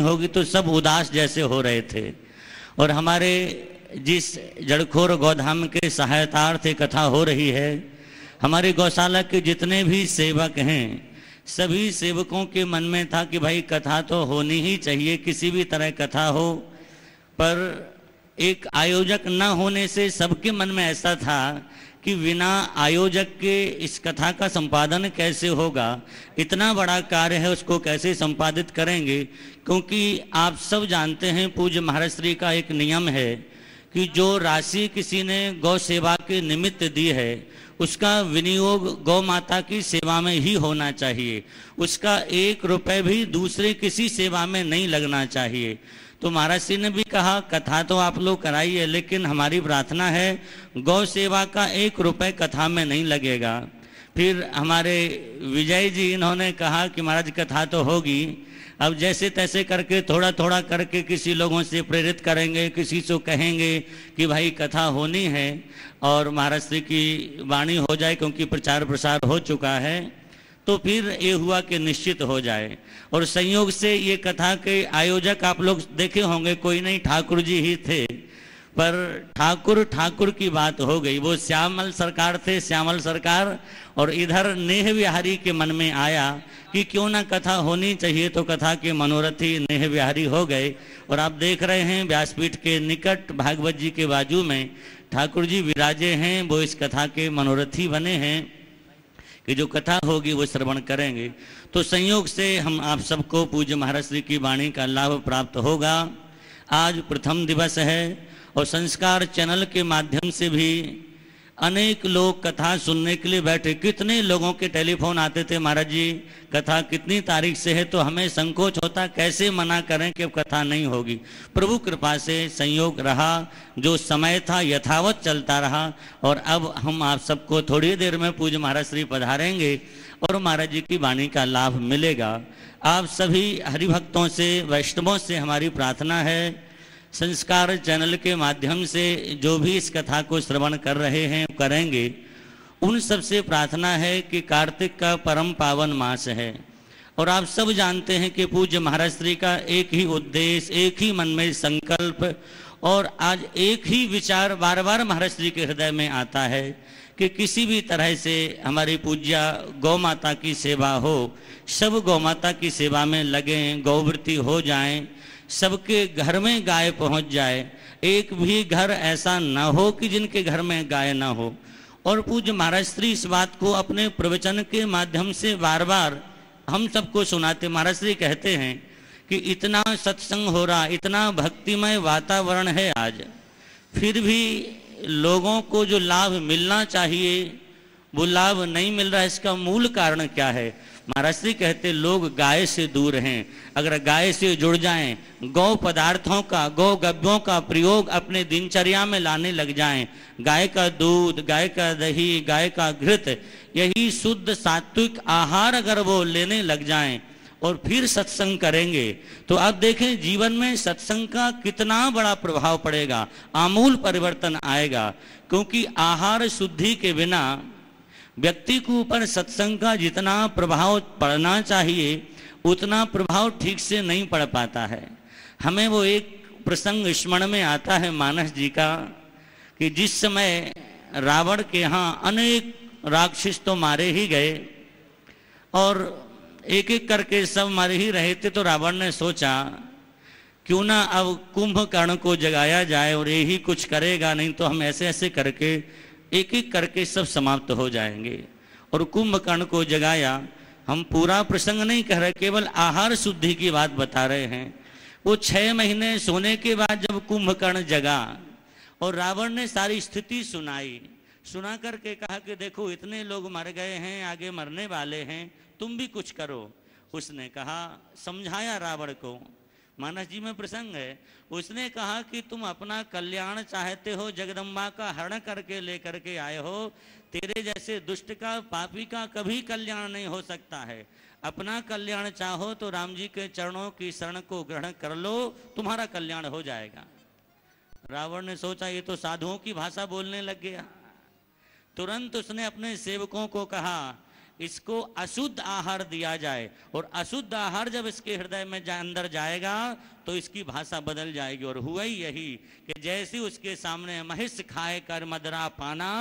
होगी तो सब उदास जैसे हो रहे थे। और हमारे जिस जड़खोर गौधाम के सहायतार्थ कथा हो रही है, हमारे गौशाला के जितने भी सेवक हैं, सभी सेवकों के मन में था कि भाई कथा तो होनी ही चाहिए, किसी भी तरह कथा हो, पर एक आयोजक न होने से सबके मन में ऐसा था कि बिना आयोजक के इस कथा का संपादन कैसे होगा? इतना बड़ा कार्य है, उसको कैसे संपादित करेंगे? क्योंकि आप सब जानते हैं, पूज्य महाराज श्री का एक नियम है कि जो राशि किसी ने गौ सेवा के निमित्त दी है, उसका विनियोग गौ माता की सेवा में ही होना चाहिए। उसका एक रुपए भी दूसरे किसी सेवा में नहीं लगना चाहिए। तो महाराज जी ने भी कहा, कथा तो आप लोग कराइए लेकिन हमारी प्रार्थना है, गौ सेवा का एक रुपए कथा में नहीं लगेगा। फिर हमारे विजय जी, इन्होंने कहा कि महाराज, कथा तो होगी। अब जैसे तैसे करके थोड़ा थोड़ा करके किसी लोगों से प्रेरित करेंगे, किसी से कहेंगे कि भाई, कथा होनी है, और महाराज श्री की वाणी हो जाए, क्योंकि प्रचार प्रसार हो चुका है। तो फिर ये हुआ कि निश्चित हो जाए। और संयोग से ये कथा के आयोजक आप लोग देखे होंगे, कोई नहीं, ठाकुर जी ही थे। पर ठाकुर ठाकुर की बात हो गई। वो श्यामल सरकार थे, श्यामल सरकार, और इधर नेह बिहारी के मन में आया कि क्यों ना कथा होनी चाहिए तो कथा के मनोरथी नेह बिहारी हो गए। और आप देख रहे हैं, व्यासपीठ के निकट भागवत जी के बाजू में ठाकुर जी विराजे हैं, वो इस कथा के मनोरथी बने हैं। कि जो कथा होगी वो श्रवण करेंगे। तो संयोग से हम आप सबको पूज्य महाराज श्री की वाणी का लाभ प्राप्त होगा। आज प्रथम दिवस है और संस्कार चैनल के माध्यम से भी अनेक लोग कथा सुनने के लिए बैठे। कितने लोगों के टेलीफोन आते थे, महाराज जी? कथा कितनी तारीख से है तो हमें संकोच होता, कैसे मना करें कि अब कथा नहीं होगी? प्रभु कृपा से संयोग रहा, जो समय था यथावत चलता रहा, और अब हम आप सबको थोड़ी देर में पूज्य महाराज श्री पधारेंगे, और महाराज जी की वाणी का लाभ मिलेगा। आप सभी हरिभक्तों से, वैष्णवों से हमारी प्रार्थना है संस्कार चैनल के माध्यम से जो भी इस कथा को श्रवण कर रहे हैं करेंगे। उन सबसे प्रार्थना है कि कार्तिक का परम पावन मास है। और आप सब जानते हैं कि पूज्य महाराज श्री का एक ही उद्देश्य, एक ही मन में संकल्प और आज एक ही विचार बार बार महाराज श्री के हृदय में आता है कि किसी भी तरह से हमारी पूज्या गौ माता की सेवा हो, सब गौ माता की सेवा में लगें, गौवृत्ति हो जाएँ सबके घर में गाय पहुँच जाए। एक भी घर ऐसा न हो कि जिनके घर में गाय ना हो। और पूज्य महाराज, श्री इस बात को अपने प्रवचन के माध्यम से बार बार हम सबको सुनाते। महाराज, श्री कहते हैं कि इतना सत्संग हो रहा, इतना भक्तिमय वातावरण है आज। फिर भी लोगों को जो लाभ मिलना चाहिए, वो लाभ नहीं मिल रहा, इसका मूल कारण क्या है? महाराज श्री कहते, लोग गाय से दूर हैं। अगर गाय से जुड़ जाएँ, गौ पदार्थों का, गौ गव्यों का प्रयोग अपने दिनचर्या में लाने लग जाएँ। गाय का दूध, गाय का दही, गाय का घृत, यही शुद्ध सात्विक आहार अगर वो लेने लग जाएँ और फिर सत्संग करेंगे तो आप देखें जीवन में सत्संग का कितना बड़ा प्रभाव पड़ेगा, आमूल परिवर्तन आएगा, क्योंकि आहार शुद्धि के बिना व्यक्ति के ऊपर सत्संग का जितना प्रभाव पड़ना चाहिए, उतना प्रभाव ठीक से नहीं पड़ पाता है। हमें वो एक प्रसंग स्मरण में आता है मानस जी का, कि जिस समय रावण के यहाँ अनेक राक्षस तो मारे ही गए, और एक एक करके सब मारे ही रहे थे तो रावण ने सोचा, क्यों ना अब कुंभकर्ण को जगाया जाए और यही कुछ करेगा, नहीं तो हम ऐसे ऐसे करके एक एक करके सब समाप्त हो जाएँगे। और कुंभकर्ण को जगाया, हम पूरा प्रसंग नहीं कह रहे, केवल आहार शुद्धि की बात बता रहे हैं। वो छह महीने सोने के बाद जब कुंभकर्ण जगा, और रावण ने सारी स्थिति सुनाई। सुना करके कहा कि देखो, इतने लोग मर गए हैं, आगे मरने वाले हैं, तुम भी कुछ करो। उसने कहा, समझाया रावण को मानस जी में प्रसंग है। उसने कहा कि तुम अपना कल्याण चाहते हो, जगदम्बा का हरण करके लेकर के आए हो। तेरे जैसे दुष्ट का, पापी का कभी कल्याण नहीं हो सकता है। अपना कल्याण चाहो तो राम जी के चरणों की शरण को ग्रहण कर लो, तुम्हारा कल्याण हो जाएगा। रावण ने सोचा, ये तो साधुओं की भाषा बोलने लग गया। तुरंत उसने अपने सेवकों को कहा इसको अशुद्ध आहार दिया जाए। और अशुद्ध आहार जब इसके हृदय में जा, अंदर जाएगा तो इसकी भाषा बदल जाएगी। और हुआ ही यही कि जैसे उसके सामने महिष खाए कर मदरा पाना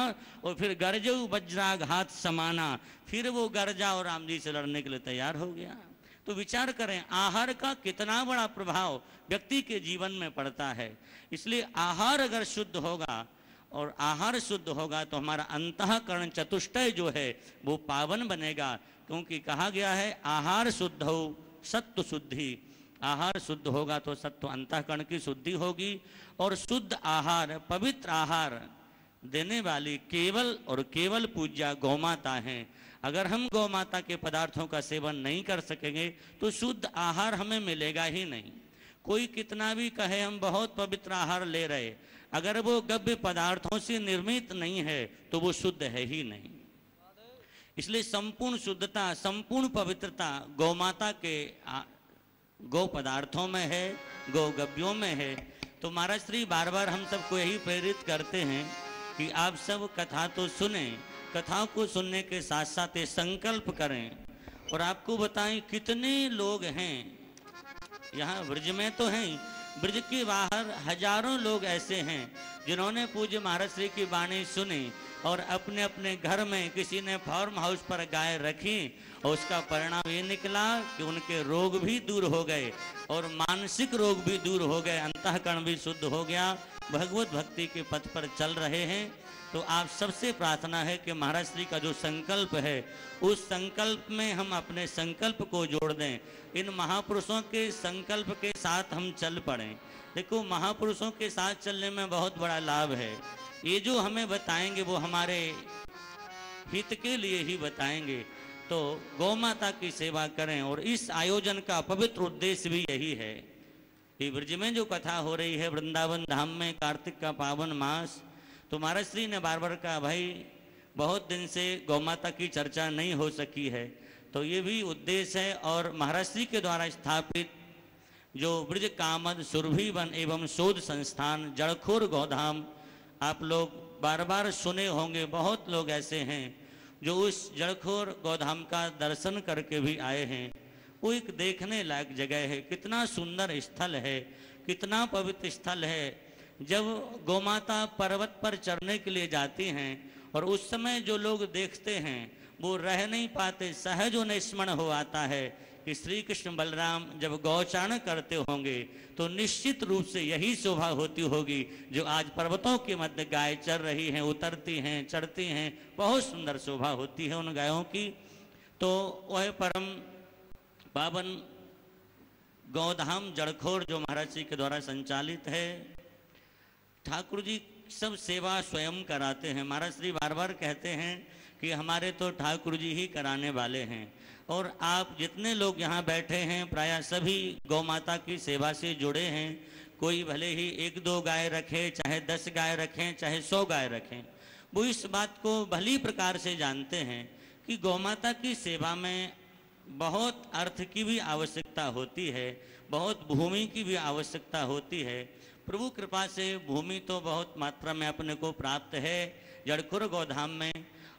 और फिर गर्जू वज्राघात समाना फिर वो गर्जा और राम जी से लड़ने के लिए तैयार हो गया। तो विचार करें आहार का कितना बड़ा प्रभाव व्यक्ति के जीवन में पड़ता है। इसलिए आहार अगर शुद्ध होगा और आहार शुद्ध होगा तो हमारा अंतकरण चतुष्टय जो है, वो पावन बनेगा। क्योंकि कहा गया है, आहार शुद्ध हो, सत्व शुद्धि। आहार शुद्ध होगा तो सत्व अंतकरण की शुद्धि होगी। और शुद्ध आहार, पवित्र आहार देने वाली केवल और केवल पूज्या गौमाता है। अगर हम गौमाता के पदार्थों का सेवन नहीं कर सकेंगे तो शुद्ध आहार हमें मिलेगा ही नहीं। कोई कितना भी कहे, हम बहुत पवित्र आहार ले रहे अगर वो गव्य पदार्थों से निर्मित नहीं है तो वो शुद्ध है ही नहीं। इसलिए संपूर्ण शुद्धता, संपूर्ण पवित्रता गौमाता के गौ पदार्थों में है, गौ गव्यों में है। तो महाराज श्री बार बार हम सबको यही प्रेरित करते हैं कि आप सब कथा तो सुने कथाओं को सुनने के साथ साथ ये संकल्प करें और आपको बताएँ कितने लोग हैं। यहाँ ब्रज में तो हैं ब्रज के बाहर हज़ारों लोग ऐसे हैं, जिन्होंने पूज्य महाराज श्री की वाणी सुनी और अपने अपने घर में किसी ने फार्म हाउस पर गाय रखी और उसका परिणाम ये निकला कि उनके रोग भी दूर हो गए और मानसिक रोग भी दूर हो गए, अंतकरण भी शुद्ध हो गया। भगवत भक्ति के पथ पर चल रहे हैं। तो आप सबसे प्रार्थना है कि महाराज श्री का जो संकल्प है, उस संकल्प में हम अपने संकल्प को जोड़ दें। इन महापुरुषों के संकल्प के साथ हम चल पड़े। देखो, महापुरुषों के साथ चलने में बहुत बड़ा लाभ है। ये जो हमें बताएँगे, वो हमारे हित के लिए ही बताएँगे। तो गौ माता की सेवा करें और इस आयोजन का पवित्र उद्देश्य भी यही है। ब्रज में जो कथा हो रही है, वृंदावन धाम में कार्तिक का पावन मास तो महाराज श्री ने बार बार कहा, भाई, बहुत दिन से गौ माता की चर्चा नहीं हो सकी है। तो ये भी उद्देश्य है और महाराज श्री के द्वारा स्थापित जो ब्रज कामद, सुरभि वन एवं शोध संस्थान, जड़खोर गौधाम, आप लोग बार बार सुने होंगे, बहुत लोग ऐसे हैं जो उस जड़खोर गौधाम का दर्शन करके भी आए हैं। वो एक देखने लायक जगह है, कितना सुंदर स्थल है, कितना पवित्र स्थल है। जब गौमाता पर्वत पर चढ़ने के लिए जाती हैं और उस समय जो लोग देखते हैं, वो रह नहीं पाते, सहज उन्हें स्मरण हो आता है कि श्री कृष्ण बलराम जब गौचारण करते होंगे तो निश्चित रूप से यही शोभा होती होगी जो आज पर्वतों के मध्य गाय चल रही हैं, उतरती हैं, चढ़ती हैं। बहुत सुंदर शोभा होती है उन गायों की। तो वह परम पावन गौधाम जड़खोर जो महाराज जी के द्वारा संचालित है ठाकुर जी सब सेवा स्वयं कराते हैं। महाराज श्री बार बार कहते हैं कि हमारे तो ठाकुर जी ही कराने वाले हैं। और आप जितने लोग यहाँ बैठे हैं, प्राय सभी गौ माता की सेवा से जुड़े हैं। कोई भले ही एक दो गाय रखे, चाहे दस गाय रखें, चाहे सौ गाय रखें। वो इस बात को भली प्रकार से जानते हैं कि गौ माता की सेवा में बहुत अर्थ की भी आवश्यकता होती है, बहुत भूमि की भी आवश्यकता होती है। प्रभु कृपा से भूमि तो बहुत मात्रा में अपने को प्राप्त है, जड़खुर गौधाम में।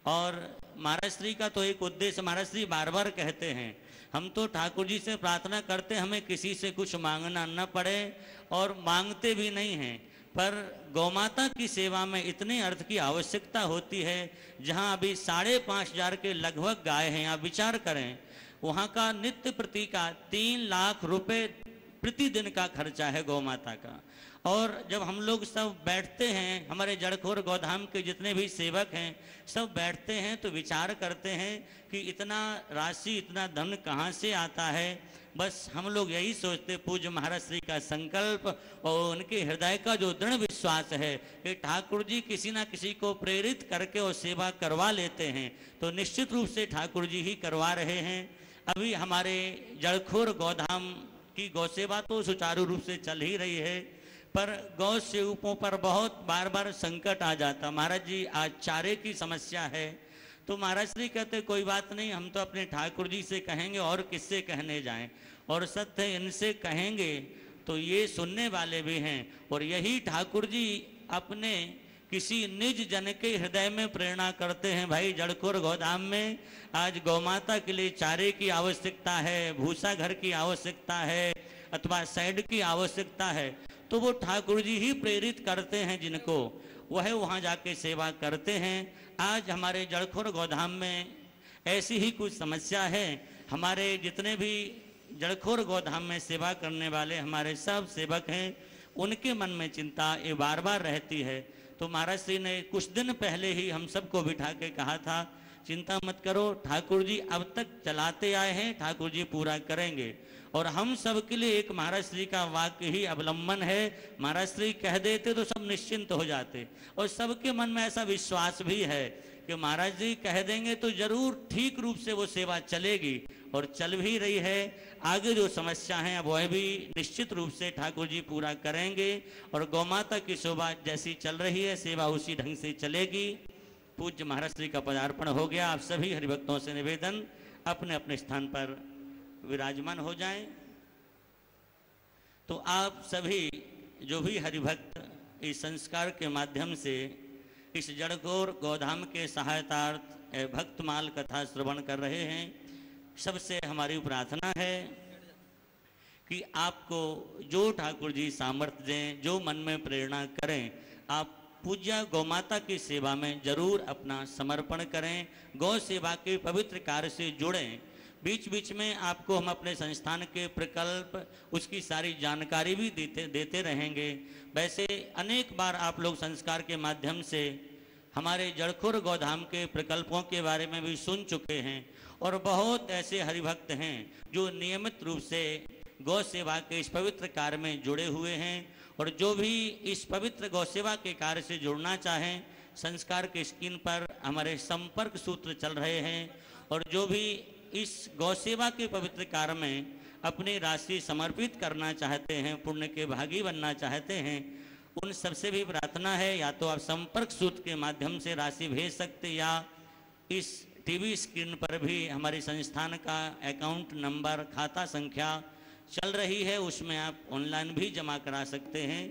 और महाराज श्री का तो एक उद्देश्य, महाराज श्री बार बार कहते हैं, हम तो ठाकुर जी से प्रार्थना करते, हमें किसी से कुछ मांगना न पड़े और मांगते भी नहीं हैं। पर गौमाता की सेवा में इतने अर्थ की आवश्यकता होती है, जहाँ अभी साढ़े पाँच हज़ार के लगभग गाय हैं, आप विचार करें, वहाँ का नित्य प्रति का तीन लाख रुपए प्रतिदिन का खर्चा है गौ माता का। और जब हम लोग सब बैठते हैं, हमारे जड़खोर गौधाम के जितने भी सेवक हैं, सब बैठते हैं तो विचार करते हैं कि इतना राशि, इतना धन कहाँ से आता है। बस हम लोग यही सोचते, पूज्य महाराज श्री का संकल्प और उनके हृदय का जो दृढ़ विश्वास है कि ठाकुर जी किसी ना किसी को प्रेरित करके और सेवा करवा लेते हैं तो निश्चित रूप से ठाकुर जी ही करवा रहे हैं। अभी हमारे जड़खोर गौधाम की गौसेवा तो सुचारू रूप से चल ही रही है। पर गौ सेवकों पर बहुत बार बार संकट आ जाता। महाराज जी, आज चारे की समस्या है। तो महाराज श्री कहते, कोई बात नहीं, हम तो अपने ठाकुर जी से कहेंगे, और किससे कहने जाएँ? और सत्य इनसे कहेंगे तो ये सुनने वाले भी हैं। और यही ठाकुर जी अपने किसी निज जन के हृदय में प्रेरणा करते हैं, भाई जड़कोर गोदाम में आज गौमाता के लिए चारे की आवश्यकता है, भूसा घर की आवश्यकता है, अथवा साइड की आवश्यकता है। तो वो ठाकुर जी ही प्रेरित करते हैं जिनको। वह वहाँ जाके सेवा करते हैं। आज हमारे जड़खोर गोधाम में ऐसी ही कुछ समस्या है। हमारे जितने भी जड़खोर गोधाम में सेवा करने वाले हमारे सब सेवक हैं, उनके मन में चिंता ये बार बार रहती है। तो महाराज श्री ने कुछ दिन पहले ही हम सबको बिठा के कहा था, चिंता मत करो, ठाकुर जी अब तक चलाते आए हैं, ठाकुर जी पूरा करेंगे। और हम सब के लिए एक महाराज श्री का वाक्य ही अवलंबन है। महाराज श्री कह देते तो सब निश्चिंत हो जाते। और सबके मन में ऐसा विश्वास भी है कि महाराज जी कह देंगे तो ज़रूर ठीक रूप से वो सेवा चलेगी और चल भी रही है। आगे जो समस्या है वह भी निश्चित रूप से ठाकुर जी पूरा करेंगे और गौमाता की शोभा जैसी चल रही है, सेवा उसी ढंग से चलेगी। पूज्य महाराज श्री का पदार्पण हो गया। आप सभी हरिभक्तों से निवेदन अपने अपने स्थान पर विराजमान हो जाएँ। तो आप सभी जो भी हरिभक्त इस संस्कार के माध्यम से इस जड़गोर गौधाम के सहायतार्थ भक्तमाल कथा श्रवण कर रहे हैं, सबसे हमारी प्रार्थना है कि आपको जो ठाकुर जी सामर्थ्य दें, जो मन में प्रेरणा करें, आप पूज्य गौमाता की सेवा में ज़रूर अपना समर्पण करें, गौ सेवा के पवित्र कार्य से जुड़ें बीच बीच में आपको हम अपने संस्थान के प्रकल्प, उसकी सारी जानकारी भी देते देते रहेंगे। वैसे अनेक बार आप लोग संस्कार के माध्यम से हमारे जड़खुर गौधाम के प्रकल्पों के बारे में भी सुन चुके हैं और बहुत ऐसे हरिभक्त हैं जो नियमित रूप से गौ सेवा के इस पवित्र कार्य में जुड़े हुए हैं और जो भी इस पवित्र गौ सेवा के कार्य से जुड़ना चाहें, संस्कार के स्क्रीन पर हमारे संपर्क सूत्र चल रहे हैं और जो भी इस गौ सेवा के पवित्र कार्य में अपनी राशि समर्पित करना चाहते हैं, पुण्य के भागी बनना चाहते हैं, उन सबसे भी प्रार्थना है, या तो आप संपर्क सूत्र के माध्यम से राशि भेज सकते या इस टीवी स्क्रीन पर भी हमारे संस्थान का अकाउंट नंबर, खाता संख्या चल रही है, उसमें आप ऑनलाइन भी जमा करा सकते हैं।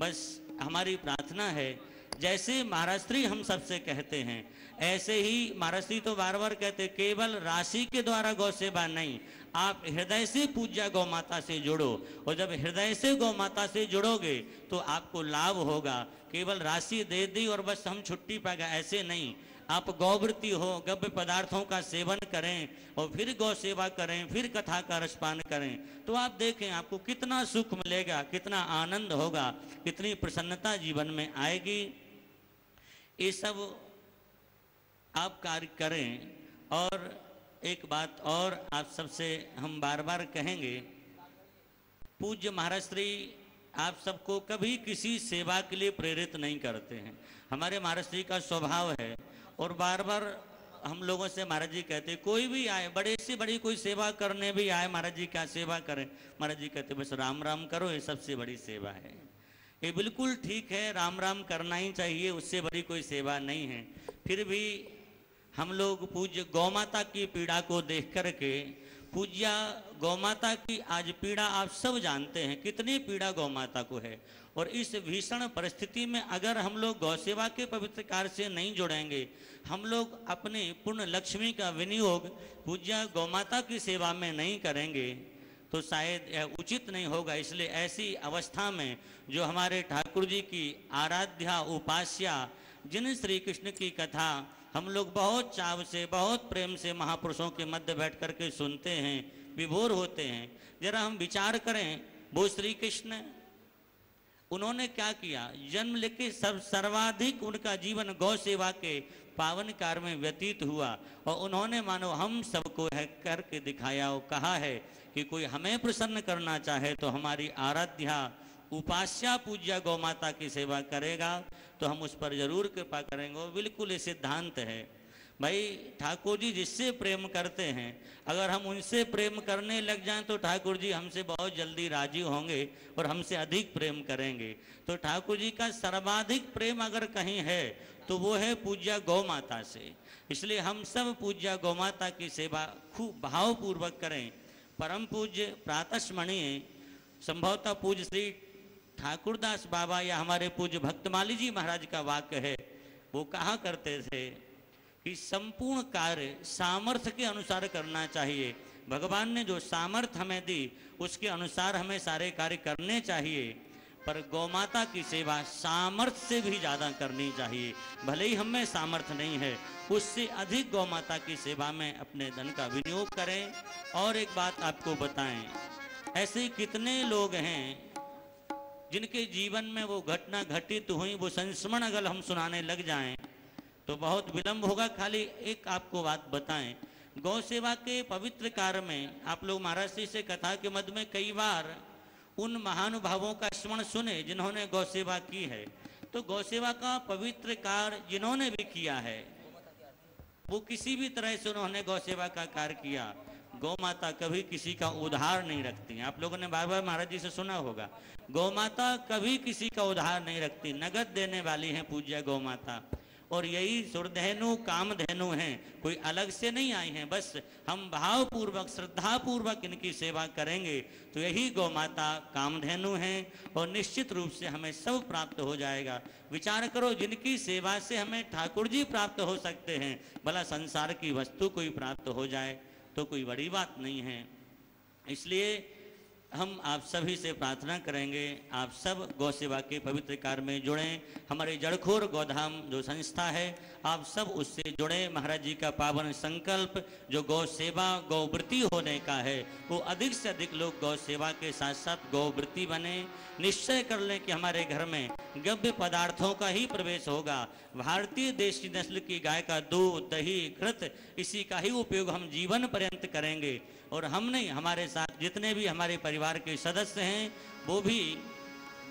बस हमारी प्रार्थना है, जैसे महाराष्ट्री हम सबसे कहते हैं ऐसे ही महाराष्ट्री तो बार बार कहते, केवल राशि के द्वारा गौ सेवा नहीं, आप हृदय से पूजा गौ माता से जुड़ो। और जब हृदय से गौ माता से जुड़ोगे तो आपको लाभ होगा। केवल राशि दे दी और बस हम छुट्टी पाएगा, ऐसे नहीं। आप गौवृत्ति हो, गव्य पदार्थों का सेवन करें और फिर गौ सेवा करें, फिर कथा का रसपान करें तो आप देखें आपको कितना सुख मिलेगा, कितना आनंद होगा, कितनी प्रसन्नता जीवन में आएगी। ये सब आप कार्य करें। और एक बात और आप सबसे हम बार बार कहेंगे, पूज्य महाराज श्री, आप सबको कभी किसी सेवा के लिए प्रेरित नहीं करते हैं। हमारे महाराज श्री का स्वभाव है, और बार बार हम लोगों से महाराज जी कहते कोई भी आए, बड़े से बड़ी कोई सेवा करने भी आए, महाराज जी क्या सेवा करें? महाराज जी कहते बस राम राम करो, ये सबसे बड़ी सेवा है। ये बिल्कुल ठीक है, राम राम करना ही चाहिए, उससे बड़ी कोई सेवा नहीं है। फिर भी हम लोग पूज्य गौ माता की पीड़ा को देख करके, पूज्या गौमाता की आज पीड़ा आप सब जानते हैं, कितनी पीड़ा गौ माता को है। और इस भीषण परिस्थिति में अगर हम लोग गौ सेवा के पवित्र कार्य से नहीं जुड़ेंगे, हम लोग अपने पूर्ण लक्ष्मी का विनियोग पूज्या गौमाता की सेवा में नहीं करेंगे तो शायद यह उचित नहीं होगा। इसलिए ऐसी अवस्था में जो हमारे ठाकुर जी की आराध्या उपास्या, जिन श्री कृष्ण की कथा हम लोग बहुत चाव से, बहुत प्रेम से महापुरुषों के मध्य बैठ करके सुनते हैं, विभोर होते हैं। जरा हम विचार करें, वो श्री कृष्ण उन्होंने क्या किया? जन्म लेके सब सर्वाधिक उनका जीवन गौ सेवा के पावन कार्य में व्यतीत हुआ और उन्होंने मानो हम सबको है करके दिखाया और कहा है कि कोई हमें प्रसन्न करना चाहे तो हमारी आराध्या उपास्या पूज्या गौ माता की सेवा करेगा तो हम उस पर ज़रूर कृपा करेंगे। बिल्कुल ये सिद्धांत है। भाई, ठाकुर जी जिससे प्रेम करते हैं, अगर हम उनसे प्रेम करने लग जाएँ तो ठाकुर जी हमसे बहुत जल्दी राज़ी होंगे और हमसे अधिक प्रेम करेंगे। तो ठाकुर जी का सर्वाधिक प्रेम अगर कहीं है तो वो है पूज्या गौ माता से। इसलिए हम सब पूज्या गौ माता की सेवा खूब भावपूर्वक करें। परम पूज्य प्रातस्मणीय संभवतः पूज्य श्री ठाकुरदास बाबा या हमारे पूज्य भक्तमाली जी महाराज का वाक्य है, वो कहा करते थे कि संपूर्ण कार्य सामर्थ्य के अनुसार करना चाहिए। भगवान ने जो सामर्थ्य हमें दी, उसके अनुसार हमें सारे कार्य करने चाहिए। पर गौमाता की सेवा सामर्थ्य से भी ज़्यादा करनी चाहिए। भले ही हमें सामर्थ्य नहीं है, उससे अधिक गौमाता की सेवा में अपने धन का विनियोग करें। और एक बात आपको बताएँ, ऐसे कितने लोग हैं जिनके जीवन में वो घटना घटित हुई, वो संस्मरण अगर हम सुनाने लग जाएँ तो बहुत विलंब होगा। खाली एक आपको बात बताएँ। गौ सेवा के पवित्र कार्य में आप लोग महाराज जी से कथा के मध्य में कई बार उन महानुभावों का स्मरण सुने जिन्होंने गौ सेवा की है। तो गौ सेवा का पवित्र कार्य जिन्होंने भी किया है, वो किसी भी तरह से उन्होंने गौ सेवा का कार्य किया। गौ माता कभी किसी का उधार नहीं रखती आप लोगों ने बार बार महाराज जी से सुना होगा गौ माता कभी किसी का उधार नहीं रखती, नगद देने वाली हैं पूज्य गौ माता और यही सुरधेनु, कामधेनु हैं, कोई अलग से नहीं आई हैं, बस हम भावपूर्वक, श्रद्धापूर्वक इनकी सेवा करेंगे। तो यही गौ माता कामधेनु हैं, और निश्चित रूप से हमें सब प्राप्त हो जाएगा। विचार करो, जिनकी सेवा से हमें ठाकुर जी प्राप्त हो सकते हैं, भला संसार की वस्तु कोई प्राप्त हो जाए। तो कोई बड़ी बात नहीं है। इसलिए हम आप सभी से प्रार्थना करेंगे, आप सब गौ सेवा के पवित्र कार्य में जुड़ें। हमारे जड़खोर गौधाम जो संस्था है, आप सब उससे जुड़े। महाराज जी का पावन संकल्प जो गौ सेवा गौवृत्ति होने का है, वो अधिक से अधिक लोग गौ सेवा के साथ साथ गौवृत्ति बने। निश्चय कर लें कि हमारे घर में गव्य पदार्थों का ही प्रवेश होगा। भारतीय देशी नस्ल की गाय का दूध, दही, घृत, इसी का ही उपयोग हम जीवन पर्यंत करेंगे। और हम नहीं, हमारे साथ जितने भी हमारे परिवार के सदस्य हैं, वो भी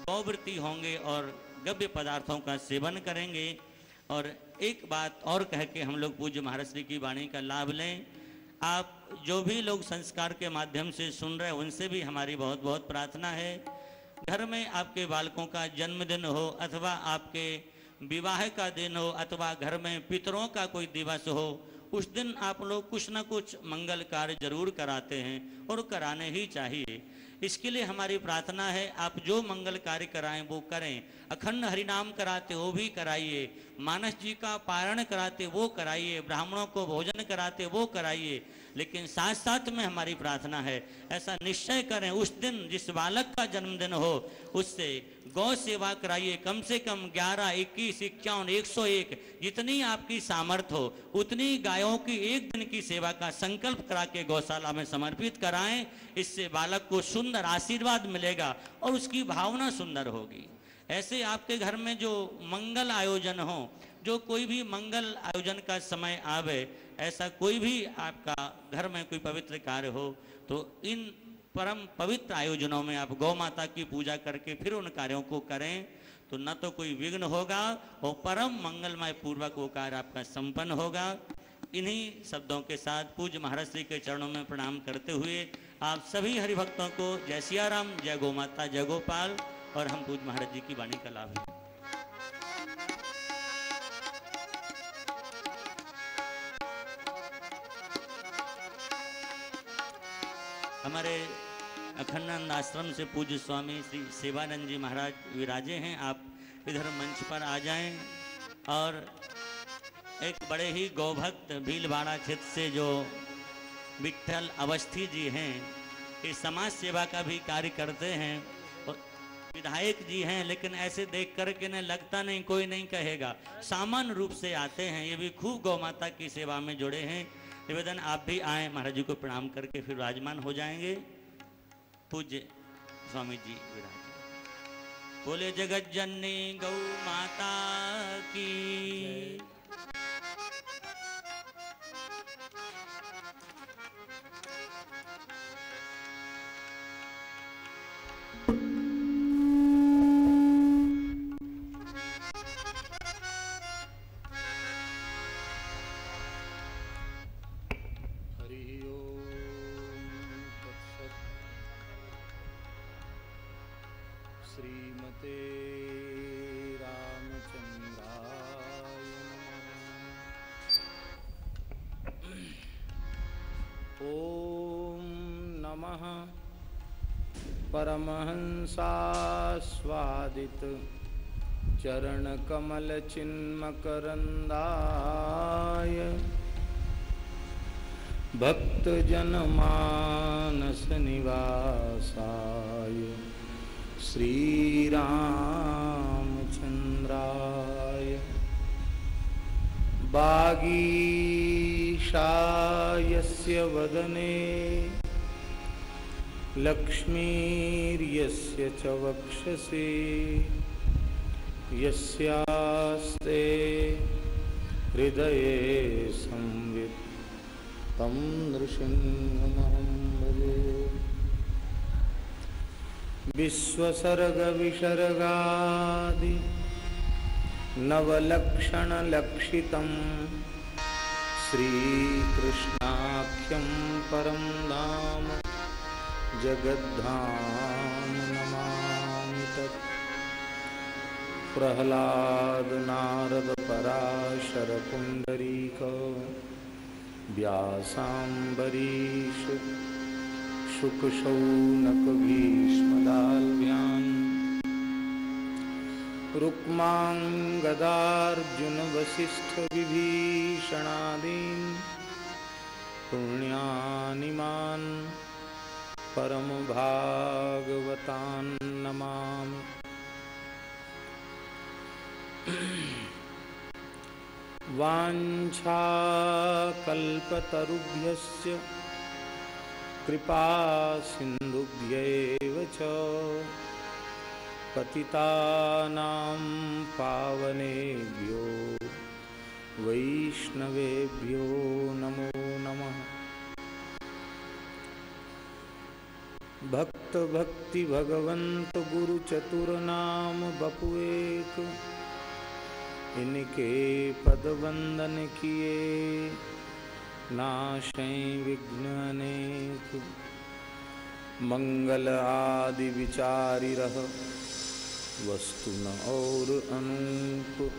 गौवृत्ति होंगे और गव्य पदार्थों का सेवन करेंगे। और एक बात और कह के हम लोग पूज्य महाराज श्री की वाणी का लाभ लें। आप जो भी लोग संस्कार के माध्यम से सुन रहे हैं, उनसे भी हमारी बहुत बहुत प्रार्थना है। घर में आपके बालकों का जन्मदिन हो, अथवा आपके विवाह का दिन हो, अथवा घर में पितरों का कोई दिवस हो उस दिन आप लोग कुछ ना कुछ मंगल कार्य ज़रूर कराते हैं और कराने ही चाहिए। इसके लिए हमारी प्रार्थना है, आप जो मंगल कार्य कराएँ, वो करें। अखंड हरिनाम कराते, वो भी कराइए। मानस जी का पारण कराते, वो कराइए। ब्राह्मणों को भोजन कराते, वो कराइए। लेकिन साथ साथ में हमारी प्रार्थना है, ऐसा निश्चय करें, उस दिन जिस बालक का जन्मदिन हो, उससे गौ सेवा कराइए, कम से कम ग्यारह, इक्कीस, इक्यावन, एक सौ एक, जितनी आपकी सामर्थ्य हो, उतनी गायों की एक दिन की सेवा का संकल्प करा के गौशाला में समर्पित कराएँ, इससे बालक को सुंदर आशीर्वाद मिलेगा और उसकी भावना सुंदर होगी। ऐसे आपके घर में जो मंगल आयोजन हो, जो कोई भी मंगल आयोजन का समय आवे ऐसा कोई भी आपका घर में कोई पवित्र कार्य हो तो इन परम पवित्र आयोजनों में आप गौ माता की पूजा करके फिर उन कार्यों को करें तो न तो कोई विघ्न होगा और परम मंगलमय पूर्वक वो कार्य आपका संपन्न होगा। इन्हीं शब्दों के साथ पूज्य महाराज श्री के चरणों में प्रणाम करते हुए आप सभी हरिभक्तों को जय सियाराम, जय गौ माता, जय गोपाल, और हम पूज महाराज जी की वाणी का लाभ लें। हमारे अखंडानंद आश्रम से पूज्य स्वामी श्री सेवानंद जी महाराज विराजे हैं। आप इधर मंच पर आ जाएँ और एक बड़े ही गौभक्त भीलवाड़ा क्षेत्र से जो विठल अवस्थी जी हैं, ये समाज सेवा का भी कार्य करते हैं विधायक जी हैं, लेकिन ऐसे देख करके न लगता नहीं, कोई नहीं कहेगा। सामान्य रूप से आते हैं, ये भी खूब गौ माता की सेवा में जुड़े हैं। निवेदन, आप भी आए, महाराज जी को प्रणाम करके फिर विराजमान हो जाएँगे। पूज्य स्वामी जी विराज बोले, जगत जननी गौ माता की। हरि चरणकमलचिन्मकरन्दाय भक्तजनमानसनिवासाय श्रीरामचन्द्राय बागीशायस्य वदने। लक्ष्मीर्यस्य च वक्षसि। यस्यास्ते हृदये संवित् तं नृसिंहमहं भजे विश्वसर्गविसर्गादि नवलक्षणलक्षितं श्रीकृष्णाख्यं परं नाम जगद्धाम नमामि तत् प्रह्लाद नारद पराशर पुण्डरीक व्यासाम्बरीश शुकशौनक भीष्मदाल्व्यान् रुक्माङ्गदार्जुन वसिष्ठविभीषणादीन् पुण्यानिमान् परमभागवतान् नमामि। वाञ्छाकल्पतरुभ्यश्च कृपा सिन्धुभ्यैव च पावनेभ्यो वैष्णवेभ्यो नमो नमः। भक्त भक्ति भगवंत गुरु चतुर नाम बपुएक इनके पद वंदन किए। नाशै विघ्न अनेक। मंगल आदि विचारि रह। वस्तु न और अनूप।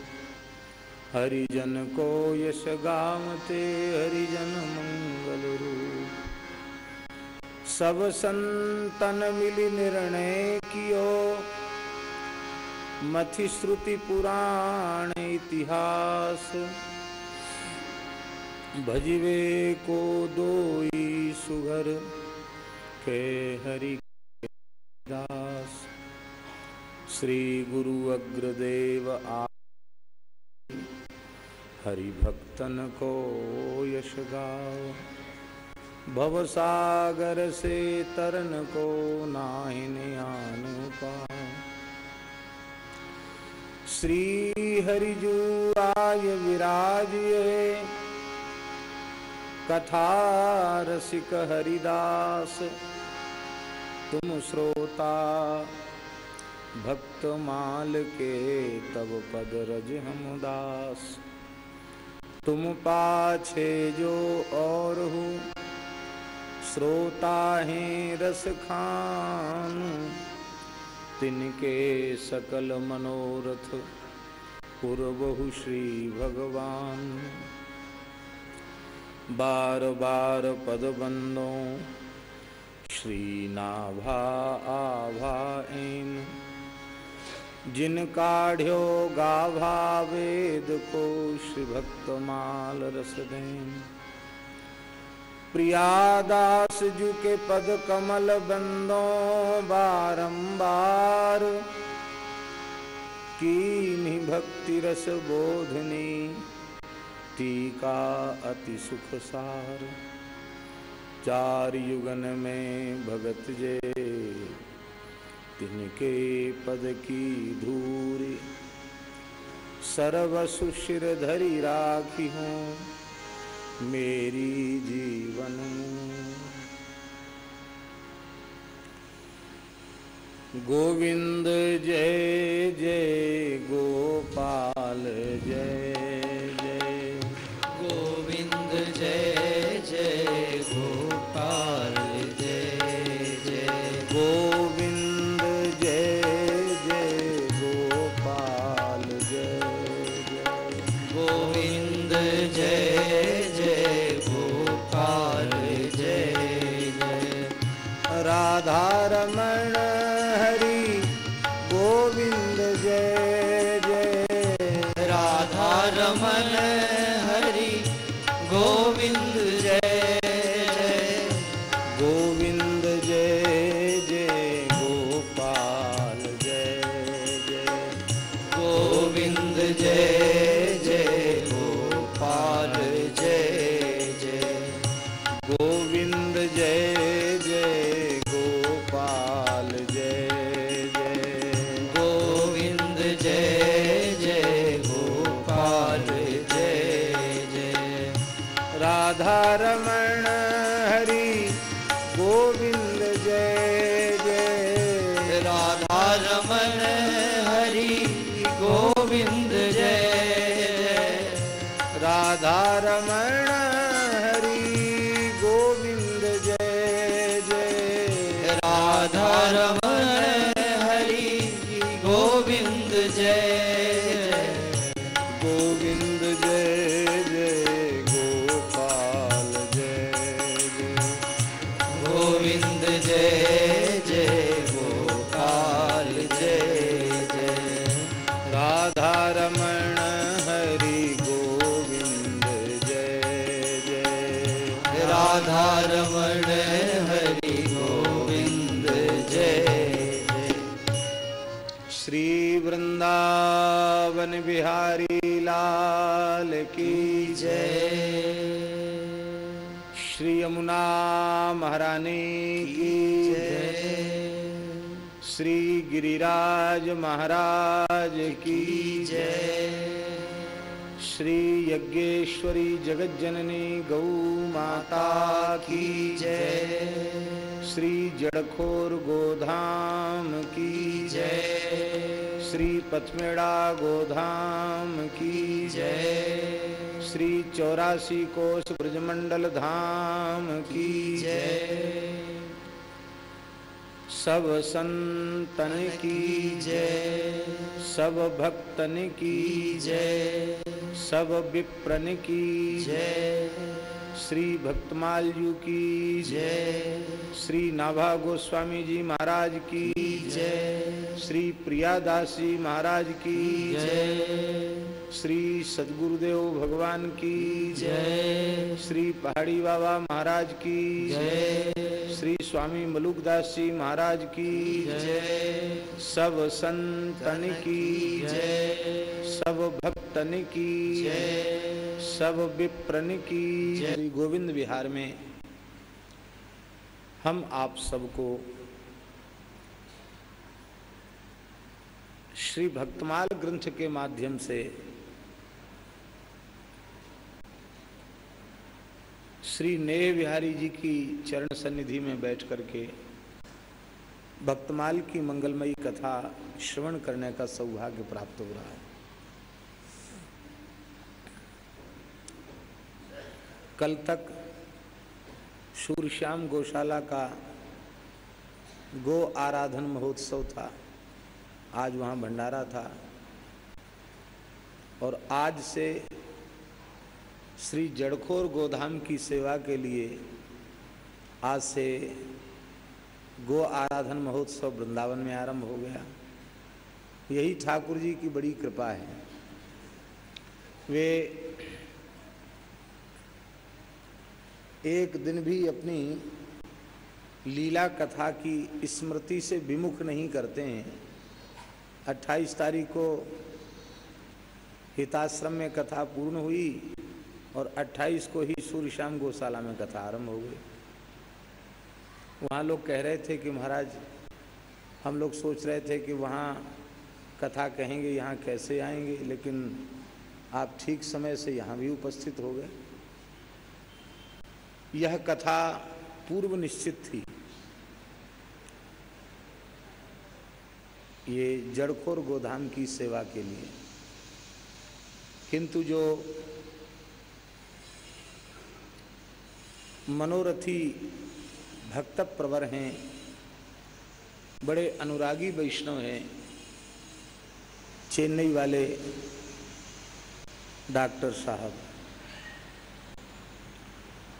हरिजन को यश गावते, हरिजन मंगल रूप। सब संतन मिली निर्णय कियो। मथि श्रुति पुराण इतिहास। भजिवे को दोई सुघर, के हरि दास। श्री गुरु अग्रदेव हरि भक्तन को यश गाओ। भवसागर से तरन को नाहिन आन पाओ श्री हरिजू आय विराजिए कथा रसिक हरिदास तुम श्रोता भक्त माल के तब पद रज हम दास तुम पाछे जो और हो, श्रोता हैं रस खान तिनके सकल मनोरथ पूर्वहु श्री भगवान। बार बार पद बंदों, श्री नाभा आभा इन जिन काढ़्यो गाभा वेद को श्री भक्त माल रस दें प्रियादास जू के पद कमल बंदो बारंबार। की भक्ति रस बोधनी, टीका अति सुख सार चार युगन में भगत जे, तिनके पद की धूरी। सर्वसु शिर धरी राखी हूँ। मेरी जीवन। गोविंद जय जय गोपाल जय। गोपाल लाल की जय। श्री यमुना महारानी की जय। श्री गिरिराज महाराज की जय। श्री यज्ञेश्वरी जगज्जननी गौ माता की जय। श्री जड़खोर गोधाम की जय। श्री पथमेड़ा गोधाम की जय। श्री चौरासी कोष ब्रजमंडल धाम की जय। सब संतन की जय। सब भक्तन की जय। सब विप्रन की जय। श्री भक्तमाल जी की जय। श्री नाभा गोस्वामी जी महाराज की जय। श्री प्रियादास जी महाराज की जय। श्री सदगुरुदेव भगवान की जय। श्री पहाड़ी बाबा महाराज की जय। श्री स्वामी मलुकदास जी महाराज की जय। सब संतन की जय। सब भक्तन की जय। सब विप्रन की श्री गोविंद विहार में हम आप सबको श्री भक्तमाल ग्रंथ के माध्यम से श्री नेह बिहारी जी की चरण सन्निधि में बैठ करके भक्तमाल की मंगलमयी कथा श्रवण करने का सौभाग्य प्राप्त हो रहा है। कल तक सूर्यश्याम गौशाला का गो आराधन महोत्सव था। आज वहाँ भंडारा था। और आज से श्री जड़खोर गोधाम की सेवा के लिए आज से गो आराधन महोत्सव वृंदावन में आरंभ हो गया। यही ठाकुर जी की बड़ी कृपा है। वे एक दिन भी अपनी लीला कथा की स्मृति से विमुख नहीं करते हैं। 28 तारीख को हिताश्रम में कथा पूर्ण हुई। और 28 को ही सूर्य श्याम गौशाला में कथा आरंभ हो गई। वहाँ लोग कह रहे थे कि महाराज, हम लोग सोच रहे थे कि वहाँ कथा कहेंगे, यहाँ कैसे आएँगे, लेकिन आप ठीक समय से यहाँ भी उपस्थित हो गए। यह कथा पूर्व निश्चित थी। ये जड़खोर गोधाम की सेवा के लिए। किंतु जो मनोरथी भक्त प्रवर हैं। बड़े अनुरागी वैष्णव हैं। चेन्नई वाले डॉक्टर साहब।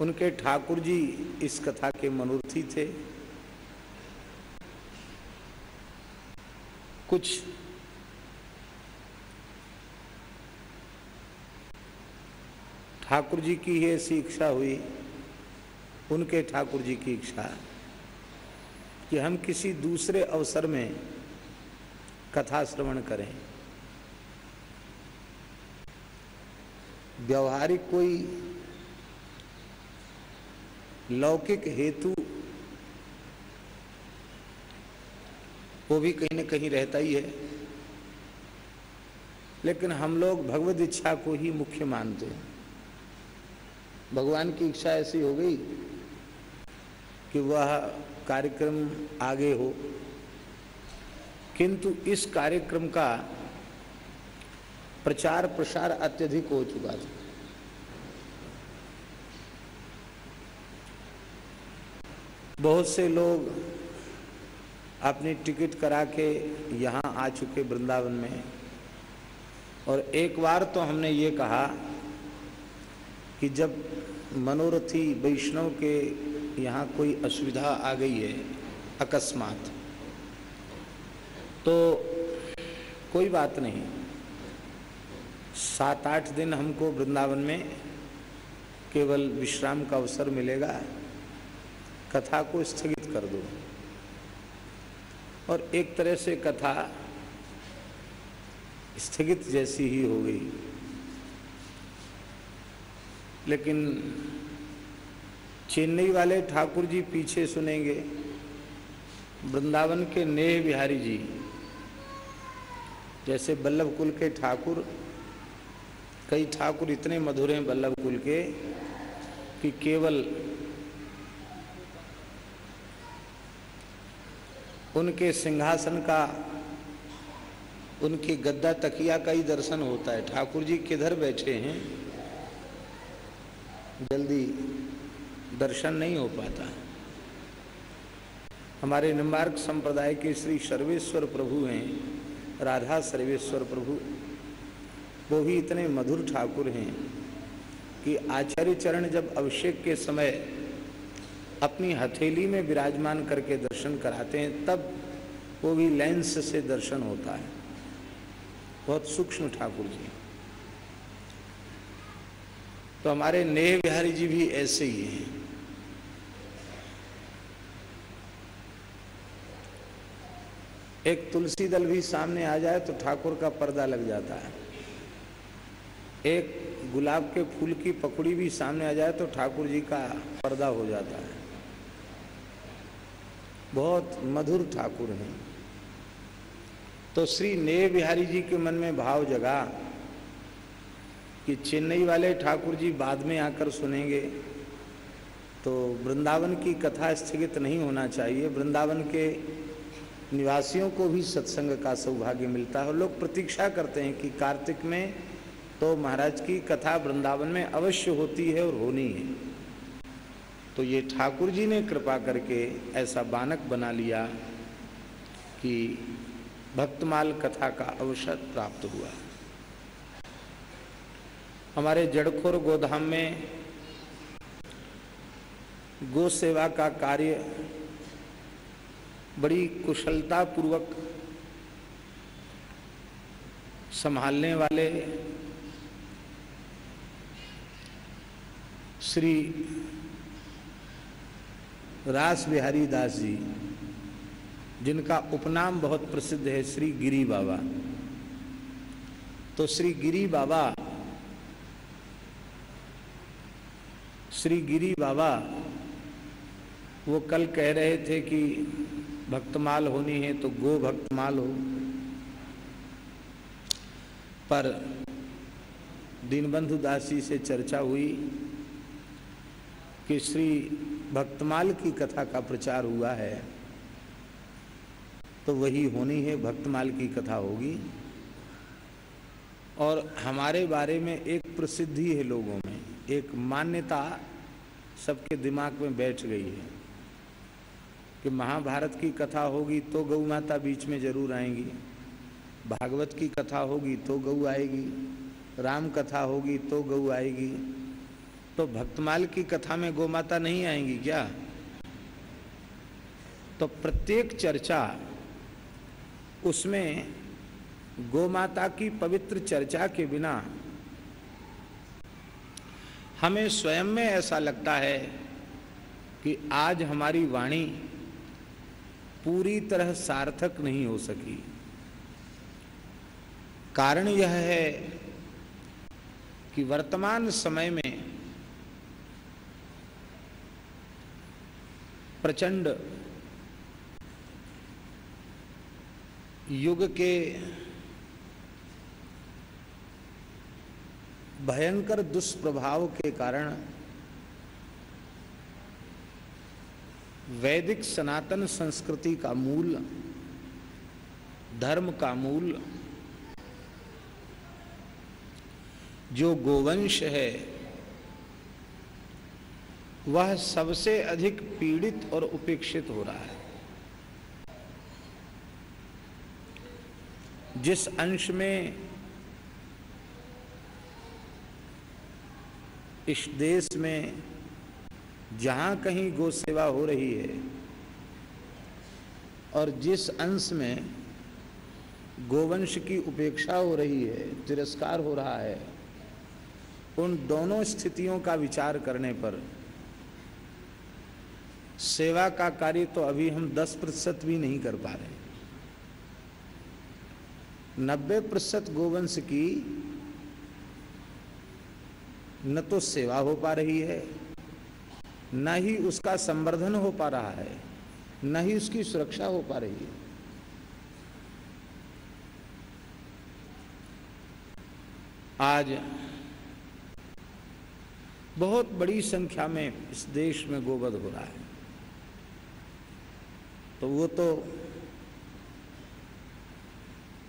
उनके ठाकुर जी इस कथा के मनोरथी थे। कुछ ठाकुर जी की ही ऐसी इच्छा हुई। उनके ठाकुर जी की इच्छा कि हम किसी दूसरे अवसर में कथा श्रवण करें। व्यवहारिक कोई लौकिक हेतु वो भी कहीं न कहीं रहता ही है, लेकिन हम लोग भगवत इच्छा को ही मुख्य मानते हैं। भगवान की इच्छा ऐसी हो गई कि वह कार्यक्रम आगे हो। किंतु इस कार्यक्रम का प्रचार प्रसार अत्यधिक हो चुका था। बहुत से लोग अपनी टिकट करा के यहाँ आ चुके वृंदावन में। और एक बार तो हमने ये कहा कि जब मनोरथी वैष्णव के यहाँ कोई असुविधा आ गई है, अकस्मात। तो कोई बात नहीं। सात आठ दिन हमको वृंदावन में केवल विश्राम का अवसर मिलेगा। कथा को स्थगित कर दो। और एक तरह से कथा स्थगित जैसी ही हो गई। लेकिन चेन्नई वाले ठाकुर जी पीछे सुनेंगे, वृंदावन के नेह बिहारी जी। जैसे बल्लभ कुल के ठाकुर, कई ठाकुर इतने मधुर हैं बल्लभ कुल के, कि केवल उनके सिंहासन का, उनकी गद्दा तकिया का ही दर्शन होता है। ठाकुर जी किधर बैठे हैं? जल्दी दर्शन नहीं हो पाता। हमारे निम्बार्क संप्रदाय के श्री सर्वेश्वर प्रभु हैं, राधा सर्वेश्वर प्रभु। वो भी इतने मधुर ठाकुर हैं कि आचार्य चरण जब अभिषेक के समय अपनी हथेली में विराजमान करके दर्शन कराते हैं, तब वो भी लेंस से दर्शन होता है। बहुत सूक्ष्म ठाकुर जी। तो हमारे नेह बिहारी जी भी ऐसे ही हैं। एक तुलसी दल भी सामने आ जाए तो ठाकुर का पर्दा लग जाता है। एक गुलाब के फूल की पकड़ी भी सामने आ जाए तो ठाकुर जी का पर्दा हो जाता है। बहुत मधुर ठाकुर हैं। तो श्री नेह बिहारी जी के मन में भाव जगा कि चेन्नई वाले ठाकुर जी बाद में आकर सुनेंगे। तो वृंदावन की कथा स्थगित नहीं होना चाहिए। वृंदावन के निवासियों को भी सत्संग का सौभाग्य मिलता है। लोग प्रतीक्षा करते हैं कि कार्तिक में तो महाराज की कथा वृंदावन में अवश्य होती है और होनी है। तो ये ठाकुर जी ने कृपा करके ऐसा बानक बना लिया कि भक्तमाल कथा का अवसर प्राप्त हुआ। हमारे जड़खोर गोधाम में गो सेवा का कार्य बड़ी कुशलता पूर्वक संभालने वाले श्री रास बिहारी दास जी, जिनका उपनाम बहुत प्रसिद्ध है श्री गिरी बाबा। तो श्री गिरी बाबा, श्री गिरी बाबा, वो कल कह रहे थे कि भक्तमाल होनी है तो गो भक्तमाल हो। पर दीनबंधु दासी से चर्चा हुई कि श्री भक्तमाल की कथा का प्रचार हुआ है तो वही होनी है, भक्तमाल की कथा होगी। और हमारे बारे में एक प्रसिद्धि है लोगों में, एक मान्यता सबके दिमाग में बैठ गई है। कि महाभारत की कथा होगी तो गौ माता बीच में ज़रूर आएँगी। भागवत की कथा होगी तो गौ आएगी। राम कथा होगी तो गौ आएगी। तो भक्तमाल की कथा में गौ माता नहीं आएँगी क्या? तो प्रत्येक चर्चा, उसमें गौ माता की पवित्र चर्चा के बिना हमें स्वयं में ऐसा लगता है कि आज हमारी वाणी पूरी तरह सार्थक नहीं हो सकी। कारण यह है कि वर्तमान समय में प्रचंड युग के भयंकर दुष्प्रभाव के कारण वैदिक सनातन संस्कृति का मूल, धर्म का मूल, जो गोवंश है, वह सबसे अधिक पीड़ित और उपेक्षित हो रहा है। जिस अंश में इस देश में जहाँ कहीं गो सेवा हो रही है, और जिस अंश में गोवंश की उपेक्षा हो रही है, तिरस्कार हो रहा है, उन दोनों स्थितियों का विचार करने पर सेवा का कार्य तो अभी हम 10 प्रतिशत भी नहीं कर पा रहे नब्बे प्रतिशत गोवंश की न तो सेवा हो पा रही है न ही उसका संवर्धन हो पा रहा है, न ही उसकी सुरक्षा हो पा रही है। आज बहुत बड़ी संख्या में इस देश में गोवध हो रहा है। तो वो तो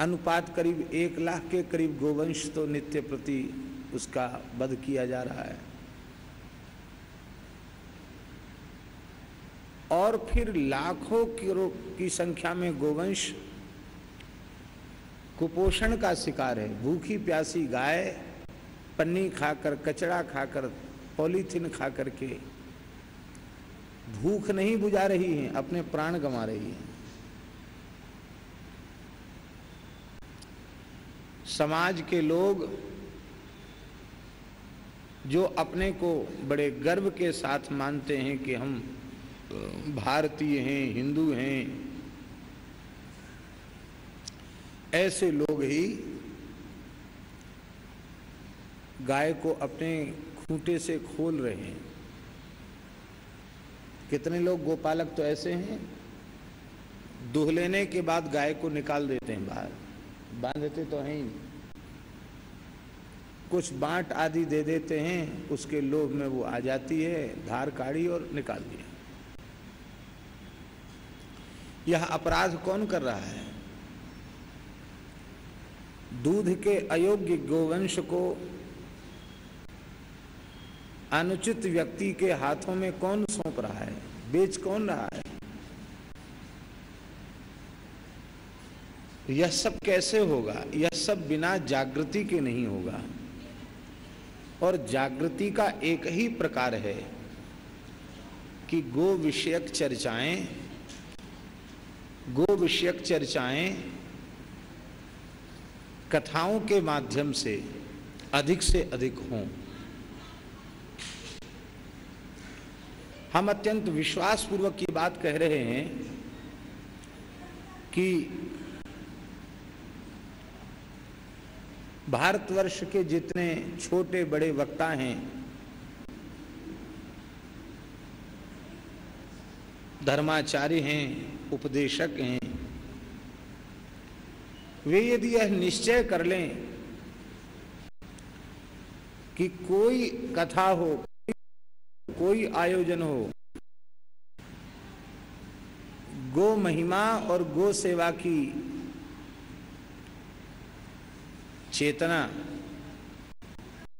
अनुपात करीब एक लाख के करीब गोवंश तो नित्य प्रति उसका वध किया जा रहा है। और फिर लाखों की संख्या में गोवंश कुपोषण का शिकार है। भूखी, प्यासी, गाय, पन्नी खाकर कचड़ा खाकर, पॉलीथीन खा करके भूख नहीं बुझा रही है, अपने प्राण गंवा रही है। समाज के लोग जो अपने को बड़े गर्व के साथ मानते हैं कि हम भारतीय हैं, हिंदू हैं। ऐसे लोग ही गाय को अपने खूंटे से खोल रहे हैं। कितने लोग गोपालक तो ऐसे हैं, दुह लेने के बाद गाय को निकाल देते हैं बाहर। बांधते तो हैं ही कुछ बांट आदि दे देते हैं, उसके लोभ में वो आ जाती है, धार काढ़ी और निकाल दिया। यह अपराध कौन कर रहा है? दूध के अयोग्य गोवंश को अनुचित व्यक्ति के हाथों में कौन सौंप रहा है? बेच कौन रहा है? यह सब कैसे होगा? यह सब बिना जागृति के नहीं होगा। और जागृति का एक ही प्रकार है कि गो विषयक चर्चाएँ गो विषयक चर्चाएँ कथाओं के माध्यम से अधिक से अधिक हों। हम अत्यंत विश्वास पूर्वक ये बात कह रहे हैं कि भारतवर्ष के जितने छोटे बड़े वक्ता हैं, धर्माचार्य हैं उपदेशक हैं। वे यदि यह निश्चय कर लें कि कोई कथा हो, कोई आयोजन हो, गो महिमा और गो सेवा की चेतना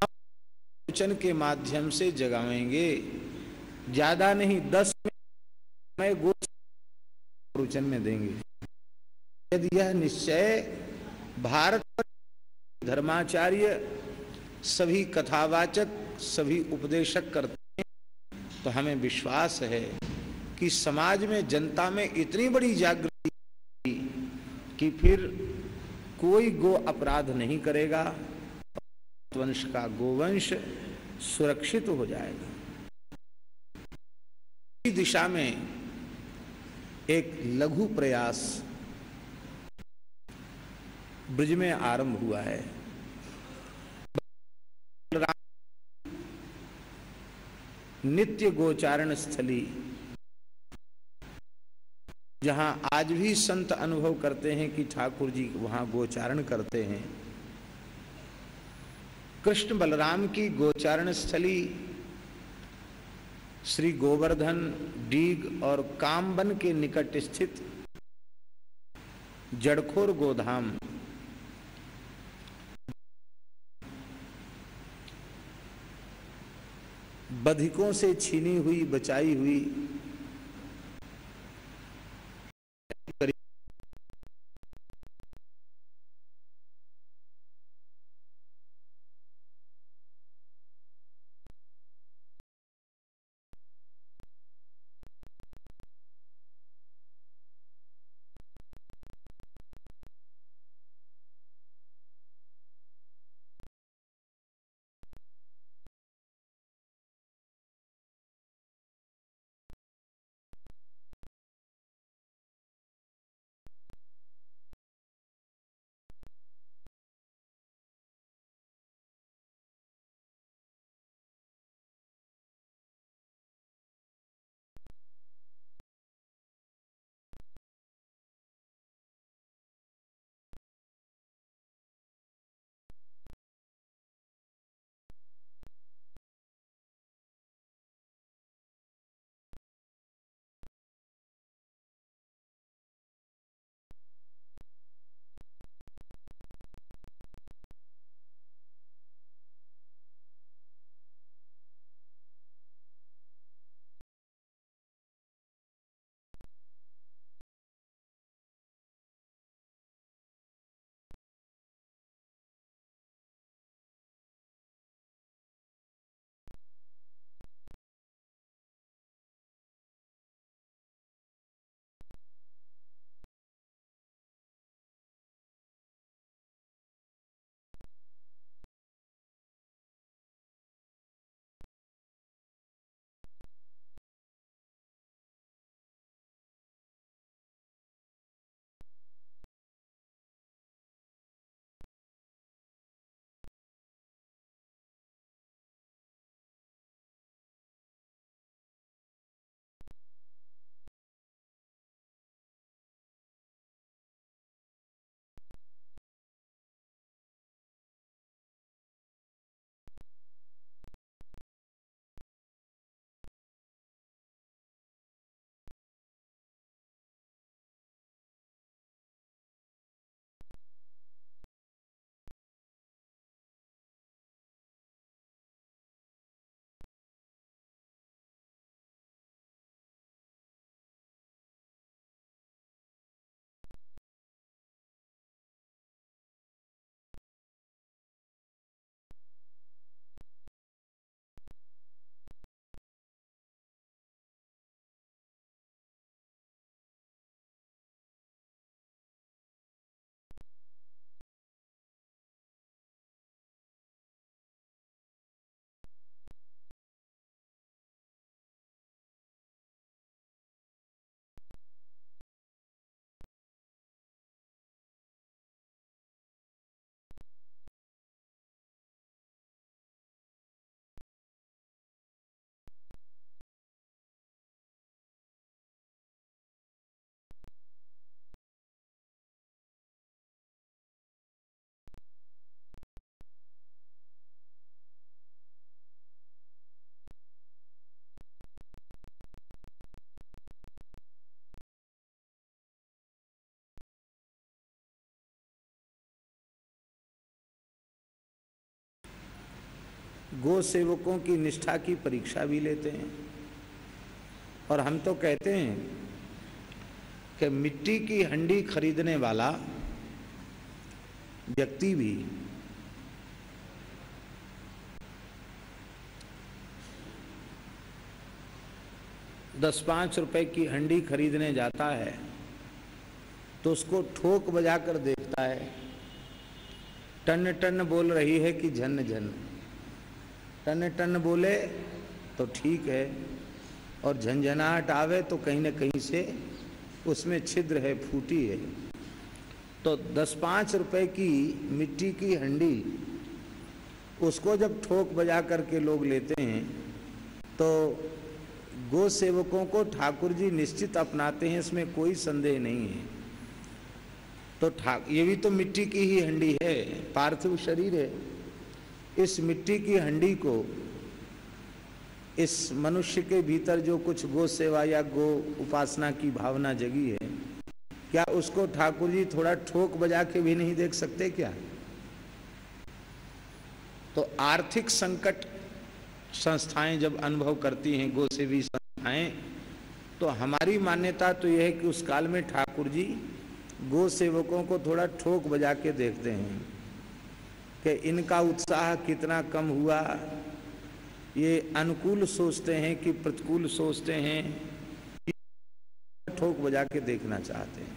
आलोचन के माध्यम से जगाएँगे। ज़्यादा नहीं, दस में गो प्रवचन में देंगे। यदि यह निश्चय भारत धर्माचार्य सभी कथावाचक, सभी उपदेशक करते हैं तो हमें विश्वास है कि समाज में, जनता में इतनी बड़ी जागृति कि फिर कोई गो अपराध नहीं करेगा, वंश का गोवंश सुरक्षित हो जाएगा। इस दिशा में एक लघु प्रयास ब्रज में आरंभ हुआ है। नित्य गोचारण स्थली, जहाँ आज भी संत अनुभव करते हैं कि ठाकुर जी वहाँ गोचारण करते हैं। कृष्ण बलराम की गोचारण स्थली श्री गोवर्धन, डीग और कामबन के निकट स्थित जड़खोर गोधाम। बधिकों से छीनी हुई, बचाई हुई गो सेवकों की निष्ठा की परीक्षा भी लेते हैं। और हम तो कहते हैं कि मिट्टी की हंडी खरीदने वाला व्यक्ति भी दस पाँच रुपए की हंडी खरीदने जाता है तो उसको ठोक बजा कर देखता है। टन टन बोल रही है कि झन झन टन टन बोले तो ठीक है। और झंझनाहट आवे तो कहीं ना कहीं से उसमें छिद्र है, फूटी है। तो दस पाँच रुपए की मिट्टी की हंडी, उसको जब ठोक बजा करके लोग लेते हैं तो गो सेवकों को ठाकुर जी निश्चित अपनाते हैं, इसमें कोई संदेह नहीं है। तो ठाक ये भी तो मिट्टी की ही हंडी है, पार्थिव शरीर है। इस मिट्टी की हंडी को, इस मनुष्य के भीतर जो कुछ गो सेवा या गो उपासना की भावना जगी है, क्या उसको ठाकुर जी थोड़ा ठोक बजा के भी नहीं देख सकते क्या? तो आर्थिक संकट संस्थाएँ जब अनुभव करती हैं, गो सेवी संस्थाएँ तो हमारी मान्यता तो यह है कि उस काल में ठाकुर जी गो सेवकों को थोड़ा ठोक बजा के देखते हैं। कि इनका उत्साह कितना कम हुआ। ये अनुकूल सोचते हैं कि प्रतिकूल सोचते हैं। ठोक बजा के देखना चाहते हैं।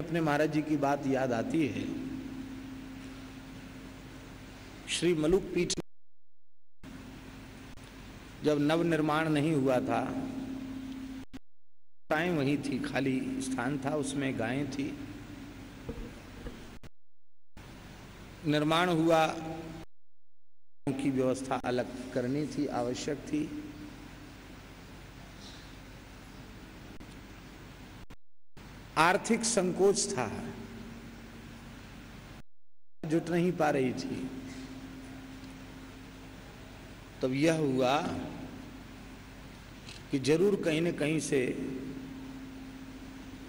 अपने महाराज जी की बात याद आती है। श्री मलुक पीठ जब नव निर्माण नहीं हुआ था गायें वहीं थी, खाली स्थान था, उसमें गायें थी। निर्माण हुआ, की व्यवस्था अलग करनी थी, आवश्यक थी। आर्थिक संकोच था, जुट नहीं पा रही थी। तब यह हुआ कि ज़रूर कहीं न कहीं से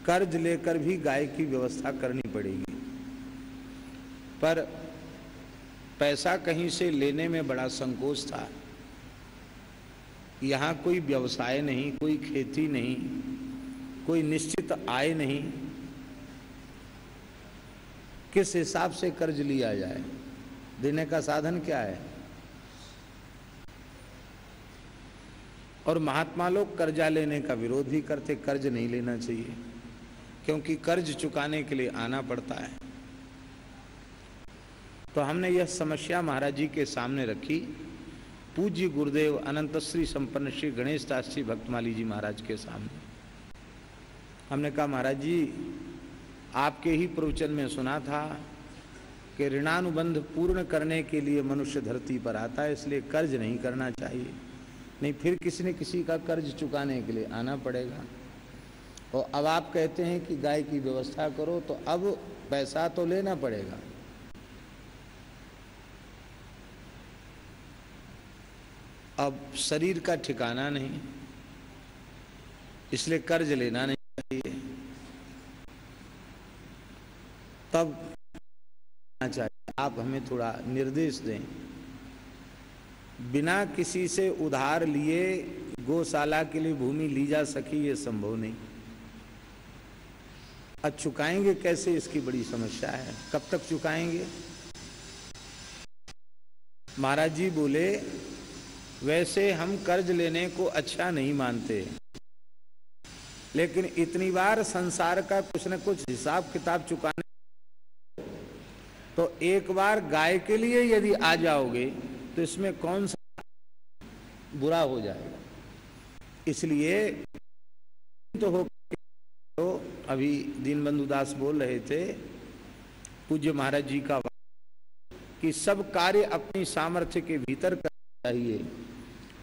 कर्ज लेकर भी गाय की व्यवस्था करनी पड़ेगी। पर पैसा कहीं से लेने में बड़ा संकोच था। यहाँ कोई व्यवसाय नहीं, कोई खेती नहीं, कोई निश्चित आय नहीं। किस हिसाब से कर्ज लिया जाए? देने का साधन क्या है? और महात्मा लोग कर्जा लेने का विरोध भी करते, कर्ज नहीं लेना चाहिए। क्योंकि कर्ज चुकाने के लिए आना पड़ता है। तो हमने यह समस्या महाराज जी के सामने रखी। पूज्य गुरुदेव अनंत श्री संपन्न श्री गणेश दास जी भक्तमाली जी महाराज के सामने। हमने कहा, महाराज जी, आपके ही प्रवचन में सुना था कि ऋणानुबंध पूर्ण करने के लिए मनुष्य धरती पर आता है, इसलिए कर्ज नहीं करना चाहिए। नहीं, फिर किसी न किसी का कर्ज चुकाने के लिए आना पड़ेगा। और अब आप कहते हैं कि गाय की व्यवस्था करो तो अब पैसा तो लेना पड़ेगा। अब शरीर का ठिकाना नहीं, इसलिए कर्ज लेना नहीं चाहिए। तब चाहिए। आप हमें थोड़ा निर्देश दें। बिना किसी से उधार लिए गौशाला के लिए भूमि ली जा सकी, ये संभव नहीं। अब चुकाएँगे कैसे, इसकी बड़ी समस्या है। कब तक चुकाएँगे? महाराज जी बोले, वैसे हम कर्ज लेने को अच्छा नहीं मानते। लेकिन इतनी बार संसार का कुछ न कुछ हिसाब किताब चुकाने तो एक बार गाय के लिए यदि आ जाओगे तो इसमें कौन सा बुरा हो जाएगा? इसलिए तो हो तो अभी दीनबंधु दास बोल रहे थे, पूज्य महाराज जी का कि सब कार्य अपनी सामर्थ्य के भीतर करना चाहिए,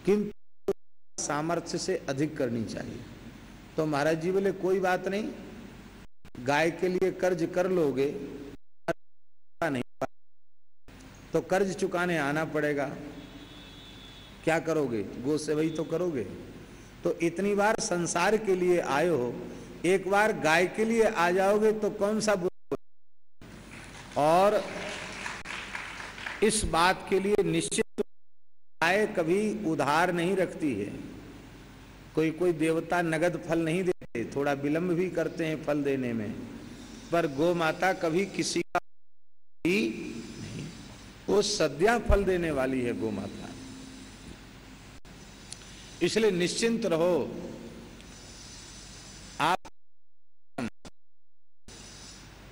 किंतु सामर्थ्य से अधिक करनी चाहिए। तो महाराज जी बोले, कोई बात नहीं, गाय के लिए कर्ज कर लोगे नहीं तो कर्ज चुकाने आना पड़ेगा। क्या करोगे? गो से वही तो करोगे? तो इतनी बार संसार के लिए आए हो एक बार गाय के लिए आ जाओगे तो कौन सा और इस बात के लिए निश्चित गाय कभी उधार नहीं रखती है। कोई कोई देवता नगद फल नहीं देते, थोड़ा विलंब भी करते हैं फल देने में, पर गो माता कभी किसी का नहीं। वो सद्या फल देने वाली है गो माता इसलिए निश्चिंत रहो।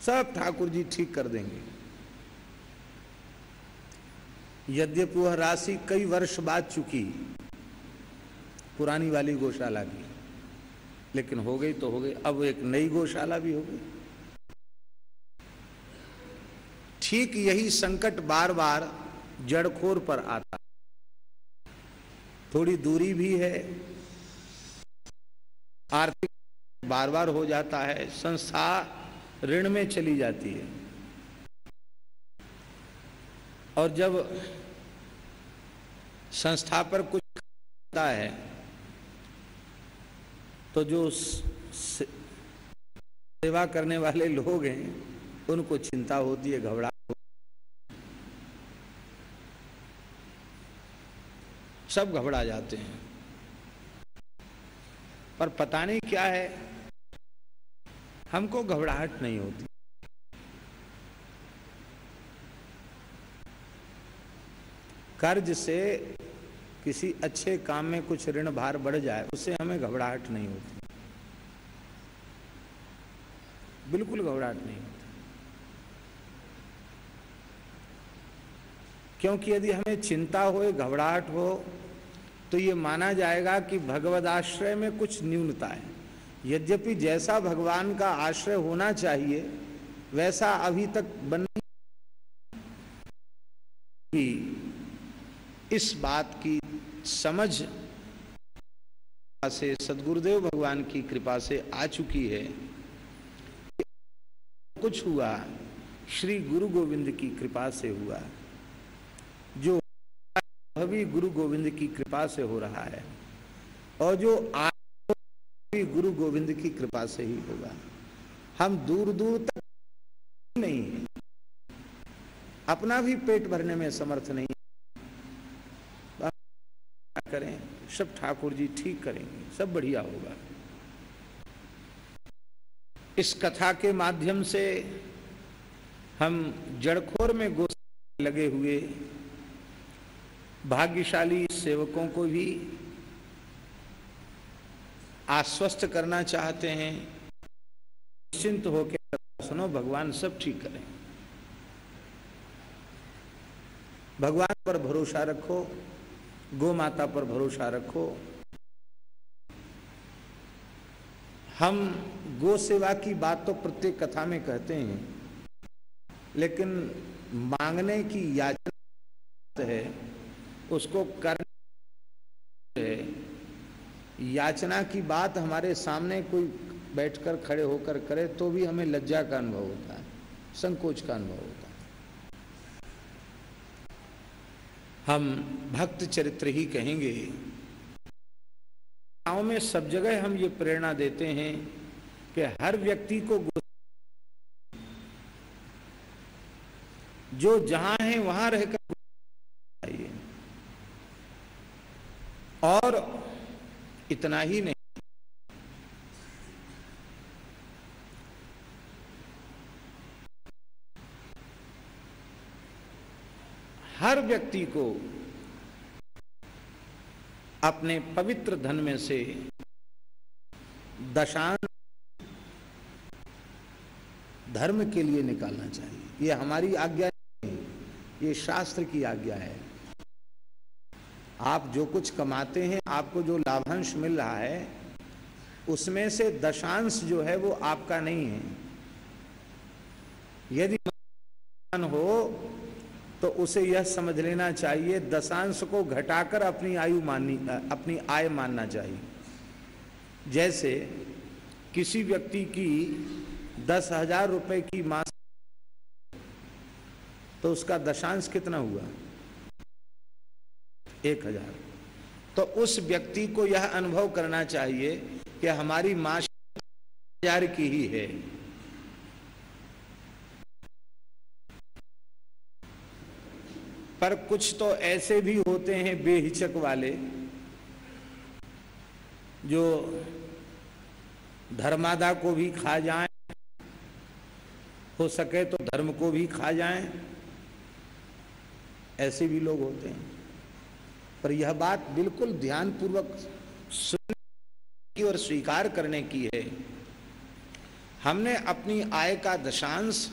सब ठाकुर जी ठीक कर देंगे। यद्यपि वह राशि कई वर्ष बाद चुकी, पुरानी वाली गौशाला की, लेकिन हो गई तो हो गई, अब एक नई गौशाला भी हो गई। ठीक यही संकट बार बार जड़खोर पर आता। थोड़ी दूरी भी है, आर्थिक बार बार हो जाता है संस्था ऋण में चली जाती है। और जब संस्था पर कुछ होता है तो जो सेवा करने वाले लोग हैं, उनको चिंता होती है, घबरा सब घबरा जाते हैं। पर पता नहीं क्या है हमको घबराहट नहीं होती। कर्ज से किसी अच्छे काम में कुछ ऋण भार बढ़ जाए, उससे हमें घबराहट नहीं होती। बिल्कुल घबराहट नहीं होती। क्योंकि यदि हमें चिंता हो घबराहट हो तो ये माना जाएगा कि भगवद आश्रय में कुछ न्यूनता है यद्यपि जैसा भगवान का आश्रय होना चाहिए, वैसा अभी तक बन भी इस बात की समझ से सदगुरुदेव भगवान की कृपा से आ चुकी है। कुछ हुआ, श्री गुरु गोविंद की कृपा से हुआ, जो अभी गुरु गोविंद की कृपा से हो रहा है, और जो भी गुरु गोविंद की कृपा से ही होगा। हम दूर दूर तक नहीं है। अपना भी पेट भरने में समर्थ नहीं करें? सब ठाकुर जी ठीक करेंगे, सब बढ़िया होगा। इस कथा के माध्यम से हम जड़खोर में गो लगे हुए भाग्यशाली सेवकों को भी आश्वस्त करना चाहते हैं, निश्चिंत होकर सुनो, भगवान सब ठीक करें। भगवान पर भरोसा रखो गो माता पर भरोसा रखो। हम गो सेवा की बात तो प्रत्येक कथा में कहते हैं, लेकिन मांगने की याचना है, उसको करने है याचना की बात हमारे सामने कोई बैठकर खड़े होकर करे तो भी हमें लज्जा का अनुभव होता है, संकोच का अनुभव होता है। हम भक्त चरित्र ही कहेंगे, गाँव में सब जगह हम ये प्रेरणा देते हैं कि हर व्यक्ति को जो जहाँ है वहाँ रहकर और इतना ही नहीं। हर व्यक्ति को अपने पवित्र धन में से दशांश धर्म के लिए निकालना चाहिए। ये हमारी आज्ञा नहीं, ये शास्त्र की आज्ञा है। आप जो कुछ कमाते हैं, आपको जो लाभांश मिल रहा है, उसमें से दशांश जो है वो आपका नहीं है। यदि हो तो उसे यह समझ लेना चाहिए, दशांश को घटाकर अपनी आयु माननी, अपनी आय मानना चाहिए। जैसे किसी व्यक्ति की दस हज़ार रुपये की मास तो उसका दशांश कितना हुआ? एक हज़ार। तो उस व्यक्ति को यह अनुभव करना चाहिए कि हमारी मास हज़ार की ही है। पर कुछ तो ऐसे भी होते हैं बेहिचक वाले, जो धर्मादा को भी खा जाएँ, हो सके तो धर्म को भी खा जाएँ, ऐसे भी लोग होते हैं। पर यह बात बिल्कुल ध्यानपूर्वक सुनने की और स्वीकार करने की है। हमने अपनी आय का दशांश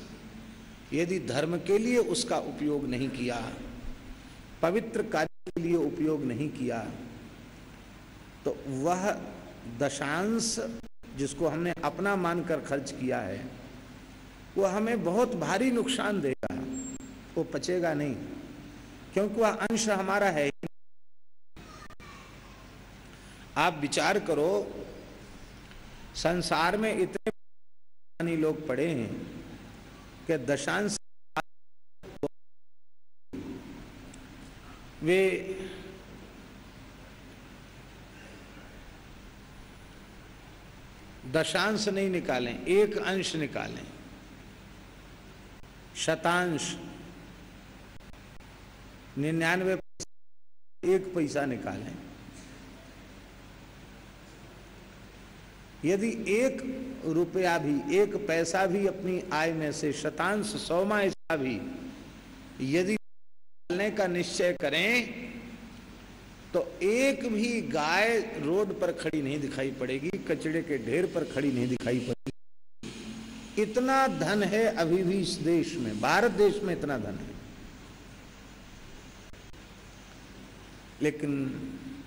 यदि धर्म के लिए उसका उपयोग नहीं किया, पवित्र कार्य के लिए उपयोग नहीं किया तो वह दशांश जिसको हमने अपना मानकर खर्च किया है, वो हमें बहुत भारी नुकसान देगा, वो पचेगा नहीं, क्योंकि वह अंश हमारा है आप विचार करो, संसार में इतने लोग पड़े हैं कि दशांश वे दशांश नहीं निकालें, एक अंश निकालें। शतांश निन्यानवे एक पैसा निकालें। यदि एक रुपया भी, एक पैसा भी अपनी आय में से शतांश सौमा हिस्सा भी यदि डालने का निश्चय करें तो एक भी गाय रोड पर खड़ी नहीं दिखाई पड़ेगी, कचड़े के ढेर पर खड़ी नहीं दिखाई पड़ेगी। इतना धन है अभी भी इस देश में, भारत देश में इतना धन है। लेकिन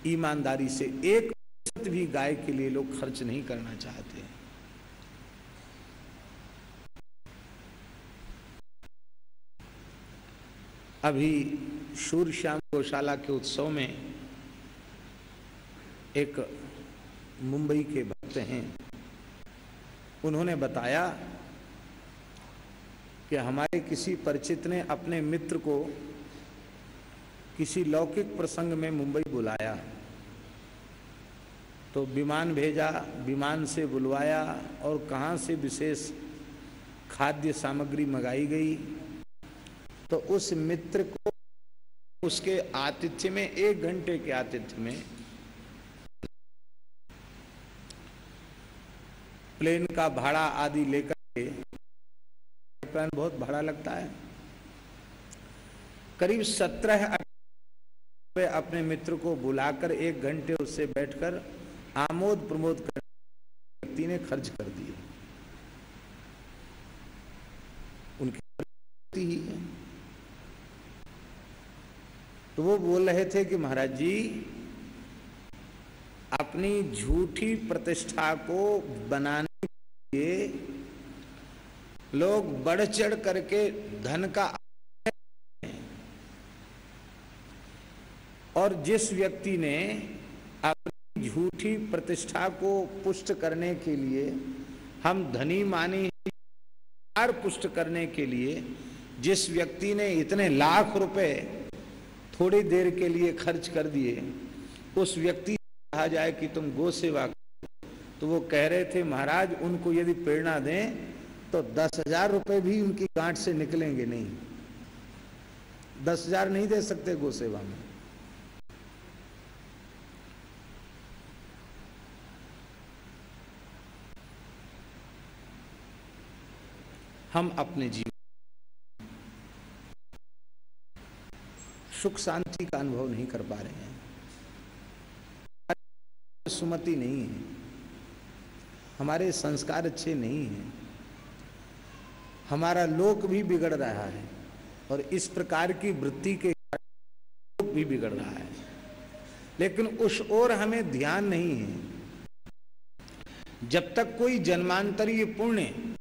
ईमानदारी से एक भी गाय के लिए लोग खर्च नहीं करना चाहते। हैं अभी श्याम गौशाला के उत्सव में एक मुंबई के भक्त हैं। उन्होंने बताया कि हमारे किसी परिचित ने अपने मित्र को किसी लौकिक प्रसंग में मुंबई बुलाया। तो विमान भेजा, विमान से बुलवाया और कहाँ से विशेष खाद्य सामग्री मंगाई गई? तो उस मित्र को उसके आतिथ्य में, एक घंटे के आतिथ्य में प्लेन का भाड़ा आदि लेकर के प्लेन बहुत भाड़ा लगता है। करीब सत्रह अपने मित्र को बुलाकर एक घंटे उससे बैठकर आमोद प्रमोद व्यक्ति ने खर्च कर दिए उनकी ही है। तो वो बोल रहे थे कि महाराज जी, अपनी झूठी प्रतिष्ठा को बनाने के लिए लोग बढ़ चढ़ करके धन का और जिस व्यक्ति ने झूठी प्रतिष्ठा को पुष्ट करने के लिए, हम धनी मानी पुष्ट करने के लिए, जिस व्यक्ति ने इतने लाख रुपए थोड़ी देर के लिए खर्च कर दिए, उस व्यक्ति कहा जाए कि तुम गो सेवा तो वो कह रहे थे, महाराज, उनको यदि प्रेरणा दें तो दस हज़ार रुपये भी उनकी गांठ से निकलेंगे नहीं। दस हज़ार नहीं दे सकते गो सेवा में। हम अपने जीवन सुख शांति का अनुभव नहीं कर पा रहे हैं। सुमति नहीं है। हमारे संस्कार अच्छे नहीं हैं। हमारा लोक भी बिगड़ रहा है और इस प्रकार की वृत्ति के लोक भी बिगड़ रहा है। लेकिन उस ओर हमें ध्यान नहीं है। जब तक कोई जन्मांतरीय पुण्य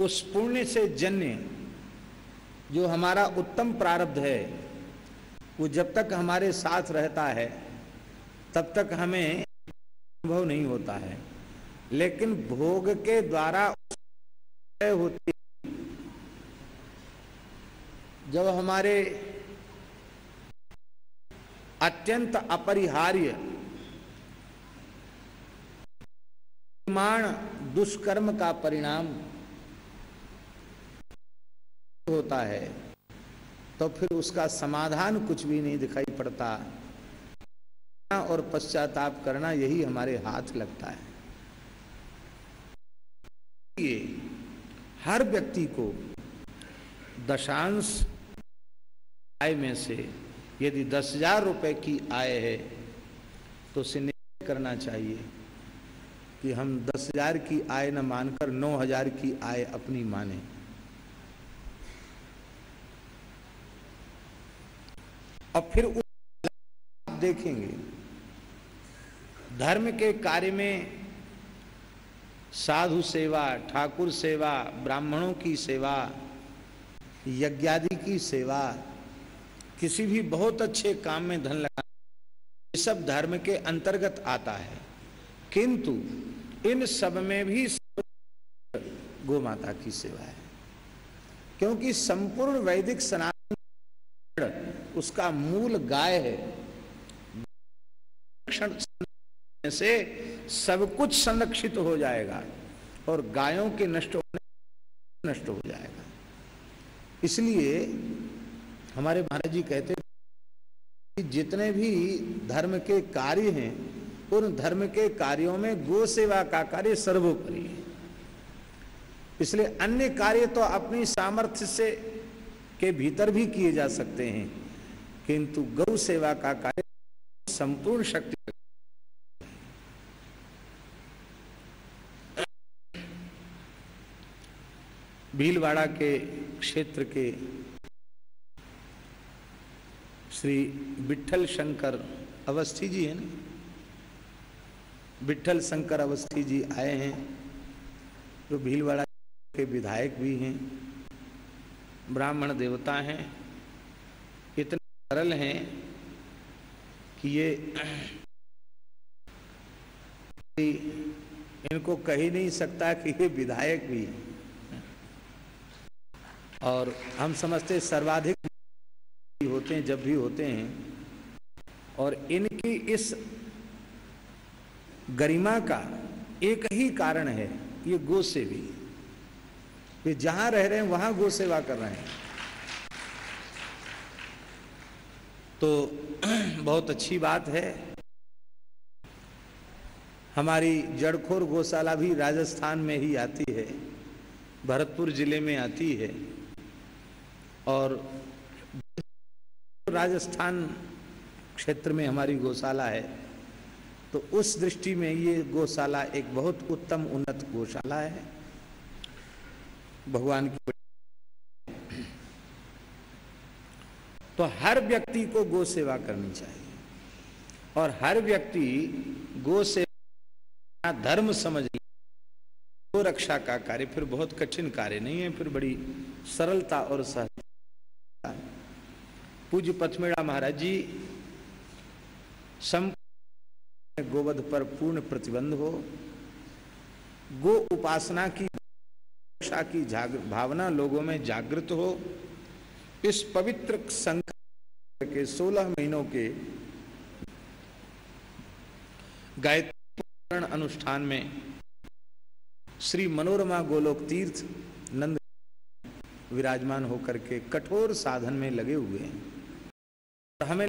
उस पुण्य से जन्य जो हमारा उत्तम प्रारब्ध है, वो जब तक हमारे साथ रहता है, तब तक हमें अनुभव नहीं होता है। लेकिन भोग के द्वारा होती जब हमारे अत्यंत अपरिहार्य दुष्कर्म का परिणाम होता है तो फिर उसका समाधान कुछ भी नहीं दिखाई पड़ता। और पश्चाताप करना यही हमारे हाथ लगता है। ये हर व्यक्ति को दशांश आय में से यदि दस हज़ार रुपये की आय है तो उसे करना चाहिए कि हम दस हज़ार की आय न मानकर नौ हज़ार की आय अपनी माने। और फिर आप देखेंगे। धर्म के कार्य में साधु सेवा, ठाकुर सेवा, ब्राह्मणों की सेवा, यज्ञादि की सेवा, किसी भी बहुत अच्छे काम में धन लगा, ये सब धर्म के अंतर्गत आता है। किंतु इन सब में भी गो माता की सेवा है, क्योंकि संपूर्ण वैदिक सनातन उसका मूल गाय है। से सब कुछ संरक्षित हो जाएगा और गायों के नष्ट होने नष्ट हो जाएगा। इसलिए हमारे महाराज जी कहते कि जितने भी धर्म के कार्य हैं, उन धर्म के कार्यों में गो सेवा का कार्य सर्वोपरि है। इसलिए अन्य कार्य तो अपनी सामर्थ्य से के भीतर भी किए जा सकते हैं। किंतु गौ सेवा का कार्य संपूर्ण शक्ति भीलवाड़ा के क्षेत्र के श्री विठल शंकर अवस्थी जी है ना? विठल शंकर अवस्थी जी आए हैं, जो भीलवाड़ा के विधायक भी हैं। ब्राह्मण देवता हैं, इतने सरल हैं कि ये इनको कह ही नहीं सकता कि ये विधायक भी हैं। और हम समझते सर्वाधिक होते हैं, जब भी होते हैं, और इनकी इस गरिमा का एक ही कारण है, ये गो सेवी वे जहाँ रह रहे हैं, वहाँ गो सेवा कर रहे हैं। तो बहुत अच्छी बात है। हमारी जड़खोर गौशाला भी राजस्थान में ही आती है, भरतपुर ज़िले में आती है, और राजस्थान क्षेत्र में हमारी गौशाला है। तो उस दृष्टि में ये गौशाला एक बहुत उत्तम उन्नत गौशाला है। भगवान की तो हर व्यक्ति को गो सेवा करनी चाहिए। और हर व्यक्ति गो सेवा धर्म समझ गो रक्षा का कार्य फिर बहुत कठिन कार्य नहीं है, फिर बड़ी सरलता और सहजता। पूज्य पथमेड़ा महाराज जी संपूर्ण गोवध पर पूर्ण प्रतिबंध हो। गो उपासना की रक्षा की भावना लोगों में जागृत हो। इस पवित्र संकल्प के सोलह महीनों के गायत्री अनुष्ठान में श्री मनोरमा गोलोक तीर्थ नंद विराजमान होकर के कठोर साधन में लगे हुए हैं। हमें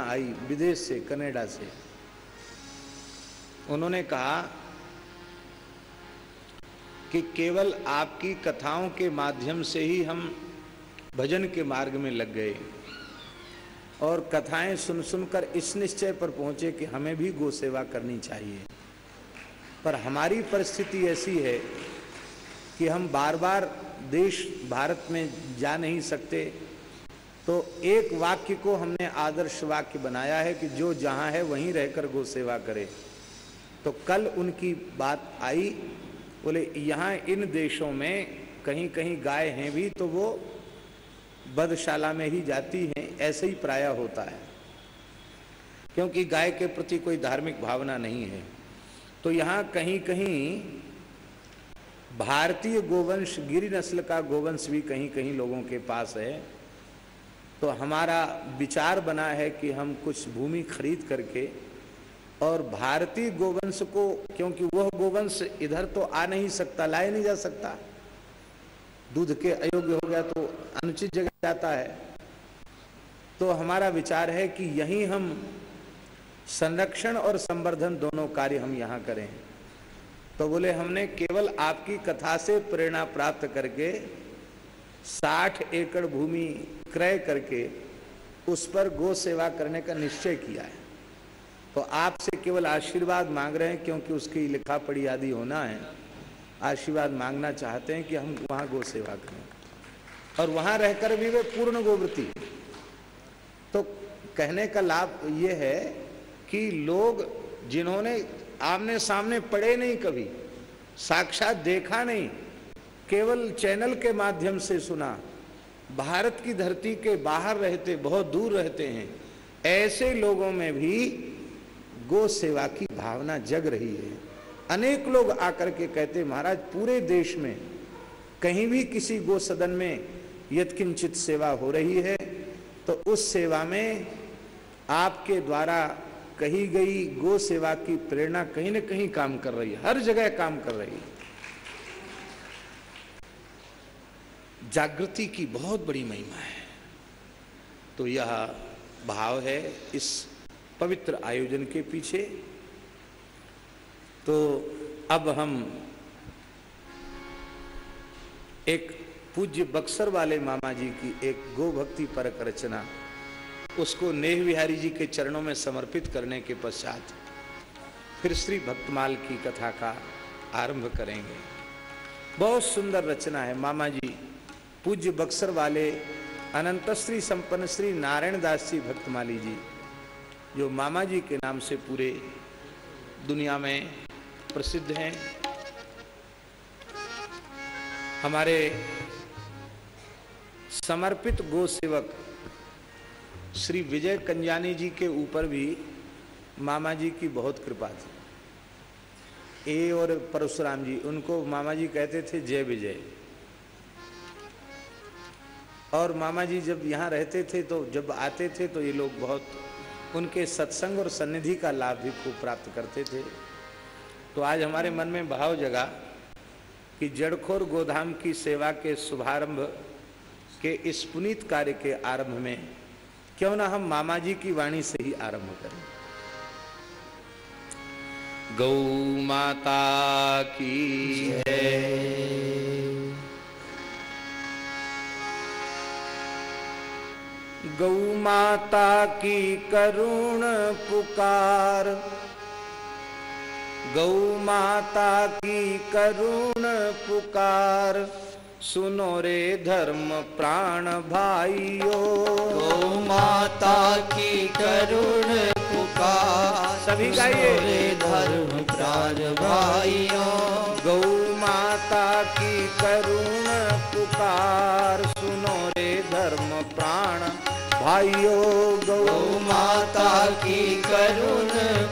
आई विदेश से, कनाडा से। उन्होंने कहा कि केवल आपकी कथाओं के माध्यम से ही हम भजन के मार्ग में लग गए। और कथाएँ सुन सुनकर इस निश्चय पर पहुँचे कि हमें भी गो सेवा करनी चाहिए। पर हमारी परिस्थिति ऐसी है कि हम बार बार देश, भारत में जा नहीं सकते। तो एक वाक्य को हमने आदर्श वाक्य बनाया है कि जो जहाँ है वहीं रहकर गो सेवा करे। तो कल उनकी बात आई, बोले, यहाँ इन देशों में कहीं कहीं गाय हैं भी तो वो बदशाला में ही जाती हैं, ऐसे ही प्राय होता है। क्योंकि गाय के प्रति कोई धार्मिक भावना नहीं है। तो यहाँ कहीं कहीं भारतीय गोवंश गिरी नस्ल का गोवंश भी कहीं कहीं लोगों के पास है। तो हमारा विचार बना है कि हम कुछ भूमि खरीद करके और भारतीय गोवंश को, क्योंकि वह गोवंश इधर तो आ नहीं सकता, लाया नहीं जा सकता। दूध के अयोग्य हो गया तो अनुचित जगह जाता है। तो हमारा विचार है कि यहीं हम संरक्षण और संवर्धन दोनों कार्य हम यहाँ करें। तो बोले, हमने केवल आपकी कथा से प्रेरणा प्राप्त करके साठ एकड़ भूमि क्रय करके उस पर गो सेवा करने का निश्चय किया है। तो आपसे केवल आशीर्वाद मांग रहे हैं क्योंकि उसकी लिखा पढ़ी आदि होना है। आशीर्वाद मांगना चाहते हैं कि हम वहाँ गो सेवा करें। और वहाँ रहकर भी वे पूर्ण गोवृत्ति। तो कहने का लाभ ये है कि लोग जिन्होंने आमने सामने पढ़े नहीं कभी, साक्षात देखा नहीं, केवल चैनल के माध्यम से सुना भारत की धरती के बाहर रहते, बहुत दूर रहते हैं, ऐसे लोगों में भी गो सेवा की भावना जग रही है। अनेक लोग आकर के कहते, महाराज, पूरे देश में कहीं भी किसी गो सदन में यत्किंचित सेवा हो रही है तो उस सेवा में आपके द्वारा कही गई गो सेवा की प्रेरणा कहीं न कहीं काम कर रही है, हर जगह काम कर रही है। जागृति की बहुत बड़ी महिमा है। तो यह भाव है इस पवित्र आयोजन के पीछे। तो अब हम एक पूज्य बक्सर वाले मामा जी की एक गो भक्ति परक रचना, उसको नेह बिहारी जी के चरणों में समर्पित करने के पश्चात फिर श्री भक्तमाल की कथा का आरंभ करेंगे। बहुत सुंदर रचना है मामा जी। पूज्य बक्सर वाले अनंत श्री संपन्न श्री नारायण दास जी भक्तमाली जी, जो मामा जी के नाम से पूरे दुनिया में प्रसिद्ध हैं। हमारे समर्पित गो सेवक श्री विजय कंजानी जी के ऊपर भी मामा जी की बहुत कृपा थी। ए और परशुराम जी, उनको मामा जी कहते थे, जय विजय। और मामा जी जब यहाँ रहते थे तो जब आते थे तो ये लोग बहुत उनके सत्संग और सन्निधि का लाभ भी खूब प्राप्त करते थे। तो आज हमारे मन में भाव जगा कि जड़खोर गोधाम की सेवा के शुभारंभ के इस पुनीत कार्य के आरंभ में क्यों ना हम मामा जी की वाणी से ही आरंभ करें। गौ माता की है गौ माता की करुण पुकार। गौ माता की करुण पुकार। सुनो रे धर्म प्राण भाइयों। गौ माता की करुण पुकार। सभी गाइए। रे धर्म प्राण भाइयों। गौ माता की करुण पुकार। सुनो रे धर्म प्राण भाइयों, गौ माता की करुण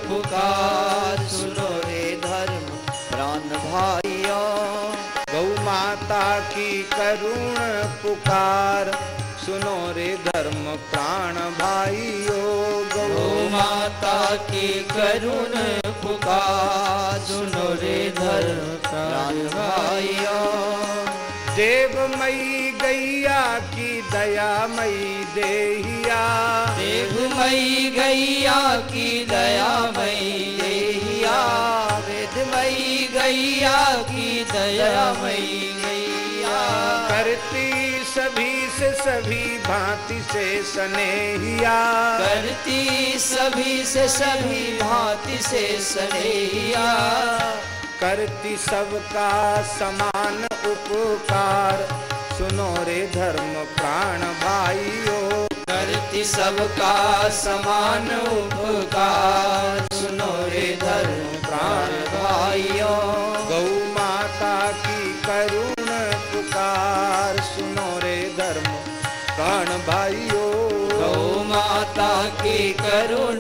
पुकार। सुनो रे धर्म, प्राण भाइयों, गौ माता की करुण पुकार। सुनो रे धर्म, प्राण भाइयों, गौ माता की करुण पुकार। सुनो रे धर्म, प्राण भाइयों देव की दयामयी देहिया। देवमयी गैया की दयामयी गैया वेदमयी गैया की दयामयी गैया। करती सभी से सभी भांति से स्नेहिया। करती सभी से सभी भांति से स्नेहिया। करती सबका समान उपकार। सुनो रे धर्म प्राण भाइयों। करती सबका समान उपकार। सुनो रे धर्म प्राण भाइयों। गौ माता की करुण पुकार। सुनो रे धर्म प्राण भाइयों। गौ माता की करुण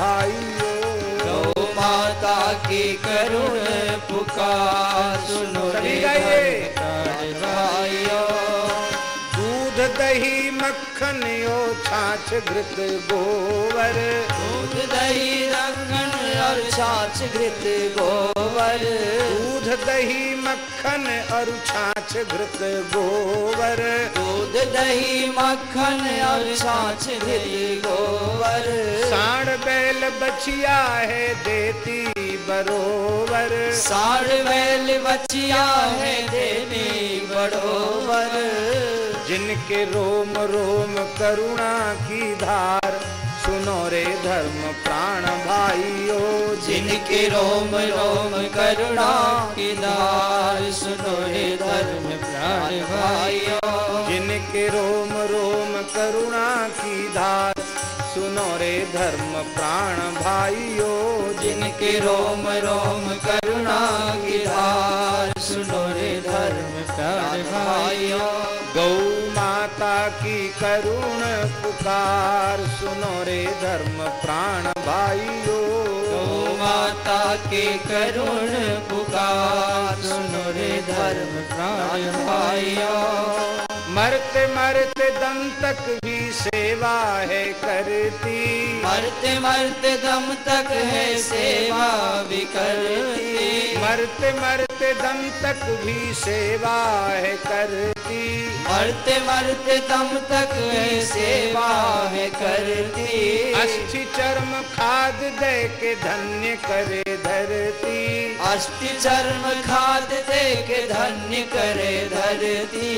भाइयों गौ माता की करुण पुकार सुनो सभी गाइए। भाइयों दूध दही मक्खन छाछ घृत गोबर। दूध दही रंगन और छाछ घृत गोबर। दूध दही मक्खन और छाछ घृत गोबर। दूध दही मक्खन और छाछ घृत गोबर। साण बैल बछिया है देती बरोबर। सार बैल बचिया है देवी बड़ोबर जिनके रोम रोम करुणा की धार, सुनो रे धर्म प्राण भाइयों, जिनके रोम रोम करुणा की धार, सुनो रे धर्म प्राण भाइयों। जिनके रोम रोम करुणा की धार, सुनो रे धर्म प्राण भाइयों, जिनके रोम रोम करुणा की धार, सुनो रे धर्म प्राण भाइयों। गौ माता की करुण पुकार। सुनो रे धर्म प्राण भाइयों। गौ माता के करुण पुकार। सुनो रे धर्म प्राण भाइयों। मरते मरते दम तक भी सेवा है करती। मरते मरते दम तक है सेवा भी करती। मरते मरते दम तक भी सेवा है करती। मरते मरते दम तक सेवा है करती। अस्थि चर्म खाद दे के धन्य करे धरती। अष्टि चर्म खाद दे के धन्य करे धरती।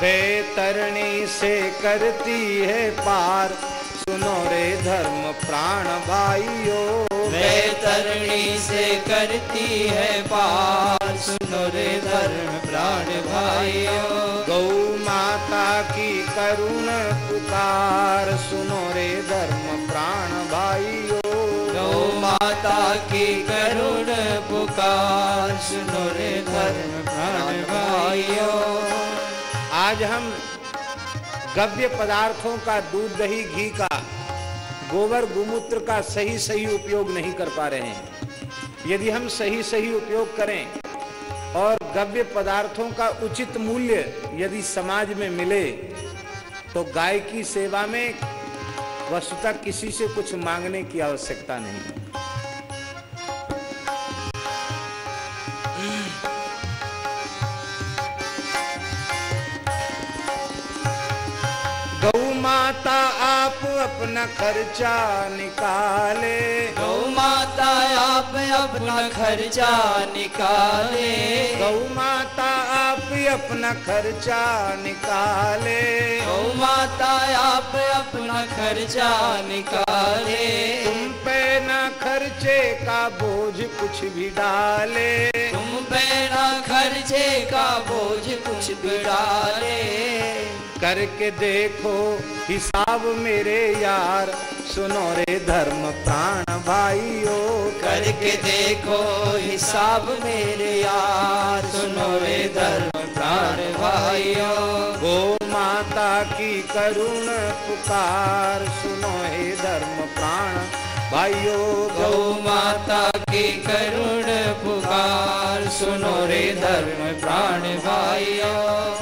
बेतरणी से करती है पार। सुनो रे धर्म प्राण भाइयों। वैतरणी से करती है पार। सुनो रे धर्म प्राण भाइयों, गौ माता की करुण पुकार। सुनो रे धर्म प्राण भाइयों, गौ माता की करुण पुकार। सुनो रे धर्म प्राण भाइयों। आज हम गव्य पदार्थों का दूध दही घी का गोबर गोमूत्र का सही सही उपयोग नहीं कर पा रहे हैं। यदि हम सही सही उपयोग करें और गव्य पदार्थों का उचित मूल्य यदि समाज में मिले तो गाय की सेवा में वस्तुतः किसी से कुछ मांगने की आवश्यकता नहीं। गौ माता आप अपना खर्चा निकाले। गौ माता आप अपना खर्चा निकाले। गौ माता आप अपना खर्चा निकाले। गौ माता आप अपना खर्चा निकाले। तुम पे ना खर्चे का बोझ कुछ भी डाले। तुम पे ना खर्चे का बोझ कुछ भी डाले। करके देखो, हिसाब मेरे यार। सुनो रे धर्म प्राण भाइयों, करके देखो, हिसाब मेरे यार। सुनो रे धर्म प्राण भाइयों गो माता की करुण पुकार। सुनो हे धर्म प्राण भाइयों गौ माता की करुण पुकार। सुनो रे धर्म प्राण भाइयों।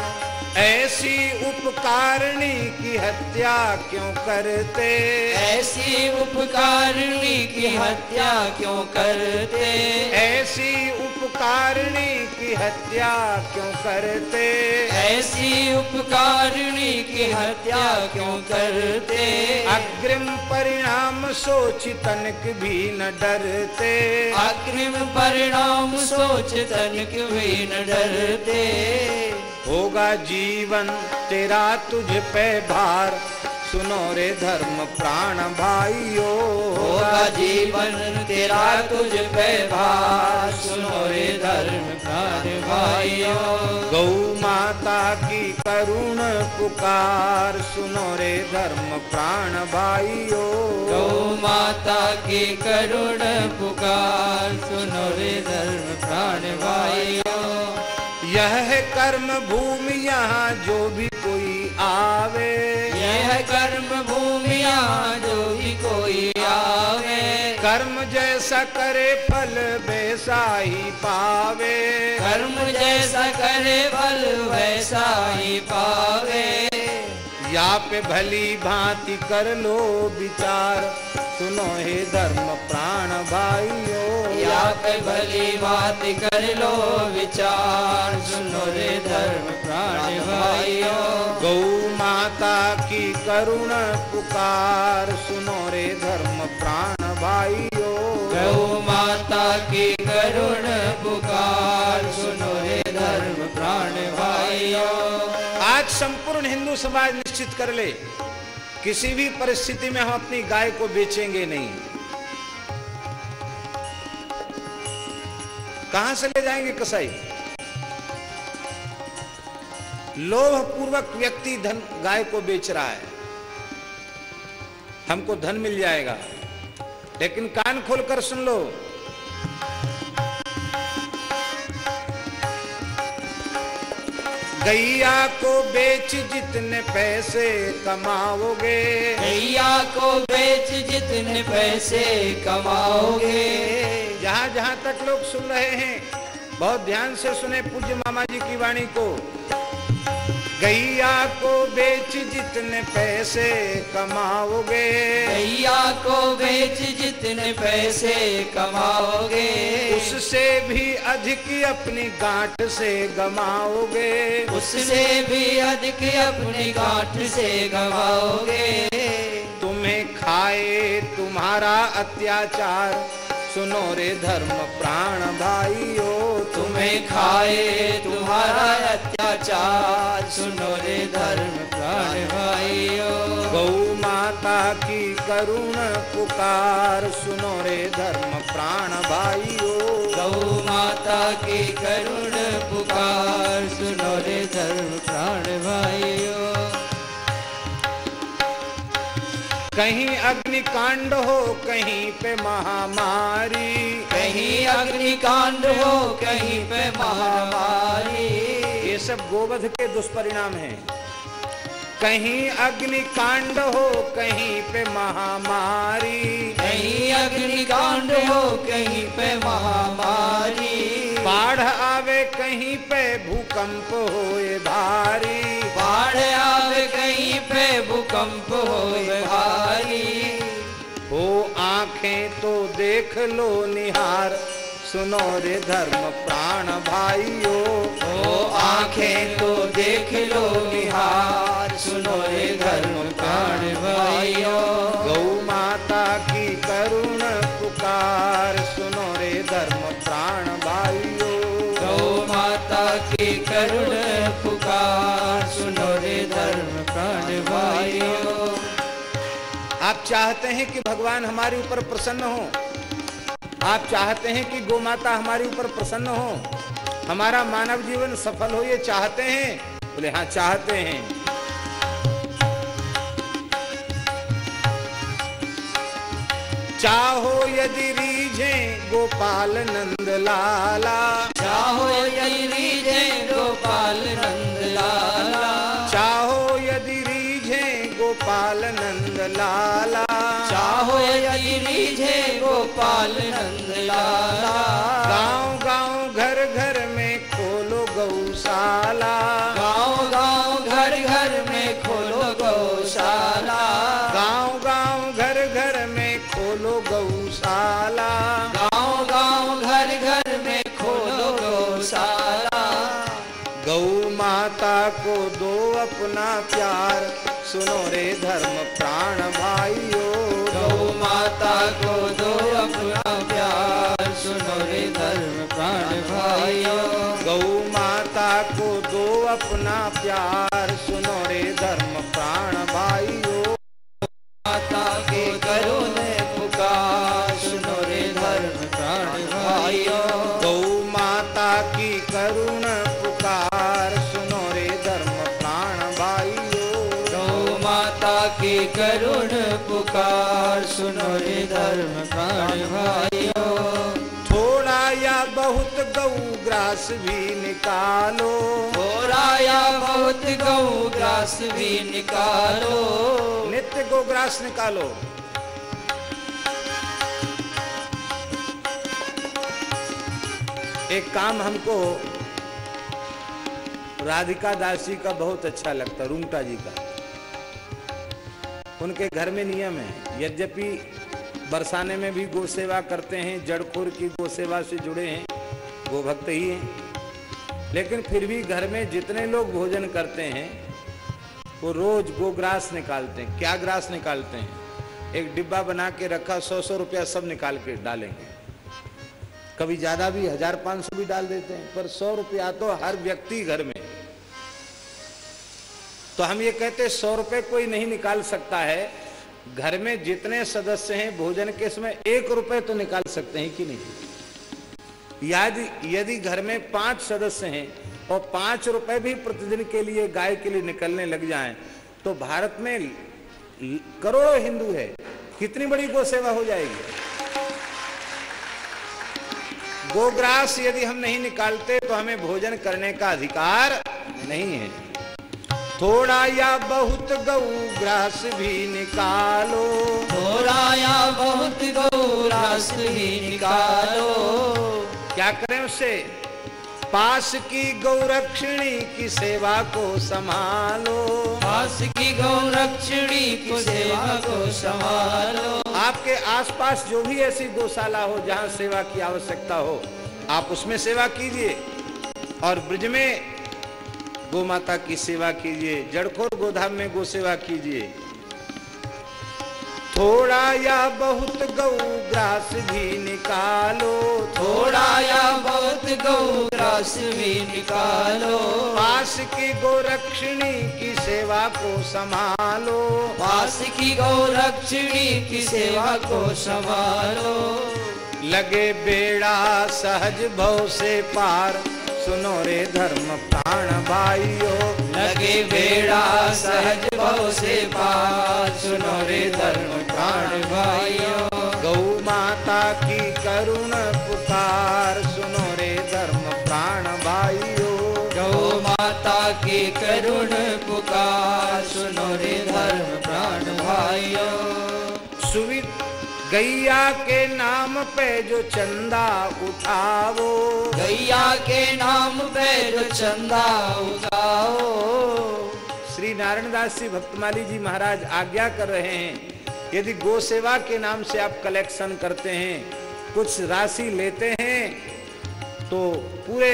उपकारिणी की हत्या क्यों करते? ऐसी उपकारिणी की हत्या क्यों करते? ऐसी उपकारिणी की हत्या क्यों करते? ऐसी उपकारिणी की हत्या क्यों करते? अग्रिम परिणाम सोच तनक भी न डरते। अग्रिम परिणाम सोच तनिक भी न डरते। होगा जीवन तेरा तुझ पे भार। सुनो रे धर्म प्राण भाइयों। होगा जीवन तेरा तुझ पे भार। सुनो रे धर्म प्राण भाइयों। गौ माता की करुण पुकार। सुनो रे धर्म प्राण भाइयों। गौ माता की करुण पुकार। सुनो रे धर्म प्राण भाइयों। यह है कर्म भूमि यहाँ जो भी कोई आवे। यह कर्म भूमि यहाँ जो भी कोई आवे। कर्म जैसा करे फल वैसा ही पावे। कर्म जैसा करे फल वैसा ही पावे। या पे भली भांति कर लो विचार। सुनो हे धर्म प्राण भाइयों या पे भली भांति कर लो विचार। सुनो रे धर्म प्राण भाइयों। गौ माता की करुण पुकार। सुनो रे धर्म प्राण भाइयों। गौ माता की करुण पुकार। सुनो रे धर्म प्राण भाइयों। संपूर्ण हिंदू समाज निश्चित कर ले। किसी भी परिस्थिति में हम अपनी गाय को बेचेंगे नहीं। कहाँ से ले जाएँगे कसाई? लोभ पूर्वक व्यक्ति धन, गाय को बेच रहा है। हमको धन मिल जाएगा। लेकिन कान खोलकर सुन लो। गैया को बेच जितने पैसे कमाओगे। गैया को बेच जितने पैसे कमाओगे। जहाँ जहाँ तक लोग सुन रहे हैं बहुत ध्यान से सुने पूज्य मामा जी की वाणी को। गैया को बेच जितने पैसे कमाओगे। गैया को बेच जितने पैसे कमाओगे। उससे भी अधिक अपनी गांठ से गमाओगे। उससे भी अधिक अपनी गांठ से गवाओगे तुम्हें खाए तुम्हारा अत्याचार सुनो रे धर्म प्राण भाइयों, तुम्हें खाए तुम्हारा अत्याचार। सुनो रे धर्म प्राण भाइयों गौ माता की करुण पुकार। सुनो रे धर्म प्राण भाइयों गौ माता की करुण पुकार। सुनो रे धर्म कहीं अग्निकांड हो कहीं पे महामारी। कहीं अग्निकांड हो कहीं पे महामारी। ये सब गोवध के दुष्परिणाम हैं। कहीं अग्निकांड हो कहीं पे महामारी। कहीं अग्निकांड हो कहीं पे महामारी। बाढ़ आवे कहीं पे भूकंप होए भारी। बाढ़ आवे कहीं पे भूकंप हो भारी। आँखें तो देख लो निहार। सुनो रे धर्म प्राण भाइयों। ओ आँखें तो देख लो निहार। सुनो रे धर्म प्राण भाइयों। गौ माता की करुण पुकार। सुनो रे धर्म प्राण भाइयों। गौ माता की करुण चाहते हैं कि भगवान हमारे ऊपर प्रसन्न हो। आप चाहते हैं कि गौ माता हमारे ऊपर प्रसन्न हो। हमारा मानव जीवन सफल हो, ये चाहते हैं। बोले हाँ चाहते हैं। चाहो यदि रीझे गोपाल नंद लाला चाहो यदि रीझे गोपाल गोपाल नंद लाला। चाहो यदि रीझे गोपाल नंद लाला। गाँव गाँव घर घर में खोलो गौशाला। गाँव गाँव घर घर में खोलो गौशाला। गाँव गाँव घर घर में खोलो गौशाला। गाँव गाँव घर घर में खोलो गौशाला। गौ माता को दो अपना प्यार। सुनो रे धर्म प्राण भाइयों गौ माता को दो अपना प्यार सुनो रे धर्म प्राण भाइयों गौ माता को दो अपना प्यार सुनो रे धर्म प्राण भाइयों माता के करो पुकार ग्रास भी निकालो। थोड़ा या बहुत गौ ग्रास भी निकालो। नित्य गो ग्रास निकालो। एक काम हमको राधिका दासी का बहुत अच्छा लगता रूंगटा जी का। उनके घर में नियम है यद्यपि बरसाने में भी गो सेवा करते हैं जड़खोर की गो सेवा से जुड़े हैं गो भक्त ही हैं। लेकिन फिर भी घर में जितने लोग भोजन करते हैं, वो रोज गो ग्रास निकालते हैं। क्या ग्रास निकालते हैं? एक डिब्बा बना के रखा सौ सौ रुपया सब निकाल के डालेंगे। कभी ज़्यादा भी, हज़ार पाँच सौ भी डाल देते हैं। पर सौ रुपया तो हर व्यक्ति घर में। तो हम ये कहते हैं, सौ रुपये कोई नहीं निकाल सकता है। घर में जितने सदस्य हैं, भोजन के समय एक रुपये तो निकाल सकते हैं कि नहीं? यदि यदि घर में पाँच सदस्य हैं और पाँच रुपए भी प्रतिदिन के लिए गाय के लिए निकलने लग जाएँ तो भारत में करोड़ों हिंदू है। कितनी बड़ी गो सेवा हो जाएगी? गोग्रास यदि हम नहीं निकालते तो हमें भोजन करने का अधिकार नहीं है। थोड़ा या बहुत गौ ग्रास भी निकालो। थोड़ा या बहुत गौ रास भी निकालो। क्या करें उससे पास की गौरक्षिणी की सेवा को संभालो। पास की गौ रक्षणी को सेवा को संभालो। आपके आसपास जो भी ऐसी गौशाला हो जहाँ सेवा की आवश्यकता हो आप उसमें सेवा कीजिए। और ब्रज में गौ माता की सेवा कीजिए जड़खोर गोधाम में गो सेवा कीजिए। थोड़ा या बहुत गौ ग्रास भी निकालो। थोड़ा या बहुत गौ रास भी निकालो। पास की गोरक्षिणी की सेवा को संभालो। पास की गौ रक्षणी की सेवा को संभालो। लगे बेड़ा सहज भव से पार। सुनो रे धर्म प्राण भाइयों। लगे बेड़ा सहज भव से पार। सुनो रे धर्म प्राण भाइयों। गौ माता की करुण पुकार। सुनो रे धर्म प्राण भाइयों। गौ माता की करुण पुकार। गैया के नाम पे जो चंदा उठाओ। गैया के नाम पे जो चंदा उठाओ। श्री नारायण दास जी भक्तमाली जी महाराज आज्ञा कर रहे हैं यदि गो सेवा के नाम से आप कलेक्शन करते हैं कुछ राशि लेते हैं तो पूरे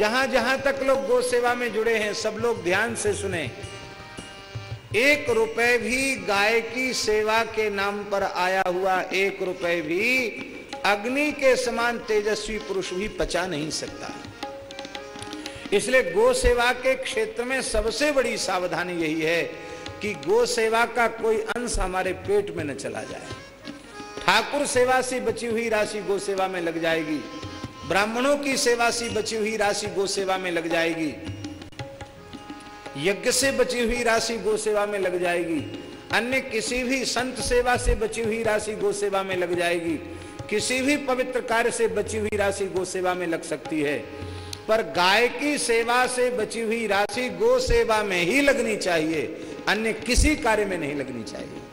जहाँ जहाँ तक लोग गो सेवा में जुड़े हैं सब लोग ध्यान से सुने। एक रुपए भी गाय की सेवा के नाम पर आया हुआ एक रुपए भी अग्नि के समान तेजस्वी पुरुष भी पचा नहीं सकता। इसलिए गो सेवा के क्षेत्र में सबसे बड़ी सावधानी यही है कि गो सेवा का कोई अंश हमारे पेट में न चला जाए। ठाकुर सेवा से बची हुई राशि गो सेवा में लग जाएगी। ब्राह्मणों की सेवा से बची हुई राशि गो सेवा में लग जाएगी। यज्ञ से बची हुई राशि गो सेवा में लग जाएगी। अन्य किसी भी संत सेवा से बची हुई राशि गो सेवा में लग जाएगी। किसी भी पवित्र कार्य से बची हुई राशि गो सेवा में लग सकती है। पर गाय की सेवा से बची हुई राशि गो सेवा में ही लगनी चाहिए। अन्य किसी कार्य में नहीं लगनी चाहिए।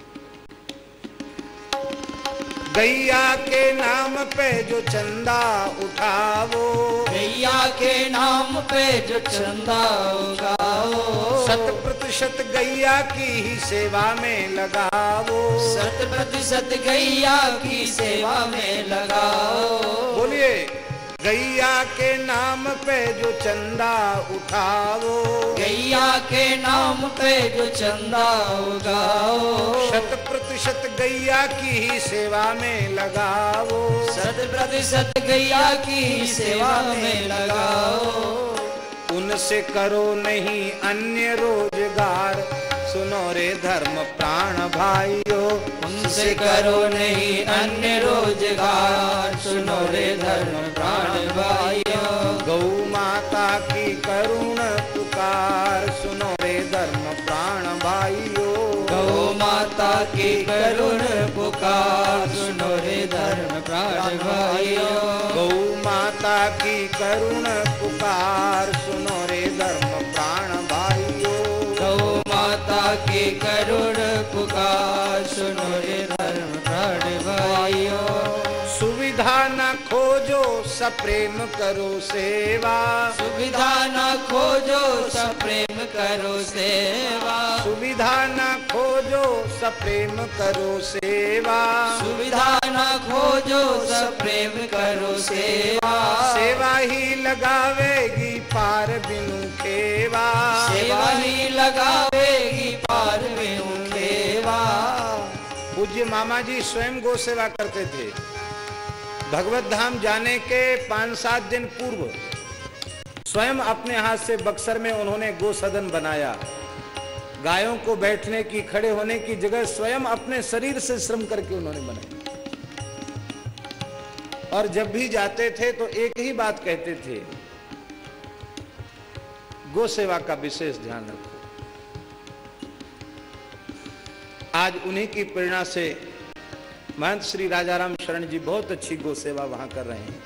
गैया के नाम पे जो चंदा उठाओ। गैया के नाम पे जो चंदा उठाओ। शत प्रतिशत गैया की ही सेवा में लगाओ। शत प्रतिशत गैया की सेवा में लगाओ। बोलिए। गैया के नाम पे जो चंदा उठाओ। गैया के नाम पे जो चंदा उगाओ शत प्रतिशत गैया की ही सेवा में लगाओ। शत प्रतिशत गैया की ही सेवा में लगाओ। उनसे करो नहीं अन्य रोज़गार। सुनो रे धर्म प्राण भाइयों, उनसे करो नहीं अन्य रोज़गार। सुनो रे धर्म प्राण भाइयों, गौ माता की करुण पुकार। सुनो रे धर्म प्राण भाइयों, गौ माता की करुण पुकार। सुनो रे धर्म प्राण भाइयों, गौ माता की करुण पुकार। सप्रेम करो सेवा। सुविधा न खोजो सब प्रेम करो सेवा। सुविधा न खोजो सप्रेम करो सेवा। सुविधा न खोजो सब प्रेम करो सेवा। सेवा ही लगावेगी पार बिनु खेवा। सेवा ही लगावेगी पार में खेवा। पूज्य मामा जी स्वयं गो सेवा करते थे। भगवत धाम जाने के पाँच सात दिन पूर्व, स्वयं अपने हाथ से बक्सर में उन्होंने गो सदन बनाया। गायों को बैठने की, खड़े होने की जगह स्वयं अपने शरीर से श्रम करके उन्होंने बनाई और जब भी जाते थे तो एक ही बात कहते थे, गो सेवा का विशेष ध्यान रखो। आज उन्हीं की प्रेरणा से महंत श्री राजाराम शरण जी बहुत अच्छी गो सेवा वहाँ कर रहे हैं।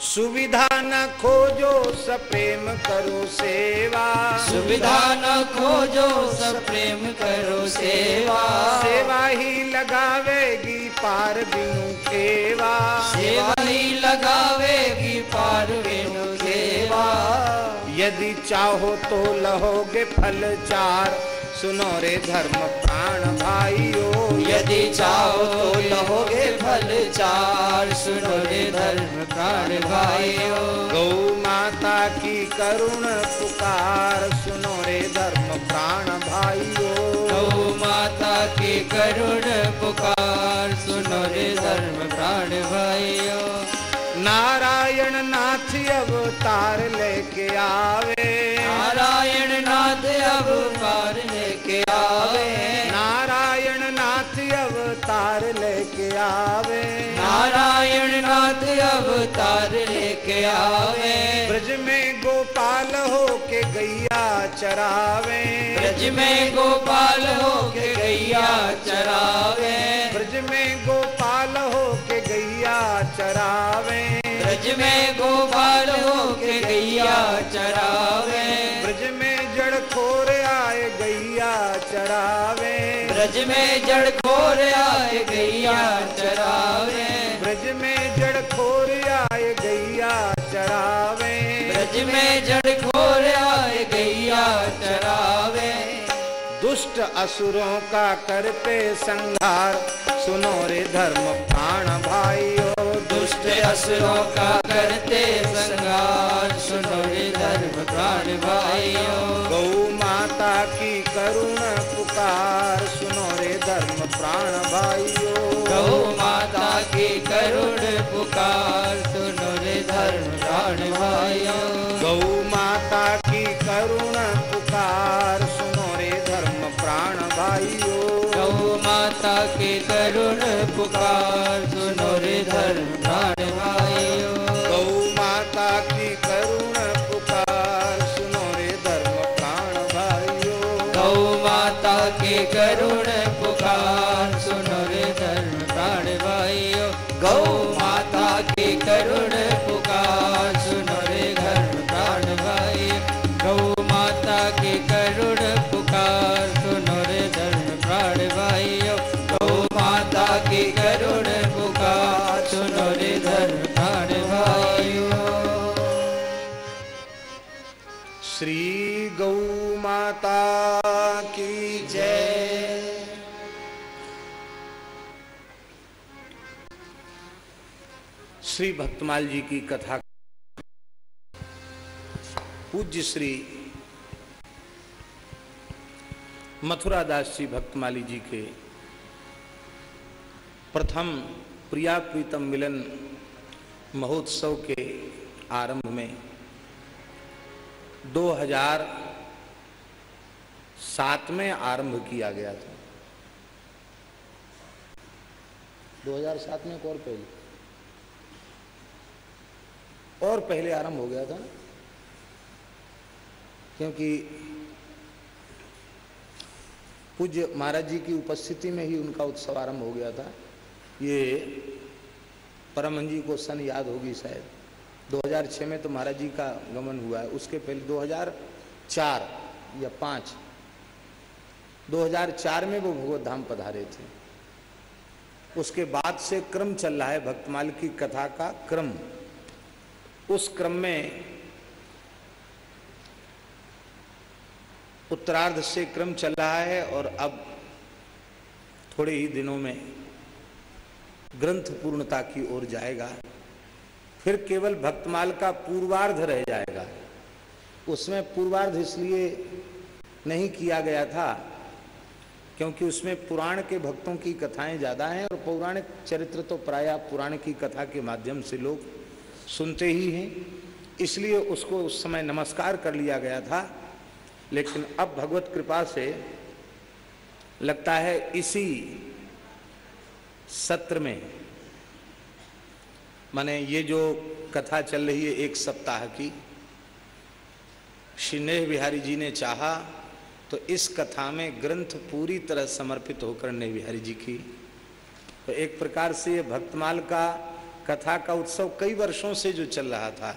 सुविधा न खोजो सप्रेम करो सेवा। सुविधा न खोजो सब प्रेम करो सेवा। सेवा ही लगावेगी पार बिनु खेवा। सेवा ही लगावेगी पार में सेवा यदि चाहो तो लहोगे फल चार। सुनो रे धर्म प्राण भाइयों, यदि चाहो तो लहोगे फल चार। सुनो रे धर्म प्राण भाइयों, गौ माता की करुण पुकार। सुनो रे धर्म प्राण भाइयों, गौ माता की करुण पुकार। सुनो रे धर्म प्राण भाइयों। नारायण नाथ अवतार लेके आवे। नारायण नाथ अब पार लेके आवे। नारायण नाथ अवतार लेके आवे। नारायण नाथ अवतार लेके आवे। ब्रज में गोपाल हो के गैया चरावे। ब्रज में गोपाल हो के गैया चरावे। ब्रज में गोपाल हो के गैया चरावे। गोपाल हो के गैया चरावे। ब्रज में जड़ खोर आए गैया चरावे। ब्रज में जड़ खोर आए गैया चरावे। ब्रज में जड़ खोर आए गैया चरावे। ब्रज में जड़ खोर आए गैया चरावे। दुष्ट असुरों का कर पे संहार सुनो रे धर्म प्राण भाइयों। दुष्ट असुरों का करते संगार सुनो धर्म प्राण भाइयों। गौ माता की करुण पुकार। सुनो रे धर्म प्राण भाइयों। गौ माता की करुण भक्तमाल जी की कथा। पूज्य श्री मथुरा दास जी भक्तमाली जी के प्रथम प्रिया प्रीतम मिलन महोत्सव के आरंभ में 2007 में आरंभ किया गया था। 2007 में और पहले? और पहले आरंभ हो गया था। ना क्योंकि पूज्य महाराज जी की उपस्थिति में ही उनका उत्सव आरंभ हो गया था। ये परमहंस जी को सन याद होगी शायद। 2006 में तो महाराज जी का गमन हुआ है। उसके पहले 2004 या 5 2004 में वो भगवत धाम पधारे थे। उसके बाद से क्रम चल रहा है। भक्तमाल की कथा का क्रम। उस क्रम में उत्तरार्ध से क्रम चल रहा है और अब थोड़े ही दिनों में ग्रंथ पूर्णता की ओर जाएगा। फिर केवल भक्तमाल का पूर्वार्ध रह जाएगा। उसमें पूर्वार्ध इसलिए नहीं किया गया था क्योंकि उसमें पुराण के भक्तों की कथाएँ ज़्यादा हैं और पौराणिक चरित्र तो प्राय पुराण की कथा के माध्यम से लोग सुनते ही हैं। इसलिए उसको उस समय नमस्कार कर लिया गया था। लेकिन अब भगवत कृपा से लगता है इसी सत्र में, माने ये जो कथा चल रही है एक सप्ताह की, श्री बिहारी जी ने चाहा तो इस कथा में ग्रंथ पूरी तरह समर्पित होकर नेह बिहारी जी की। तो एक प्रकार से ये भक्तमाल का कथा का उत्सव कई वर्षों से जो चल रहा था,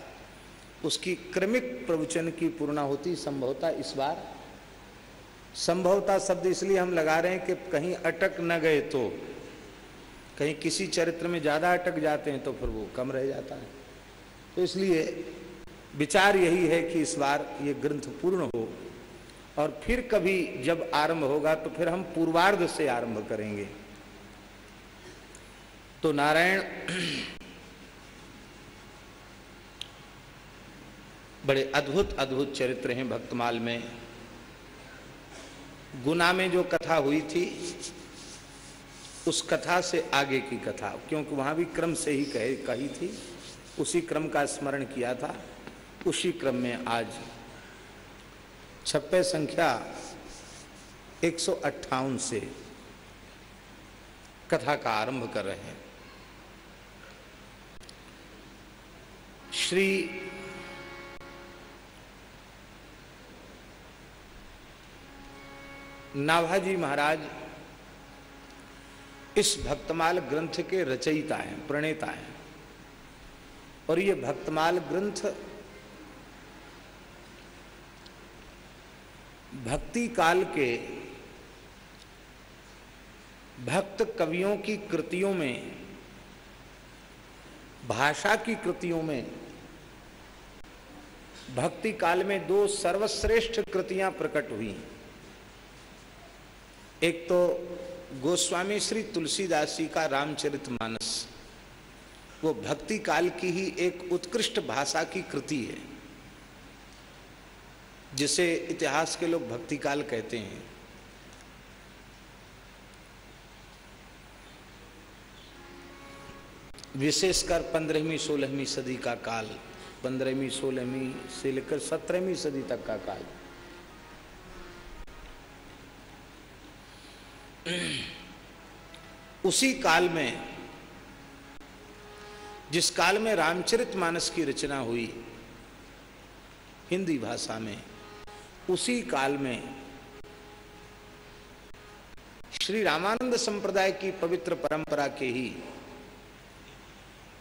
उसकी क्रमिक प्रवचन की पूर्णाहुति संभवता इस बार। संभवता शब्द इसलिए हम लगा रहे हैं कि कहीं अटक न गए तो कहीं किसी चरित्र में ज़्यादा अटक जाते हैं तो फिर वो कम रह जाता है। तो इसलिए विचार यही है कि इस बार ये ग्रंथ पूर्ण हो, और फिर कभी जब आरंभ होगा तो फिर हम पूर्वार्ध से आरंभ करेंगे। तो नारायण बड़े अद्भुत अद्भुत चरित्र हैं भक्तमाल में। गुना में जो कथा हुई थी, उस कथा से आगे की कथा, क्योंकि वहाँ भी क्रम से ही कहे, कही थी। उसी क्रम का स्मरण किया था। उसी क्रम में आज छप्पे संख्या एक सौ अट्ठावन से कथा का आरंभ कर रहे हैं। श्री नाभाजी महाराज इस भक्तमाल ग्रंथ के रचयिता हैं, प्रणेता हैं। और ये भक्तमाल ग्रंथ भक्ति काल के भक्त कवियों की कृतियों में, भाषा की कृतियों में, भक्ति काल में दो सर्वश्रेष्ठ कृतियाँ प्रकट हुई एक तो गोस्वामी श्री तुलसीदास जी का रामचरित मानस। वो भक्ति काल की ही एक उत्कृष्ट भाषा की कृति है, जिसे इतिहास के लोग भक्ति काल कहते हैं। विशेषकर पंद्रहवीं, सोलहवीं सदी का काल, पंद्रहवीं, सोलहवीं से लेकर सत्रहवीं सदी तक का काल। उसी काल में, जिस काल में रामचरित मानस की रचना हुई, हिंदी भाषा में, उसी काल में श्री रामानंद संप्रदाय की पवित्र परंपरा के ही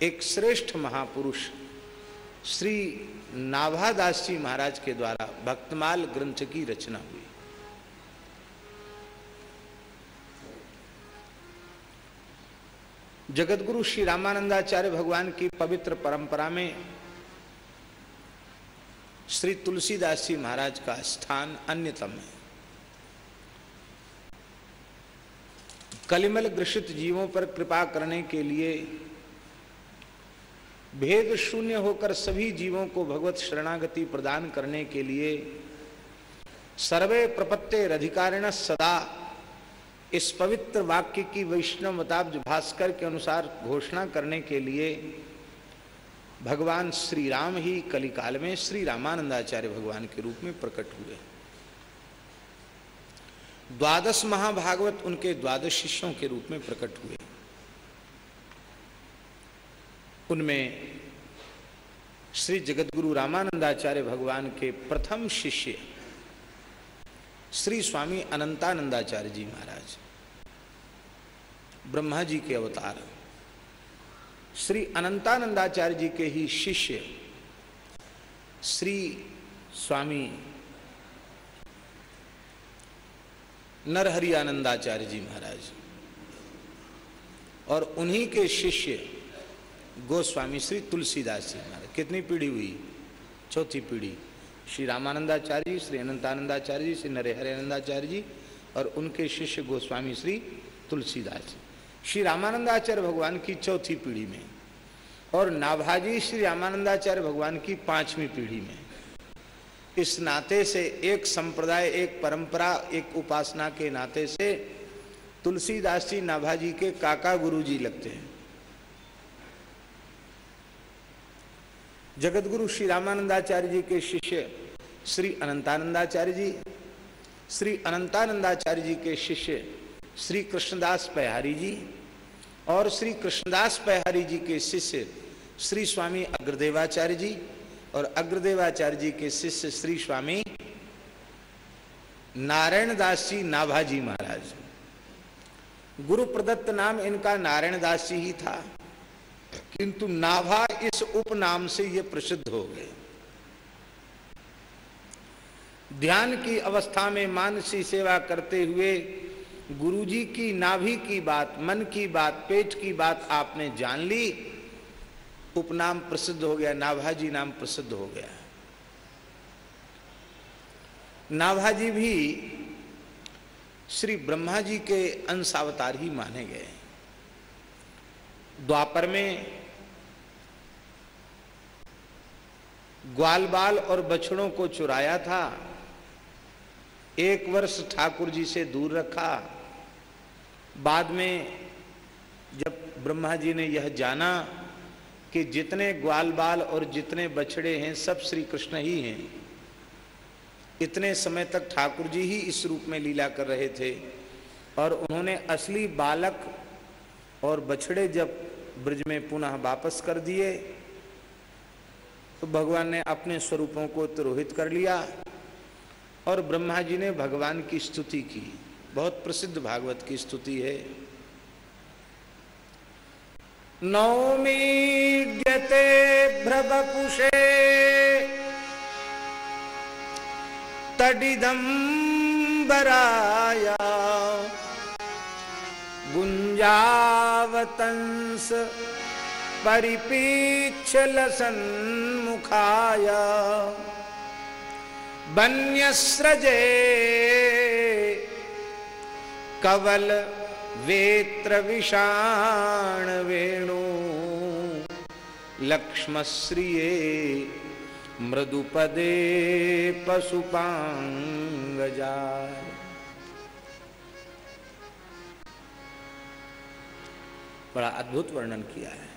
एक श्रेष्ठ महापुरुष श्री नाभादास जी महाराज के द्वारा भक्तमाल ग्रंथ की रचना हुई। जगतगुरु श्री रामानंदाचार्य भगवान की पवित्र परंपरा में श्री तुलसीदास जी महाराज का स्थान अन्यतम है। कलिमल ग्रसित जीवों पर कृपा करने के लिए भेद शून्य होकर सभी जीवों को भगवत शरणागति प्रदान करने के लिए सर्वे प्रपत्ते अधिकारिण सदा इस पवित्र वाक्य की वैष्णव मताब्ज भास्कर के अनुसार घोषणा करने के लिए भगवान श्री राम ही कलिकाल में श्री रामानंदाचार्य भगवान के रूप में प्रकट हुए। द्वादश महाभागवत उनके द्वादश शिष्यों के रूप में प्रकट हुए। उनमें श्री जगतगुरु रामानंदाचार्य भगवान के प्रथम शिष्य श्री स्वामी अनंतानंदाचार्य जी महाराज ब्रह्मा जी के अवतार, श्री अनंतानंदाचार्य जी के ही शिष्य, श्री स्वामी नरहरि आनंदाचार्य जी महाराज और उन्हीं के शिष्य गोस्वामी श्री तुलसीदास जी महाराज। कितनी पीढ़ी हुई? चौथी पीढ़ी। श्री रामानंदाचार्य जी, श्री अनंतानंदाचार्य जी, श्री नरहरि आनंदाचार्य जी और उनके शिष्य गोस्वामी श्री तुलसीदास जी। श्री रामानंदाचार्य भगवान की चौथी पीढ़ी में और नाभाजी श्री रामानंदाचार्य भगवान की पांचवी पीढ़ी में। इस नाते से, एक संप्रदाय, एक परंपरा, एक उपासना के नाते से तुलसीदास जी, नाभाजी के काका गुरु जी लगते हैं। जगतगुरु श्री रामानंदाचार्य जी के शिष्य श्री अनंतानंदाचार्य जी, श्री अनंतानंदाचार्य जी के शिष्य श्री कृष्णदास पहारी जी और श्री कृष्णदास पहारी जी के शिष्य श्री स्वामी अग्रदेवाचार्य जी और अग्रदेवाचार्य जी के शिष्य श्री स्वामी नारायण दास जी नाभाजी महाराज। गुरु प्रदत्त नाम इनका नारायण दास जी ही था। किंतु नाभा इस उपनाम से ये प्रसिद्ध हो गए। ध्यान की अवस्था में मानसी सेवा करते हुए गुरुजी की, नाभि की बात, मन की बात, पेट की बात आपने जान ली, उपनाम प्रसिद्ध हो गया, नाभाजी नाम प्रसिद्ध हो गया। नाभाजी भी श्री ब्रह्मा जी के अंशावतार ही माने गए। द्वापर में ग्वाल बाल और बछड़ों को चुराया था। एक वर्ष ठाकुर जी से दूर रखा। बाद में जब ब्रह्मा जी ने यह जाना कि जितने ग्वाल बाल और जितने बछड़े हैं, सब श्री कृष्ण ही हैं। इतने समय तक ठाकुर जी ही इस रूप में लीला कर रहे थे और उन्होंने असली बालक और बछड़े जब ब्रज में पुनः वापस कर दिए तो भगवान ने अपने स्वरूपों को तिरोहित कर लिया और ब्रह्मा जी ने भगवान की स्तुति की। बहुत प्रसिद्ध भागवत की स्तुति है। नौमीड्यते भ्रवपुषे तडिदम्बराया गुञ्जावतंस परिपीच्छलसन्मुखाय वन्यस्रजे कवल वेत्र विषाण वेणु लक्ष्मश्रिये मृदुपदे पशुपांगजाय बड़ा अद्भुत वर्णन किया है।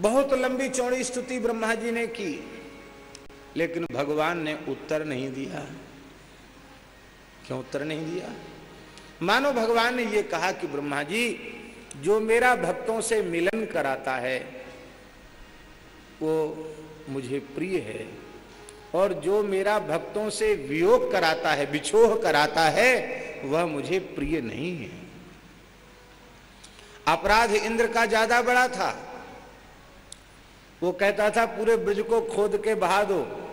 बहुत लंबी चौड़ी स्तुति ब्रह्मा जी ने की, लेकिन भगवान ने उत्तर नहीं दिया। क्यों उत्तर नहीं दिया? मानो भगवान ने यह कहा कि ब्रह्मा जी, जो मेरा भक्तों से मिलन कराता है, वो मुझे प्रिय है, और जो मेरा भक्तों से वियोग कराता है बिछोह कराता है, वह मुझे प्रिय नहीं है। अपराध इंद्र का ज़्यादा बड़ा था। वो कहता था, पूरे ब्रज को खोद के बहा दो।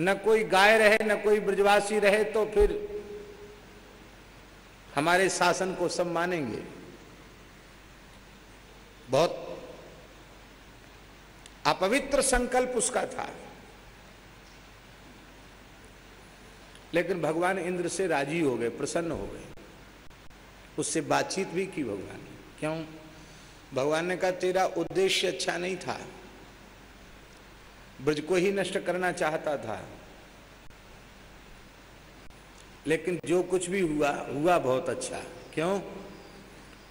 न कोई गाय रहे, न कोई ब्रजवासी रहे तो फिर हमारे शासन को सब मानेंगे। बहुत अपवित्र संकल्प उसका था। लेकिन भगवान इंद्र से राज़ी हो गए, प्रसन्न हो गए। उससे बातचीत भी की भगवान ने। क्यों? भगवान ने कहा, तेरा उद्देश्य अच्छा नहीं था। ब्रज को ही नष्ट करना चाहता था। लेकिन जो कुछ भी हुआ हुआ बहुत अच्छा। क्यों?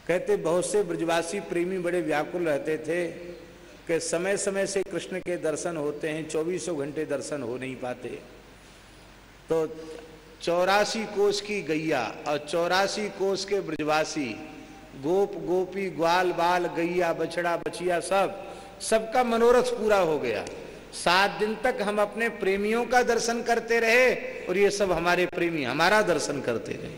कहते, बहुत से ब्रजवासी प्रेमी बड़े व्याकुल रहते थे कि समय समय से कृष्ण के दर्शन होते हैं, चौबीसों घंटे दर्शन हो नहीं पाते। तो चौरासी कोष की गैया और चौरासी कोष के ब्रजवासी गोप, गोपी, ग्वाल, बाल, गैया, बछड़ा, बछिया सब, सबका मनोरथ पूरा हो गया। सात दिन तक हम अपने प्रेमियों का दर्शन करते रहे और ये सब हमारे प्रेमी हमारा दर्शन करते रहे।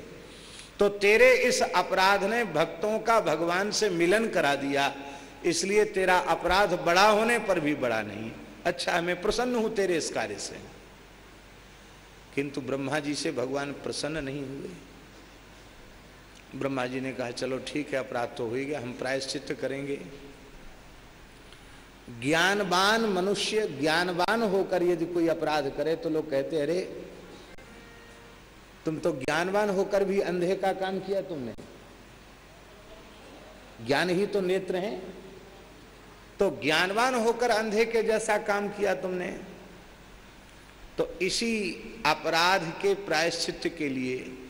तो तेरे इस अपराध ने भक्तों का भगवान से मिलन करा दिया, इसलिए तेरा अपराध बड़ा होने पर भी बड़ा नहीं। अच्छा मैं प्रसन्न हूँ तेरे इस कार्य से। किंतु ब्रह्मा जी से भगवान प्रसन्न नहीं हुए। ब्रह्मा जी ने कहा, चलो ठीक है, अपराध तो हो गया, हम प्रायश्चित करेंगे। ज्ञानवान मनुष्य ज्ञानवान होकर यदि कोई अपराध करे तो लोग कहते, अरे, तुम तो ज्ञानवान होकर भी अंधे का काम किया तुमने। ज्ञान ही तो नेत्र हैं। तो ज्ञानवान होकर अंधे के जैसा काम किया तुमने। तो इसी अपराध के प्रायश्चित के लिए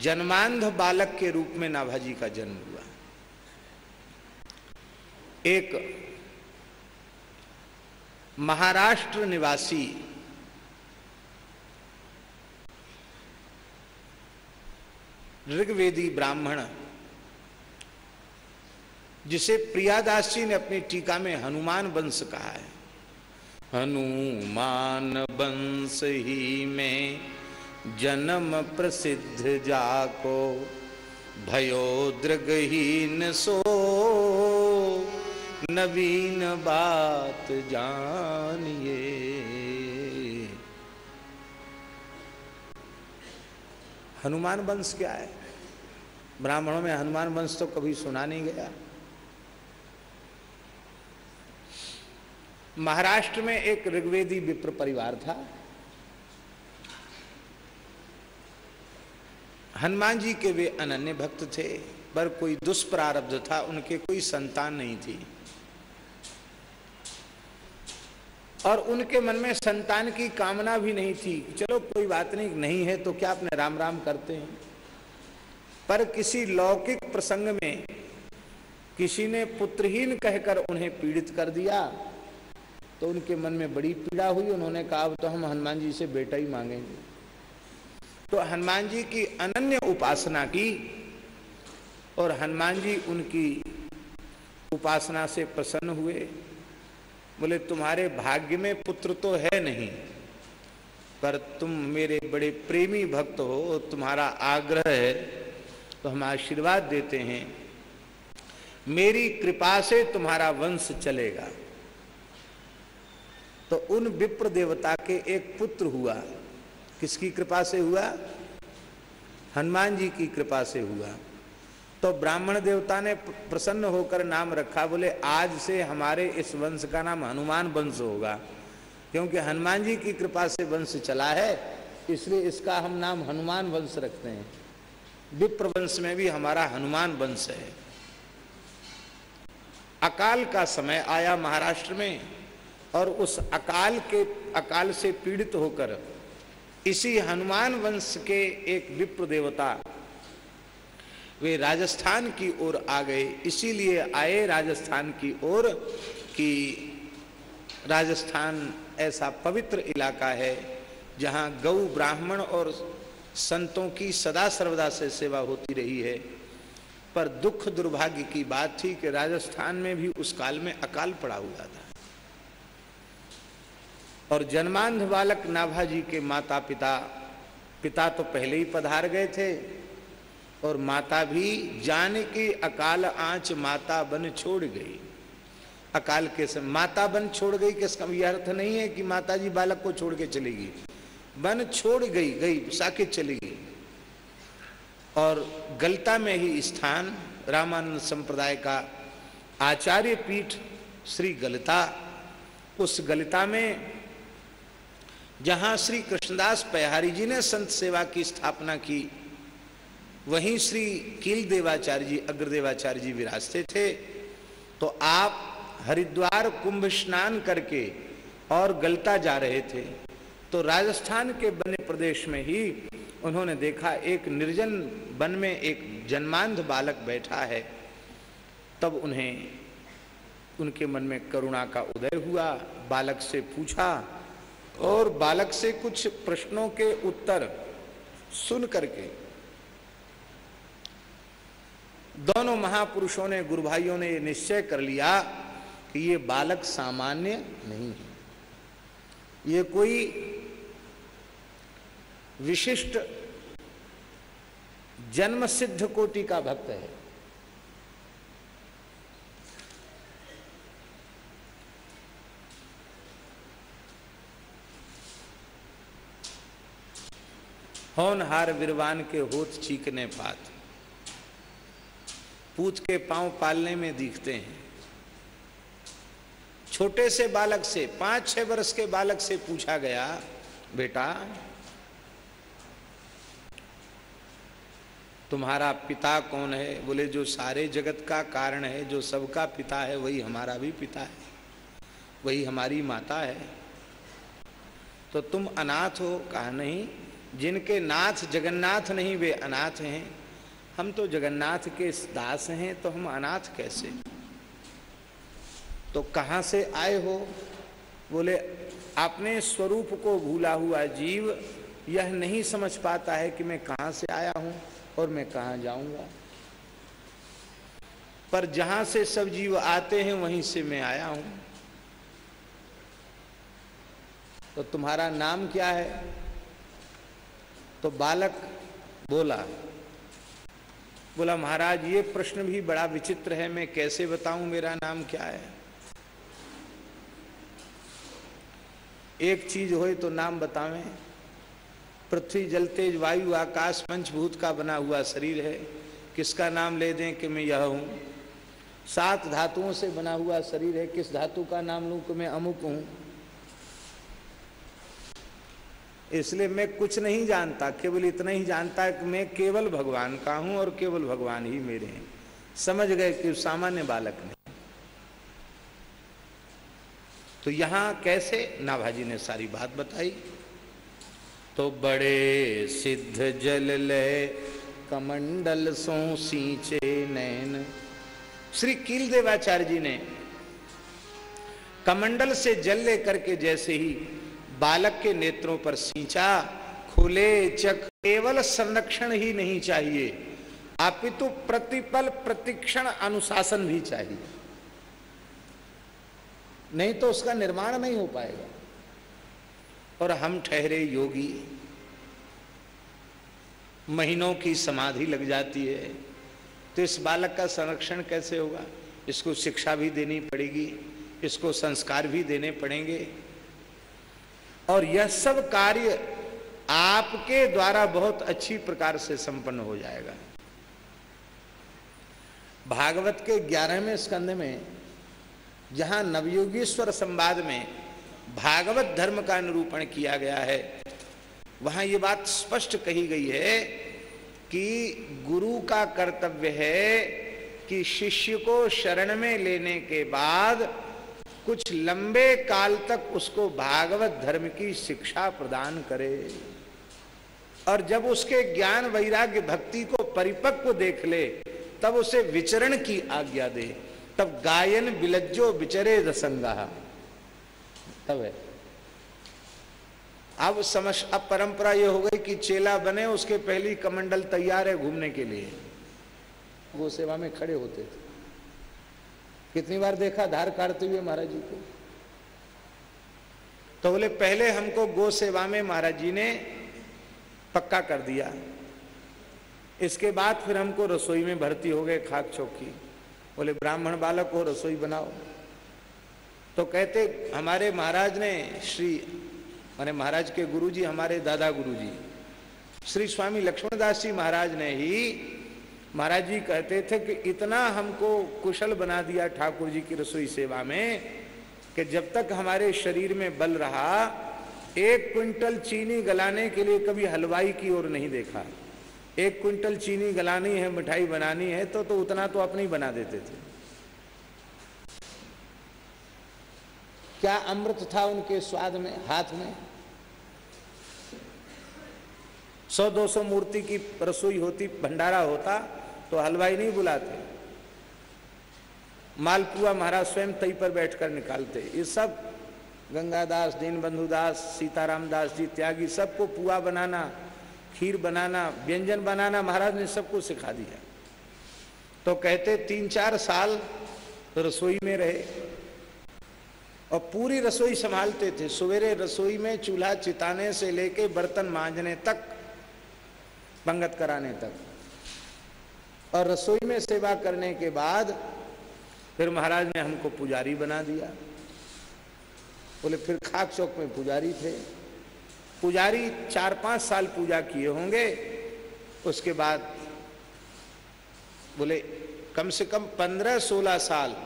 जन्मांध बालक के रूप में नाभाजी का जन्म हुआ। एक महाराष्ट्र निवासी ऋग्वेदी ब्राह्मण, जिसे प्रियादास जी ने अपनी टीका में हनुमान वंश कहा है। हनुमान वंश ही में जन्म प्रसिद्ध जाको भयो दृगहीन सो। नवीन बात जानिए। हनुमान वंश क्या है? ब्राह्मणों में हनुमान वंश तो कभी सुना नहीं गया। महाराष्ट्र में एक ऋग्वेदी विप्र परिवार था। हनुमान जी के वे अनन्य भक्त थे, पर कोई दुष्प्रारब्ध था, उनके कोई संतान नहीं थी। और उनके मन में संतान की कामना भी नहीं थी चलो कोई बात नहीं नहीं है तो क्या अपने राम राम करते हैं? पर किसी लौकिक प्रसंग में किसी ने पुत्रहीन कहकर उन्हें पीड़ित कर दिया तो उनके मन में बड़ी पीड़ा हुई। उन्होंने कहा, अब तो हम हनुमान जी से बेटा ही मांगेंगे। तो हनुमान जी की अनन्य उपासना की और हनुमान जी उनकी उपासना से प्रसन्न हुए। बोले, तुम्हारे भाग्य में पुत्र तो है नहीं, पर तुम मेरे बड़े प्रेमी भक्त हो और तुम्हारा आग्रह है तो हम आशीर्वाद देते हैं। मेरी कृपा से तुम्हारा वंश चलेगा। तो उन विप्र देवता के एक पुत्र हुआ। किसकी कृपा से हुआ? हनुमान जी की कृपा से हुआ। तो ब्राह्मण देवता ने प्रसन्न होकर नाम रखा, बोले, आज से हमारे इस वंश का नाम हनुमान वंश होगा, क्योंकि हनुमान जी की कृपा से वंश चला है, इसलिए इसका हम नाम हनुमान वंश रखते हैं। विप्र वंश में भी हमारा हनुमान वंश है। अकाल का समय आया महाराष्ट्र में, और उस अकाल के, अकाल से पीड़ित होकर इसी हनुमान वंश के एक विप्र देवता। वे राजस्थान की ओर आ गए, इसीलिए आए राजस्थान की ओर कि राजस्थान ऐसा पवित्र इलाका है, जहाँ गौ ब्राह्मण और संतों की सदा सर्वदा से सेवा होती रही है। पर दुख दुर्भाग्य की बात थी कि राजस्थान में भी उस काल में अकाल पड़ा हुआ था। और जन्मांध बालक नाभाजी के माता पिता पिता तो पहले ही पधार गए थे और माता भी जान की अकाल आँच माता बन छोड़ गई। अकाल के समय माता बन छोड़ गई किसका यह अर्थ नहीं है कि माता जी बालक को छोड़ के चलेगी बन छोड़ गई गई, साकेत चली गई। और गलता में ही स्थान, रामानंद संप्रदाय का आचार्य पीठ श्री गलता, उस गलता में जहाँ श्री कृष्णदास पहारी जी ने संत सेवा की स्थापना की, वहीं श्री कील देवाचार्य जी, अग्रदेवाचार्य जी विराजते थे। तो आप हरिद्वार कुंभ स्नान करके और गलता जा रहे थे। तो राजस्थान के बने प्रदेश में ही उन्होंने देखा एक निर्जन वन में एक जन्मांध बालक बैठा है। तब उन्हें, उनके मन में करुणा का उदय हुआ, बालक से पूछा और बालक से कुछ प्रश्नों के उत्तर सुन करके दोनों महापुरुषों ने गुरु भाइयों ने निश्चय कर लिया कि ये बालक सामान्य नहीं है। ये कोई विशिष्ट जन्म सिद्ध कोटि का भक्त है। होनहार विरवान के होत चीकने पात। पूत के पाँव पालने में दिखते हैं। छोटे से बालक से, पाँच छह वर्ष के बालक से पूछा गया, बेटा, तुम्हारा पिता कौन है? बोले, जो सारे जगत का कारण है, जो सबका पिता है, वही हमारा भी पिता है। वही हमारी माता है। तो तुम अनाथ हो? कहा, नहीं जिनके नाथ जगन्नाथ नहीं, वे अनाथ हैं। हम तो जगन्नाथ के दास हैं तो हम अनाथ कैसे? तो कहाँ से आए हो? बोले अपने स्वरूप को भूला हुआ जीव, यह नहीं समझ पाता है कि मैं कहाँ से आया हूँ और मैं कहाँ जाऊँगा। पर जहाँ से सब जीव आते हैं, वहीं से मैं आया हूँ। तो तुम्हारा नाम क्या है? तो बालक बोला बोला, महाराज, ये प्रश्न भी बड़ा विचित्र है, मैं कैसे बताऊँ मेरा नाम क्या है? एक चीज़ हो तो नाम बतावें। पृथ्वी जल तेज वायु आकाश पंचभूत का बना हुआ शरीर है। किसका नाम ले दें कि मैं यह हूँ? सात धातुओं से बना हुआ शरीर है। किस धातु का नाम लूँ कि मैं अमुक हूँ? इसलिए मैं कुछ नहीं जानता, केवल इतना ही जानता कि मैं केवल भगवान का हूँ और केवल भगवान ही मेरे हैं। समझ गए कि सामान्य बालक नहीं। तो यहाँ कैसे नाभाजी ने सारी बात बताई? तो बड़े सिद्ध जल ले, कमंडल सो सींचे नैन। श्री कील देवाचार्य जी ने कमंडल से जल लेकर के जैसे ही बालक के नेत्रों पर सींचा, खुले चक केवल संरक्षण ही नहीं चाहिए। अपितु प्रतिपल प्रतिक्षण अनुशासन भी चाहिए। नहीं तो उसका निर्माण नहीं हो पाएगा। और हम ठहरे योगी, महीनों की समाधि लग जाती है। तो इस बालक का संरक्षण कैसे होगा? इसको शिक्षा भी देनी पड़ेगी, इसको संस्कार भी देने पड़ेंगे। और यह सब कार्य आपके द्वारा बहुत अच्छी प्रकार से संपन्न हो जाएगा। भागवत के ग्यारहवें स्कंद में, जहाँ नवयोगीश्वर संवाद में भागवत धर्म का निरूपण किया गया है, वहाँ ये बात स्पष्ट कही गई है कि गुरु का कर्तव्य है कि शिष्य को शरण में लेने के बाद कुछ लंबे काल तक उसको भागवत धर्म की शिक्षा प्रदान करे। और जब उसके ज्ञान वैराग्य भक्ति को परिपक्व देख ले, तब उसे विचरण की आज्ञा दे। तब गायन बिलज्जो विचरे रसंगा। तब है। अब समझ अब परंपरा ये हो गई कि चेला बने, उसके पहली कमंडल तैयार है घूमने के लिए। वो सेवा में खड़े होते थे। कितनी बार देखा? धार काटते हुए महाराज जी को। तो बोले, पहले हमको गो सेवा में महाराज जी ने पक्का कर दिया। इसके बाद फिर हमको रसोई में भर्ती हो गए खाक चौकी। बोले, ब्राह्मण बालक को रसोई बनाओ। तो कहते, हमारे महाराज ने, श्री, माने महाराज के गुरुजी, हमारे दादा गुरुजी, श्री स्वामी लक्ष्मणदास जी महाराज ने ही महाराज जी कहते थे कि इतना हमको कुशल बना दिया ठाकुर जी की रसोई सेवा में कि जब तक हमारे शरीर में बल रहा, एक क्विंटल चीनी गलाने के लिए कभी हलवाई की ओर नहीं देखा। एक क्विंटल चीनी गलानी है, मिठाई बनानी है तो तो उतना तो अपने ही बना देते थे। क्या अमृत था उनके स्वाद में, हाथ में? सौ दो सौ मूर्ति की रसोई होती, भंडारा होता तो हलवाई नहीं बुलाते। मालपुआ महाराज स्वयं तई पर बैठकर निकालते। ये सब गंगादास दीन बंधुदास सीताराम दास जी, त्यागी, सबको पुआ बनाना, खीर बनाना, व्यंजन बनाना महाराज ने सबको सिखा दिया। तो कहते तीन चार साल रसोई में रहे और पूरी रसोई संभालते थे। सवेरे रसोई में चूल्हा चिताने से लेके बर्तन मांजने तक, पंगत कराने तक। और रसोई में सेवा करने के बाद फिर महाराज ने हमको पुजारी बना दिया। बोले, फिर खाक चौक में पुजारी थे। पुजारी चार पाँच साल पूजा किए होंगे, उसके बाद बोले, कम से कम पंद्रह सोलह साल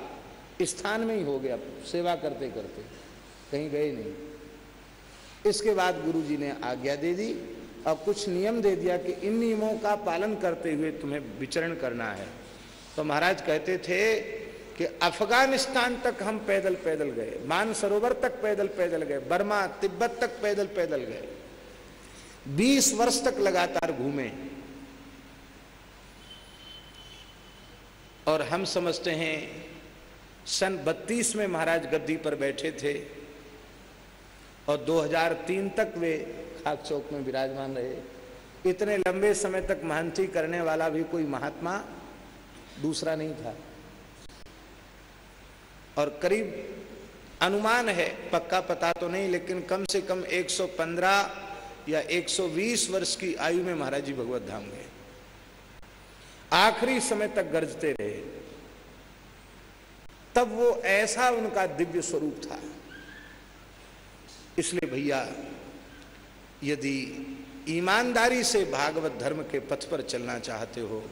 स्थान में ही हो गया, सेवा करते करते, कहीं गए नहीं। इसके बाद गुरु जी ने आज्ञा दे दी। और कुछ नियम दे दिया कि इन नियमों का पालन करते हुए तुम्हें विचरण करना है। तो महाराज कहते थे कि अफ़गानिस्तान तक हम पैदल पैदल गए, मानसरोवर तक पैदल पैदल गए, बर्मा, तिब्बत तक पैदल पैदल गए। 20 वर्ष तक लगातार घूमे। और हम समझते हैं, सन 32 में महाराज गद्दी पर बैठे थे और 2003 तक वे खाक चौक में विराजमान रहे। इतने लंबे समय तक महंती करने वाला भी कोई महात्मा दूसरा नहीं था। और करीब अनुमान है, पक्का पता तो नहीं, लेकिन कम से कम 115 या 120 वर्ष की आयु में महाराज जी भगवत धाम गए। आखिरी समय तक गरजते रहे। तब वो ऐसा उनका दिव्य स्वरूप था। इसलिए भैया यदि ईमानदारी से भागवत धर्म के पथ पर चलना चाहते हो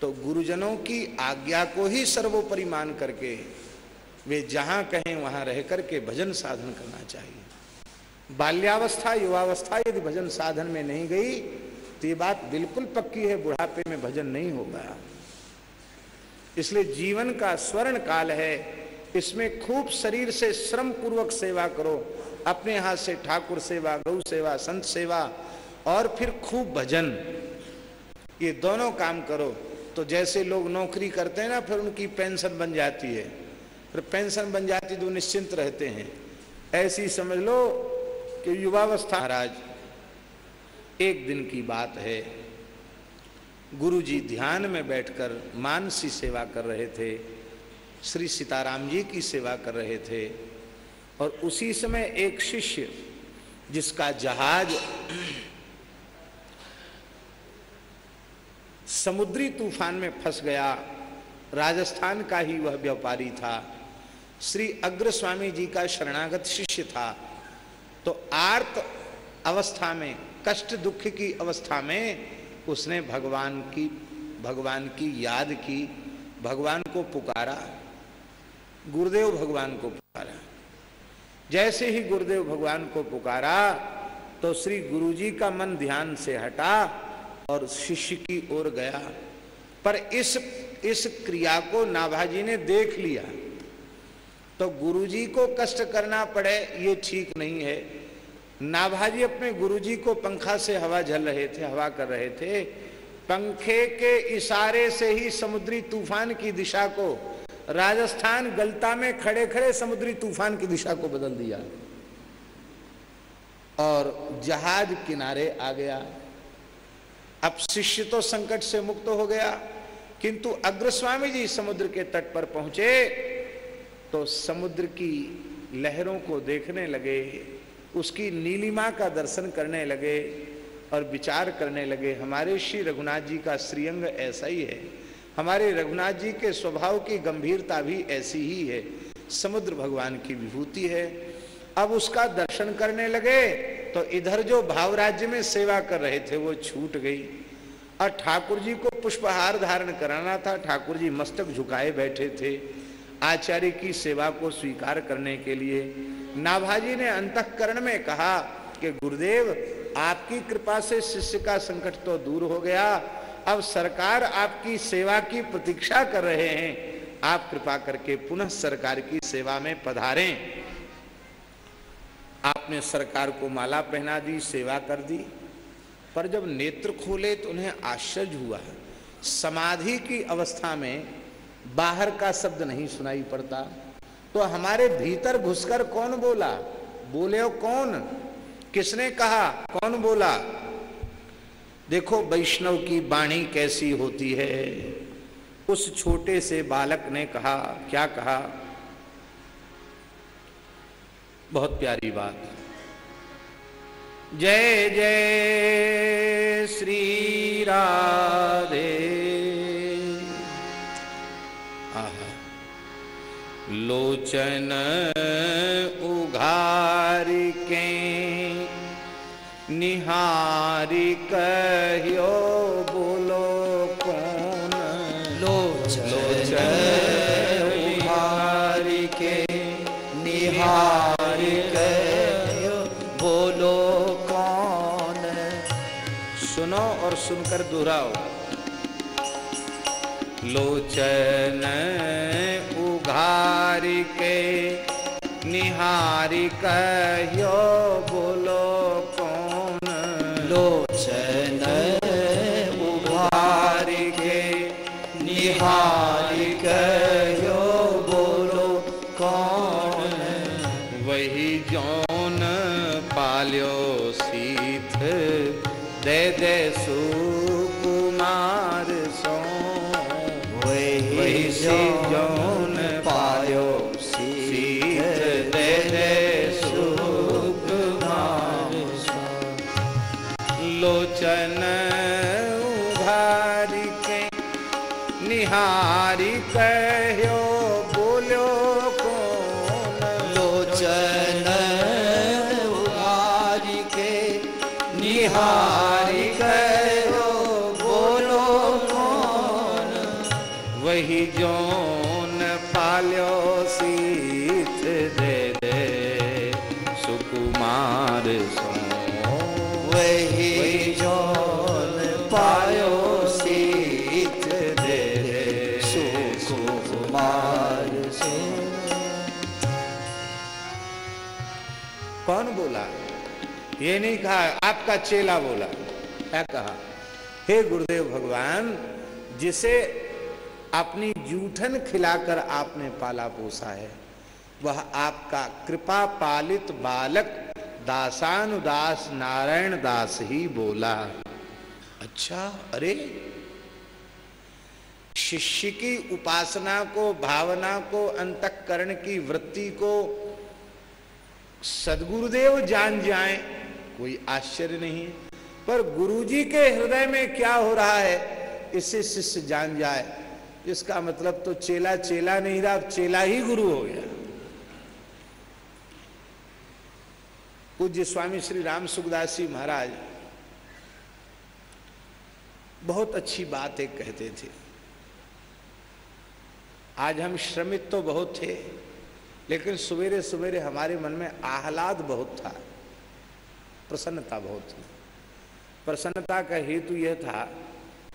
तो गुरुजनों की आज्ञा को ही सर्वोपरि मान करके वे जहाँ कहें वहाँ रह करके भजन साधन करना चाहिए। बाल्यावस्था, युवावस्था यदि भजन साधन में नहीं गई तो ये बात बिल्कुल पक्की है, बुढ़ापे में भजन नहीं होगा इसलिए जीवन का स्वर्ण काल है, इसमें खूब शरीर से श्रम पूर्वक सेवा करो अपने हाथ से ठाकुर सेवा, गौ सेवा, संत सेवा और फिर खूब भजन। ये दोनों काम करो। तो जैसे लोग नौकरी करते हैं ना, फिर उनकी पेंशन बन जाती है। फिर पेंशन बन जाती तो निश्चिंत रहते हैं। ऐसी समझ लो कि युवावस्था महाराज, एक दिन की बात है। गुरु जी ध्यान में बैठकर मानसी सेवा कर रहे थे, श्री सीताराम जी की सेवा कर रहे थे। और उसी समय एक शिष्य, जिसका जहाज़ समुद्री तूफ़ान में फंस गया, राजस्थान का ही वह व्यापारी था। श्री अग्र स्वामी जी का शरणागत शिष्य था। तो आर्त अवस्था में, कष्ट दुख की अवस्था में उसने भगवान की भगवान की याद की, भगवान को पुकारा, गुरुदेव भगवान को पुकारा। जैसे ही गुरुदेव भगवान को पुकारा तो श्री गुरुजी का मन ध्यान से हटा और शिष्य की ओर गया। पर इस इस क्रिया को नाभाजी ने देख लिया। तो गुरुजी को कष्ट करना पड़े, ये ठीक नहीं है। नाभाजी अपने गुरुजी को पंखा से हवा झल रहे थे, हवा कर रहे थे। पंखे के इशारे से ही समुद्री तूफ़ान की दिशा को राजस्थान गलता में खड़े खड़े समुद्री तूफ़ान की दिशा को बदल दिया। और जहाज़ किनारे आ गया। अब शिष्य तो संकट से मुक्त हो गया, किंतु अग्रस्वामी जी समुद्र के तट पर पहुँचे तो समुद्र की लहरों को देखने लगे, उसकी नीलिमा का दर्शन करने लगे और विचार करने लगे, हमारे श्री रघुनाथ जी का श्रीअंग ऐसा ही है। हमारे रघुनाथ जी के स्वभाव की गंभीरता भी ऐसी ही है। समुद्र भगवान की विभूति है। अब उसका दर्शन करने लगे तो इधर जो भाव राज्य में सेवा कर रहे थे, वो छूट गई। और ठाकुर जी को पुष्पहार धारण कराना था। ठाकुर जी मस्तक झुकाए बैठे थे आचार्य की सेवा को स्वीकार करने के लिए। नाभाजी ने अंतकरण में कहा कि, गुरुदेव, आपकी कृपा से शिष्य का संकट तो दूर हो गया। अब सरकार आपकी सेवा की प्रतीक्षा कर रहे हैं। आप कृपा करके पुनः सरकार की सेवा में पधारें। आपने सरकार को माला पहना दी, सेवा कर दी, पर जब नेत्र खोले तो उन्हें आश्चर्य हुआ समाधि की अवस्था में बाहर का शब्द नहीं सुनाई पड़ता। तो हमारे भीतर घुसकर कौन बोला? बोले हो कौन? किसने कहा? कौन बोला? देखो वैष्णव की वाणी कैसी होती है। उस छोटे से बालक ने कहा, क्या कहा? बहुत प्यारी बात। जय जय श्री राधे। आहा। लोचन उघार निहारी कहियो बोलो कौन? लोचन उहारी के निहार कयो बोलो कौन? सुनो और सुनकर दोहराओ। लोचन उघार के निहारी कहियो बोलो निहार नहीं कहा, आपका चेला बोला। क्या कहा, हे गुरुदेव भगवान, जिसे अपनी जूठन खिलाकर आपने पाला पोसा है, वह आपका कृपा पालित बालक दासानुदास नारायण दास ही बोला। अच्छा अरे, शिष्य की उपासना को, भावना को, अंतकरण की वृत्ति को सदगुरुदेव जान जाएँ। कोई आश्चर्य नहीं पर गुरुजी के हृदय में क्या हो रहा है, इसे शिष्य जान जाए। इसका मतलब तो चेला चेला नहीं रहा चेला ही गुरु हो गया। पूज्य स्वामी श्री राम सुखदास जी महाराज, बहुत अच्छी बात एक कहते थे। आज हम श्रमित तो बहुत थे, लेकिन सवेरे सवेरे हमारे मन में आह्लाद बहुत था। प्रसन्नता बहुत थी। प्रसन्नता का हेतु यह था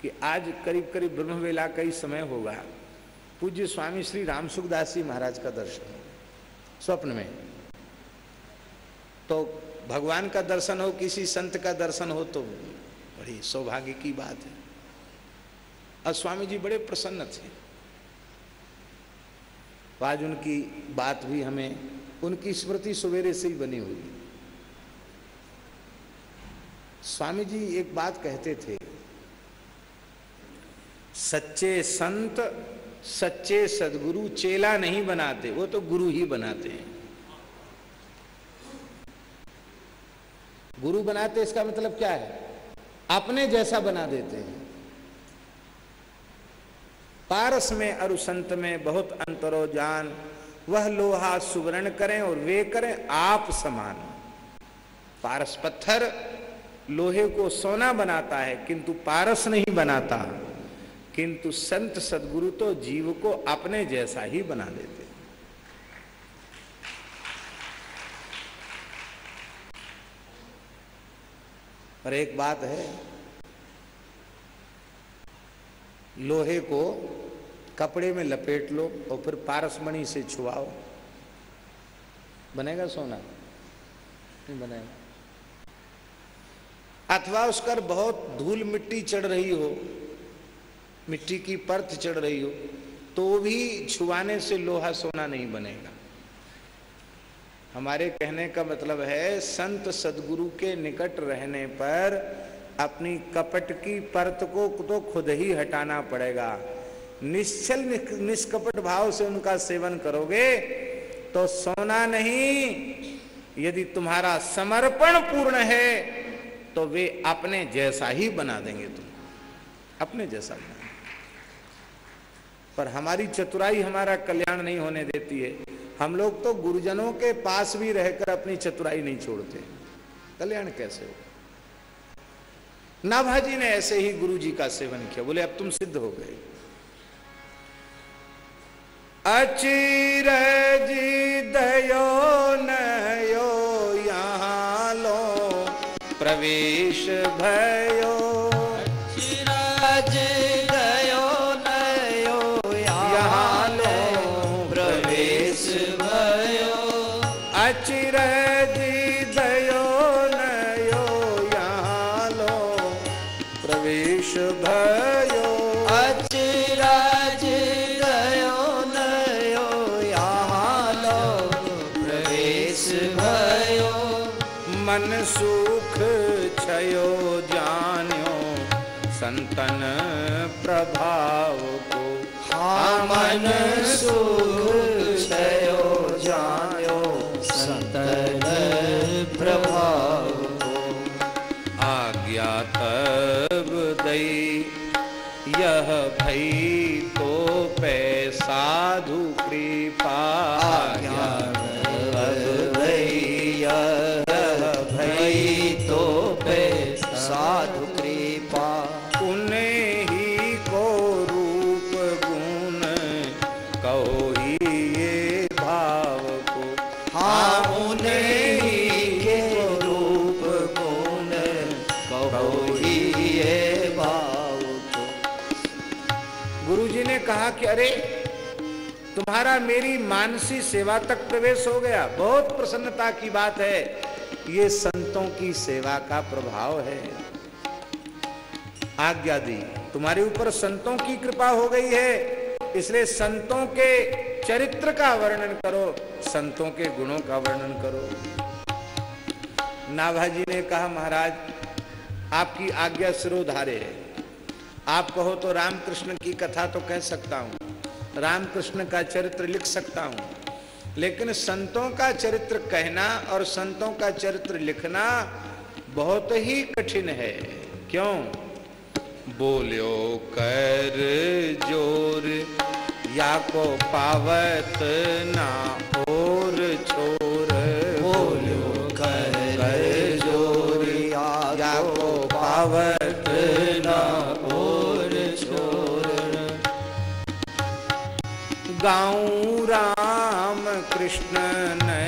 कि आज करीब करीब ब्रह्मवेला का ही समय होगा। पूज्य स्वामी श्री राम सुखदास जी महाराज का दर्शन स्वप्न में। तो भगवान का दर्शन हो, किसी संत का दर्शन हो तो बड़ी सौभाग्य की बात है। और स्वामी जी बड़े प्रसन्न थे। आज उनकी बात भी हमें, उनकी स्मृति सवेरे से ही बनी हुई स्वामी जी एक बात कहते थे। सच्चे संत, सच्चे सदगुरु चेला नहीं बनाते, वो तो गुरु ही बनाते हैं। गुरु बनाते, इसका मतलब क्या है? अपने जैसा बना देते हैं। पारस में अरु संत में बहुत अंतरो जान, वह लोहा सुवर्ण करें और वे करें आप समान। पारस पत्थर लोहे को सोना बनाता है, किंतु पारस नहीं बनाता। किंतु संत सदगुरु तो जीव को अपने जैसा ही बना देते पर एक बात है, लोहे को कपड़े में लपेट लो और फिर पारसमणि से छुआओ बनेगा सोना? नहीं बनेगा। अथवा उस पर बहुत धूल मिट्टी चढ़ रही हो, मिट्टी की परत चढ़ रही हो तो भी छुआने से लोहा सोना नहीं बनेगा। हमारे कहने का मतलब है, संत सदगुरु के निकट रहने पर अपनी कपट की परत को तो खुद ही हटाना पड़ेगा। निश्चल निष्कपट भाव से उनका सेवन करोगे तो सोना नहीं, यदि तुम्हारा समर्पण पूर्ण है तो वे अपने जैसा ही बना देंगे तुम। अपने जैसा बना पर हमारी चतुराई हमारा कल्याण नहीं होने देती है। हम लोग तो गुरुजनों के पास भी रहकर अपनी चतुराई नहीं छोड़ते। कल्याण कैसे हो नाभाजी ने ऐसे ही गुरु जी का सेवन किया। बोले, अब तुम सिद्ध हो गए। अचिरज दयो नयो प्रवेश भयो। हाँ अरे, तुम्हारा मेरी मानसी सेवा तक प्रवेश हो गया। बहुत प्रसन्नता की बात है। ये संतों की सेवा का प्रभाव है। आज्ञा दी। तुम्हारे ऊपर संतों की कृपा हो गई है। इसलिए संतों के चरित्र का वर्णन करो। संतों के गुणों का वर्णन करो। नाभाजी ने कहा, महाराज, आपकी आज्ञा सिरोधारे है। आप कहो तो रामकृष्ण की कथा तो कह सकता हूँ। रामकृष्ण का चरित्र लिख सकता हूँ। लेकिन संतों का चरित्र कहना और संतों का चरित्र लिखना बहुत ही कठिन है। क्यों? बोलियो, कर ज़ोर या को पावत ना और छोर। बोलो कर जोरिया या को पावत गाऊं राम कृष्ण नहीं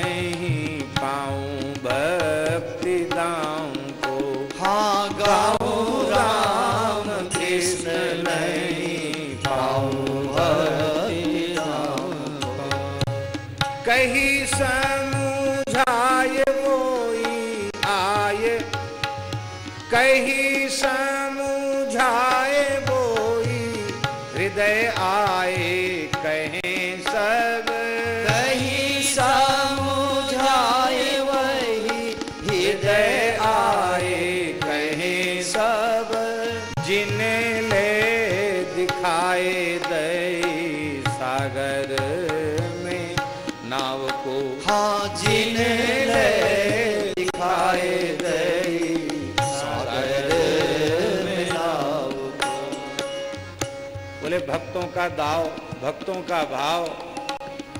का दाव, भक्तों का भाव,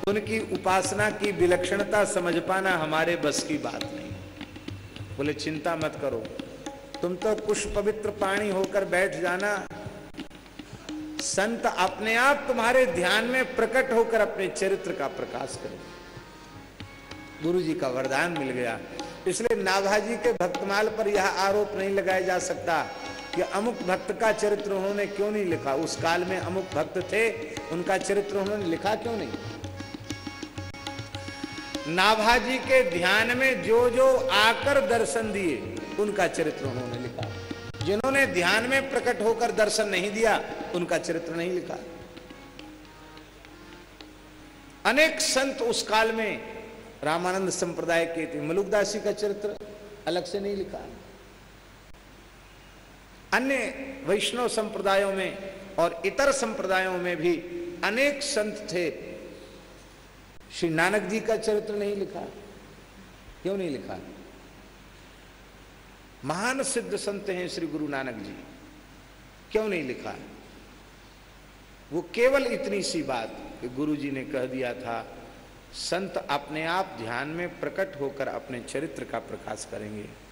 उनकी उपासना की विलक्षणता समझ पाना हमारे बस की बात नहीं। बोले, चिंता मत करो। तुम तो कुछ पवित्र पानी होकर बैठ जाना। संत अपने आप तुम्हारे ध्यान में प्रकट होकर अपने चरित्र का प्रकाश करें। गुरु जी का वरदान मिल गया। इसलिए नाभाजी के भक्तमाल पर यह आरोप नहीं लगाया जा सकता। कि अमुक भक्त का चरित्र उन्होंने क्यों नहीं लिखा? उस काल में अमुक भक्त थे, उनका चरित्र उन्होंने लिखा क्यों नहीं? नाभाजी के ध्यान में जो जो आकर दर्शन दिए, उनका चरित्र उन्होंने लिखा। जिन्होंने ध्यान में प्रकट होकर दर्शन नहीं दिया, उनका चरित्र नहीं लिखा। अनेक संत उस काल में रामानंद संप्रदाय के थे। मलुकदासी का चरित्र अलग से नहीं लिखा। अन्य वैष्णव संप्रदायों में और इतर संप्रदायों में भी अनेक संत थे। श्री नानक जी का चरित्र नहीं लिखा। क्यों नहीं लिखा? महान सिद्ध संत हैं श्री गुरु नानक जी। क्यों नहीं लिखा? वो केवल इतनी सी बात कि गुरु जी ने कह दिया था, संत अपने आप ध्यान में प्रकट होकर अपने चरित्र का प्रकाश करेंगे।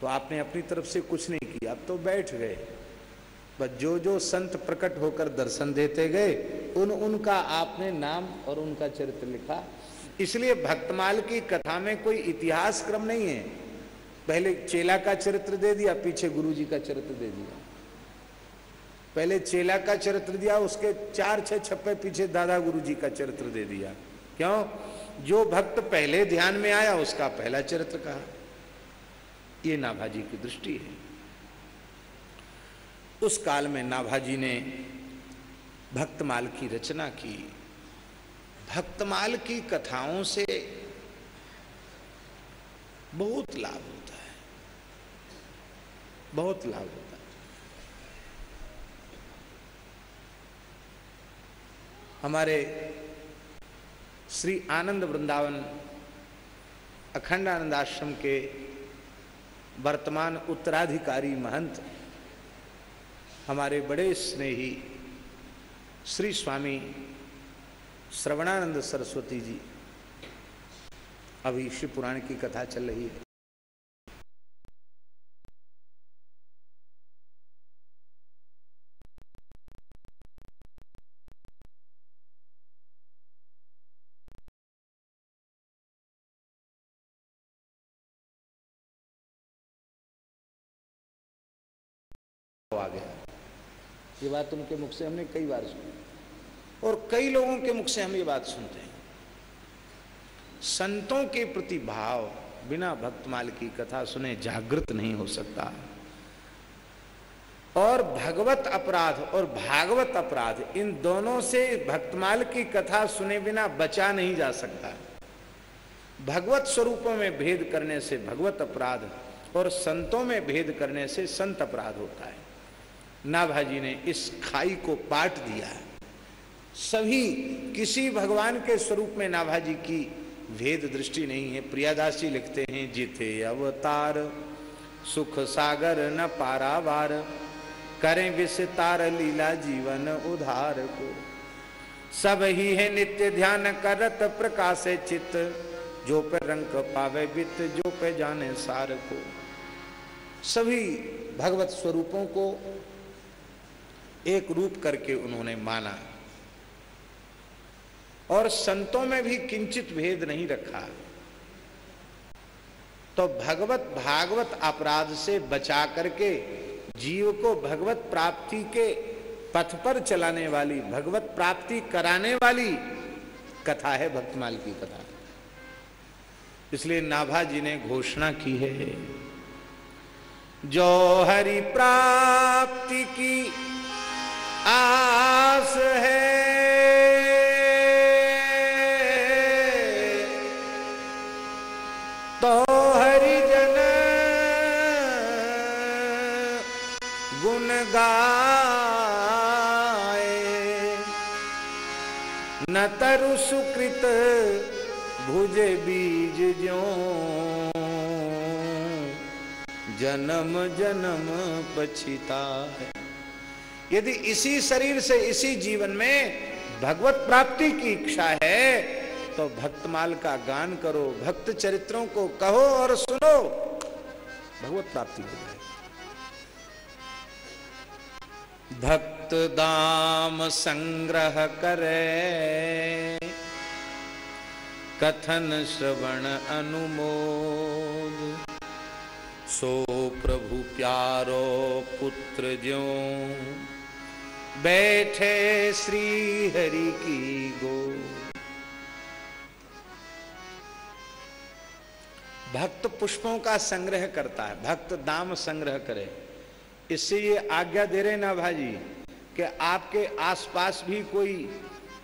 तो आपने अपनी तरफ़ से कुछ नहीं किया, अब तो बैठ गए। बस जो जो संत प्रकट होकर दर्शन देते गए, उन उनका आपने नाम और उनका चरित्र लिखा। इसलिए भक्तमाल की कथा में कोई इतिहास क्रम नहीं है। पहले चेला का चरित्र दे दिया, पीछे गुरु जी का चरित्र दे दिया। पहले चेला का चरित्र दिया, उसके चार छह छप्पे पीछे दादा गुरु जी का चरित्र दे दिया। क्यों? जो भक्त पहले ध्यान में आया, उसका पहला चरित्र कहा। ये नाभाजी की दृष्टि है। उस काल में नाभाजी ने भक्तमाल की रचना की। भक्तमाल की कथाओं से बहुत लाभ होता है। बहुत लाभ होता है। हमारे श्री आनंद वृंदावन अखंड आनंद आश्रम के वर्तमान उत्तराधिकारी महंत, हमारे बड़े स्नेही श्री स्वामी श्रवणानंद सरस्वती जी, अभी शिव पुराण की कथा चल रही है। आ गया ये बात उनके मुख से हमने कई बार सुनी। और कई लोगों के मुख से हम ये बात सुनते हैं। संतों के प्रति भाव बिना भक्तमाल की कथा सुने जागृत नहीं हो सकता। और भगवत अपराध और भागवत अपराध इन दोनों से भक्तमाल की कथा सुने बिना बचा नहीं जा सकता। भगवत स्वरूपों में भेद करने से भगवत अपराध और संतों में भेद करने से संत अपराध होता है। नाभाजी ने इस खाई को पाट दिया। सभी किसी भगवान के स्वरूप में नाभाजी की भेद दृष्टि नहीं है। प्रियादास जी लिखते हैं, जिथे अवतार, सुख सागर न पारावार, करें विस्तार लीला जीवन उधार को। सब ही है नित्य ध्यान करत प्रकाश चित्त, जो पे रंग पावे वित्त, जो पे जाने सार को। सभी भगवत स्वरूपों को एक रूप करके उन्होंने माना। और संतों में भी किंचित भेद नहीं रखा। तो भगवत भागवत अपराध से बचा करके जीव को भगवत प्राप्ति के पथ पर चलाने वाली, भगवत प्राप्ति कराने वाली कथा है भक्तमाल की कथा। इसलिए नाभा जी ने घोषणा की है। जो हरि प्राप्ति की आस है। तो हरिजन गुण गाए न तरु सुकृत भुजे बीज ज्यो। जन्म जन्म पछिता है। यदि इसी शरीर से इसी जीवन में भगवत प्राप्ति की इच्छा है तो भक्तमाल का गान करो, भक्त चरित्रों को कहो और सुनो। भगवत प्राप्ति हो जाए। भक्त दाम संग्रह करे, कथन श्रवण अनुमोद। सो प्रभु प्यारो पुत्र ज्यो बैठे श्री हरि की गो। भक्त पुष्पों का संग्रह करता है, भक्त दाम संग्रह करे। इससे ये आज्ञा दे रहे ना भाजी, कि आपके आसपास भी कोई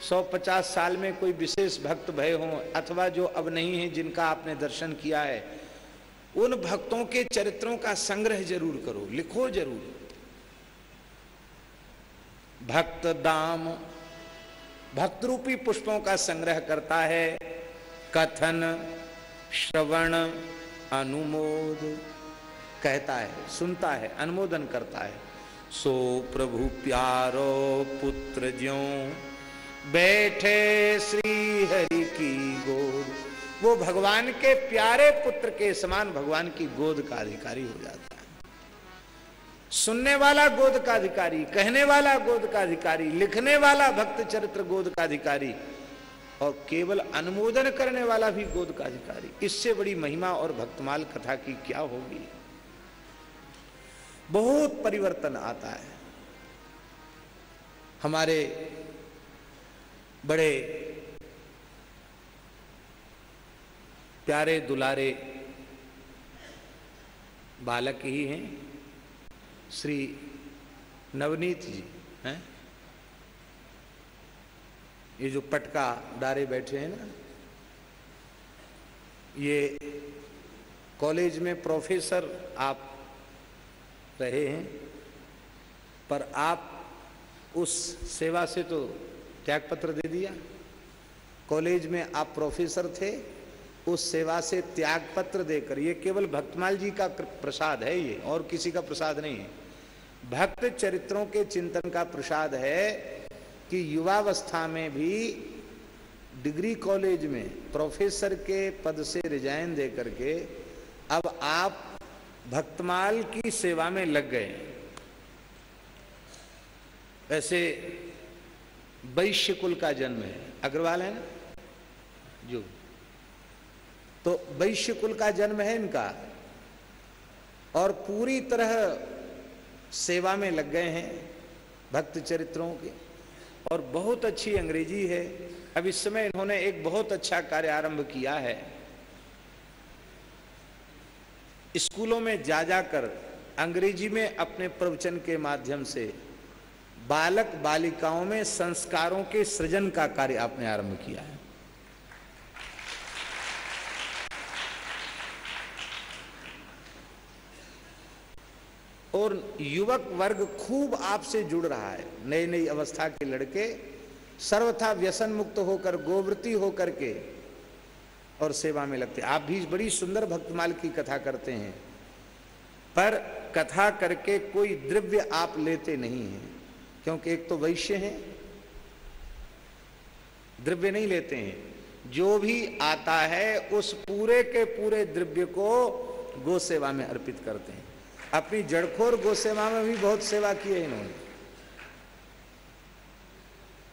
150 साल में कोई विशेष भक्त भय हो, अथवा जो अब नहीं है जिनका आपने दर्शन किया है, उन भक्तों के चरित्रों का संग्रह ज़रूर करो, लिखो ज़रूर। भक्त दाम भक्त रूपी पुष्पों का संग्रह करता है। कथन, श्रवण, अनुमोद, कहता है, सुनता है, अनुमोदन करता है। सो प्रभु प्यारो पुत्र ज्यो, बैठे श्री हरि की गोद। वो भगवान के प्यारे पुत्र के समान भगवान की गोद का अधिकारी हो जाता है। सुनने वाला गोद का अधिकारी, कहने वाला गोद का अधिकारी, लिखने वाला भक्त चरित्र गोद का अधिकारी, और केवल अनुमोदन करने वाला भी गोद का अधिकारी। इससे बड़ी महिमा और भक्तमाल कथा की क्या होगी? बहुत परिवर्तन आता है। हमारे बड़े प्यारे दुलारे बालक ही हैं। श्री नवनीत जी हैं। ये जो पटका डारे बैठे हैं ना, ये कॉलेज में प्रोफेसर आप रहे हैं, पर आप उस सेवा से तो त्यागपत्र दे दिया। कॉलेज में आप प्रोफेसर थे उस सेवा से त्याग पत्र देकर, ये केवल भक्तमाल जी का प्रसाद है ये, और किसी का प्रसाद नहीं है। भक्त चरित्रों के चिंतन का प्रसाद है कि युवावस्था में भी डिग्री कॉलेज में प्रोफेसर के पद से रिजाइन दे करके अब आप भक्तमाल की सेवा में लग गए ऐसे वैश्य कुल का जन्म है। अग्रवाल है ना? जो तो वैश्य कुल का जन्म है इनका। और पूरी तरह सेवा में लग गए हैं भक्त चरित्रों के। और बहुत अच्छी अंग्रेज़ी है। अब इस समय इन्होंने एक बहुत अच्छा कार्य आरंभ किया है। स्कूलों में जा जाकर अंग्रेज़ी में अपने प्रवचन के माध्यम से बालक बालिकाओं में संस्कारों के सृजन का कार्य आपने आरंभ किया है। और युवक वर्ग खूब आपसे जुड़ रहा है। नई नई अवस्था के लड़के सर्वथा व्यसन मुक्त होकर, गोवृत्ति होकर के और सेवा में लगते। आप भी बड़ी सुंदर भक्तमाल की कथा करते हैं, पर कथा करके कोई द्रव्य आप लेते नहीं हैं, क्योंकि एक तो वैश्य हैं, द्रव्य नहीं लेते हैं। जो भी आता है, उस पूरे के पूरे द्रव्य को गो सेवा में अर्पित करते हैं। अपनी जड़खोर गो सेवा में भी बहुत सेवा की है इन्होंने।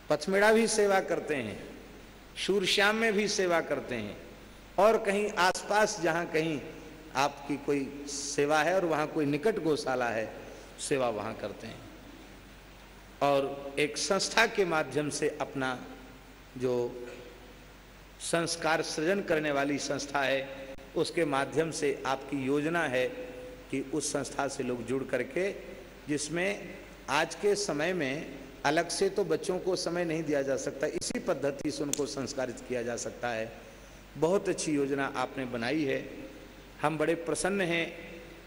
पथमेड़ा भी सेवा करते हैं, शूरश्याम में भी सेवा करते हैं, और कहीं आसपास जहाँ कहीं आपकी कोई सेवा है और वहाँ कोई निकट गौशाला है, सेवा वहाँ करते हैं। और एक संस्था के माध्यम से अपना जो संस्कार सृजन करने वाली संस्था है, उसके माध्यम से आपकी योजना है कि उस संस्था से लोग जुड़ करके, जिसमें आज के समय में अलग से तो बच्चों को समय नहीं दिया जा सकता, इसी पद्धति से उनको संस्कारित किया जा सकता है। बहुत अच्छी योजना आपने बनाई है। हम बड़े प्रसन्न हैं।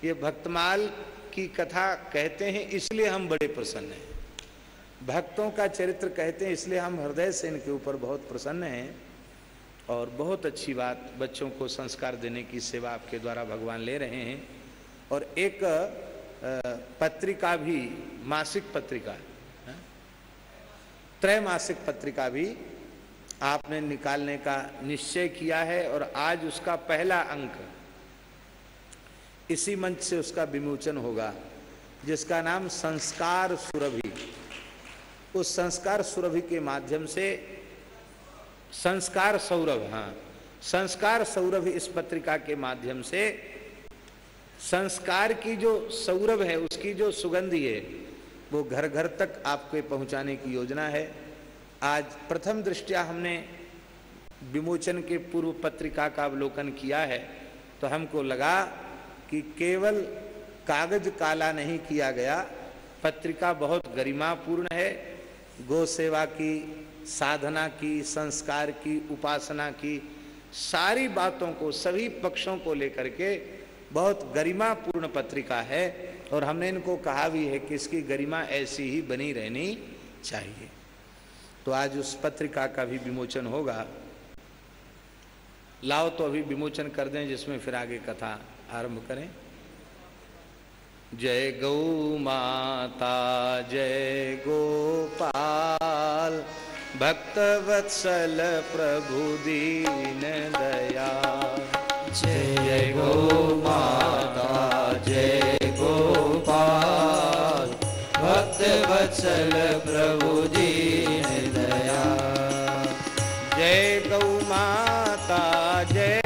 ये भक्तमाल की कथा कहते हैं, इसलिए हम बड़े प्रसन्न हैं। भक्तों का चरित्र कहते हैं, इसलिए हम हृदय से इनके ऊपर बहुत प्रसन्न हैं। और बहुत अच्छी बात, बच्चों को संस्कार देने की सेवा आपके द्वारा भगवान ले रहे हैं। और एक पत्रिका भी, मासिक पत्रिका त्रैमासिक पत्रिका भी आपने निकालने का निश्चय किया है और आज उसका पहला अंक, इसी मंच से उसका विमोचन होगा, जिसका नाम संस्कार सुरभि। उस संस्कार सुरभि के माध्यम से संस्कार सौरभ हाँ संस्कार सौरभ इस पत्रिका के माध्यम से संस्कार की जो सौरभ है, उसकी जो सुगंधी है, वो घर घर तक आपके पहुँचाने की योजना है। आज प्रथम दृष्टिया हमने विमोचन के पूर्व पत्रिका का अवलोकन किया है तो हमको लगा कि केवल कागज़ काला नहीं किया गया, पत्रिका बहुत गरिमापूर्ण है। गो सेवा की, साधना की, संस्कार की, उपासना की, सारी बातों को, सभी पक्षों को लेकर के बहुत गरिमापूर्ण पत्रिका है और हमने इनको कहा भी है कि इसकी गरिमा ऐसी ही बनी रहनी चाहिए। तो आज उस पत्रिका का भी विमोचन होगा। लाओ तो अभी विमोचन कर दें, जिसमें फिर आगे कथा आरंभ करें। जय गौ माता, जय गोपाल भक्त वत्सल प्रभु दीन दया जय गो माता जय गोपाल भक्त वत्सल प्रभु दीन दया जय गौ माता जय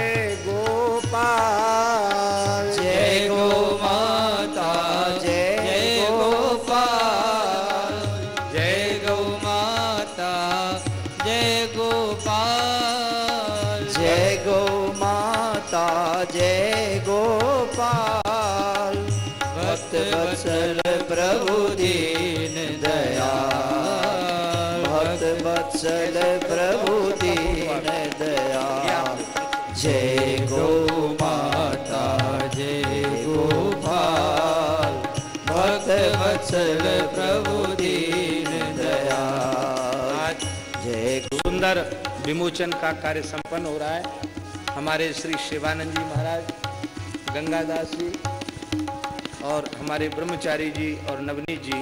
सुंदर विमोचन का कार्य संपन्न हो रहा है। हमारे श्री शिवानंद जी महाराज, गंगादास जी और हमारे ब्रह्मचारी जी और नवनीत जी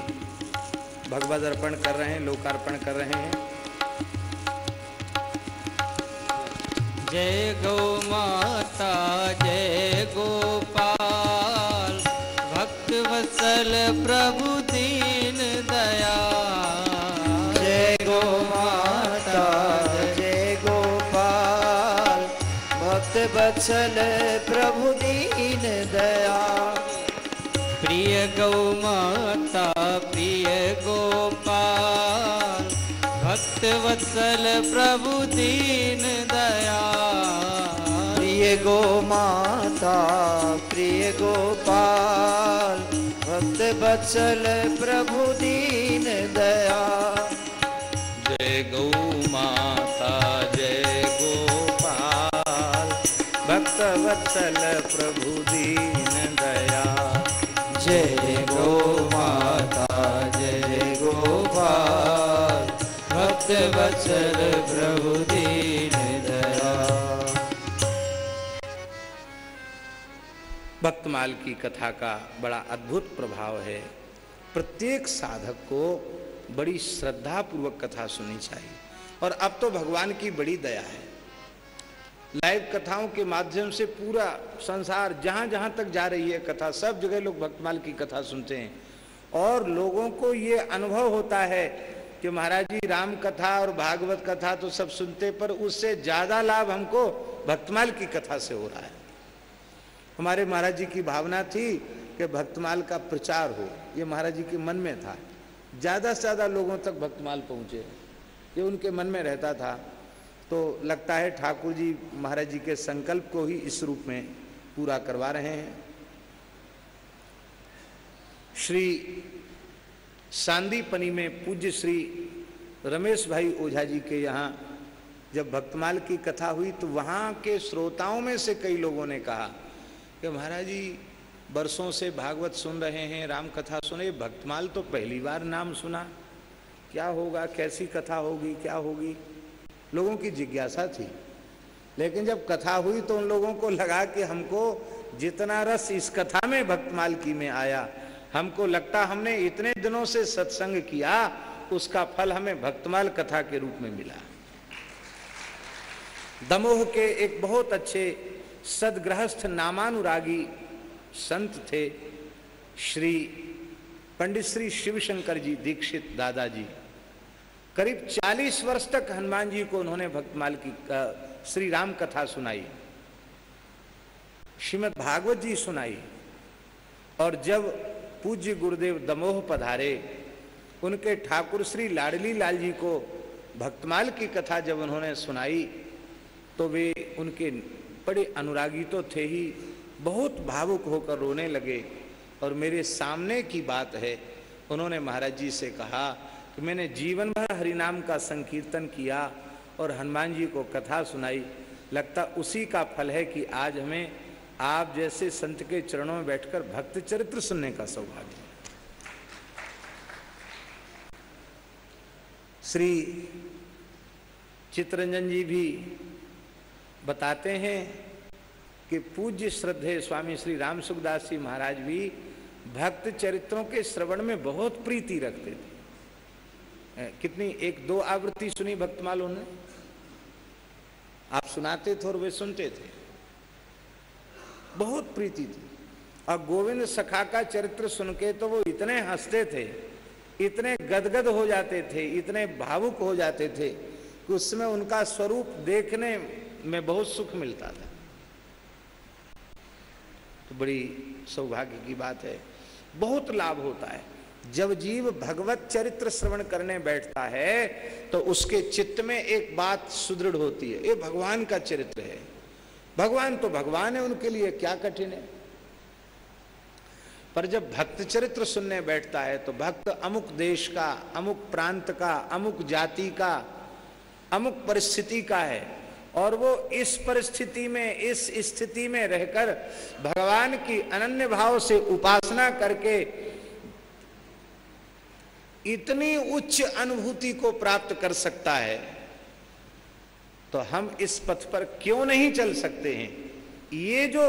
भगवत अर्पण कर रहे हैं, लोकार्पण कर रहे हैं। जय गौ माता, जय गोपाल, भक्त वत्सल प्रभु दीन वत्सल प्रभु दीन दया। प्रिय गौ माता प्रिय गोपाल, भक्त वत्सल प्रभु दीन दया। प्रिय गो माता प्रिय गोपाल, भक्त वत्सल प्रभु दीन दया। जय गौ माता भक्त वत्सल प्रभु दीन दया जय गो माता जय गोपाल। भक्त वत्सल प्रभु दीन दया भक्तमाल की कथा का बड़ा अद्भुत प्रभाव है। प्रत्येक साधक को बड़ी श्रद्धा पूर्वक कथा सुननी चाहिए। और अब तो भगवान की बड़ी दया है। लाइव कथाओं के माध्यम से पूरा संसार जहाँ जहाँ तक जा रही है कथा, सब जगह लोग भक्तमाल की कथा सुनते हैं। और लोगों को ये अनुभव होता है कि महाराज जी, राम कथा और भागवत कथा तो सब सुनते, पर उससे ज़्यादा लाभ हमको भक्तमाल की कथा से हो रहा है। हमारे महाराज जी की भावना थी कि भक्तमाल का प्रचार हो, ये महाराज जी के मन में था। ज़्यादा से ज़्यादा लोगों तक भक्तमाल पहुँचे, ये उनके मन में रहता था। तो लगता है ठाकुर जी महाराज जी के संकल्प को ही इस रूप में पूरा करवा रहे हैं। श्री सांदीपनी में पूज्य श्री रमेश भाई ओझा जी के यहाँ जब भक्तमाल की कथा हुई तो वहाँ के श्रोताओं में से कई लोगों ने कहा कि महाराज जी, बरसों से भागवत सुन रहे हैं, राम कथा सुने, भक्तमाल तो पहली बार नाम सुना। क्या होगा, कैसी कथा होगी, क्या होगी? लोगों की जिज्ञासा थी। लेकिन जब कथा हुई तो उन लोगों को लगा कि हमको जितना रस इस कथा में भक्तमाल की में आया, हमको लगता हमने इतने दिनों से सत्संग किया, उसका फल हमें भक्तमाल कथा के रूप में मिला। दमोह के एक बहुत अच्छे सदगृहस्थ नामानुरागी संत थे, श्री पंडित श्री शिवशंकर जी दीक्षित दादाजी। करीब 40 वर्ष तक हनुमान जी को उन्होंने भक्तमाल की, श्री राम कथा सुनाई। श्रीमद भागवत जी सुनाई। और जब पूज्य गुरुदेव दमोह पधारे, उनके ठाकुर श्री लाडली लाल जी को भक्तमाल की कथा जब उन्होंने सुनाई तो वे उनके बड़े अनुरागी तो थे ही, बहुत भावुक होकर रोने लगे। और मेरे सामने की बात है, उन्होंने महाराज जी से कहा कि मैंने जीवन भर हरिनाम का संकीर्तन किया और हनुमान जी को कथा सुनाई। लगता उसी का फल है कि आज हमें आप जैसे संत के चरणों में बैठकर भक्त चरित्र सुनने का सौभाग्य श्री चित्रंजन जी भी बताते हैं कि पूज्य श्रद्धे स्वामी श्री राम सुखदास जी महाराज भी भक्त चरित्रों के श्रवण में बहुत प्रीति रखते थे। कितनी, एक दो आवृत्ति सुनी भक्तमाल उन्होंने आप सुनाते थे और वे सुनते थे। बहुत प्रीति थी। और गोविंद सखा का चरित्र सुन के तो वो इतने हँसते थे, इतने गदगद हो जाते थे, इतने भावुक हो जाते थे कि उसमें उनका स्वरूप देखने में बहुत सुख मिलता था। तो बड़ी सौभाग्य की बात है। बहुत लाभ होता है। जब जीव भगवत चरित्र श्रवण करने बैठता है तो उसके चित्त में एक बात सुदृढ़ होती है। ये भगवान का चरित्र है। भगवान तो भगवान है, उनके लिए क्या कठिन है? पर जब भक्त चरित्र सुनने बैठता है तो भक्त अमुक देश का, अमुक प्रांत का, अमुक जाति का, अमुक परिस्थिति का है। और वो इस परिस्थिति में, इस स्थिति में रहकर भगवान की अनन्य भाव से उपासना करके इतनी उच्च अनुभूति को प्राप्त कर सकता है तो हम इस पथ पर क्यों नहीं चल सकते हैं? ये जो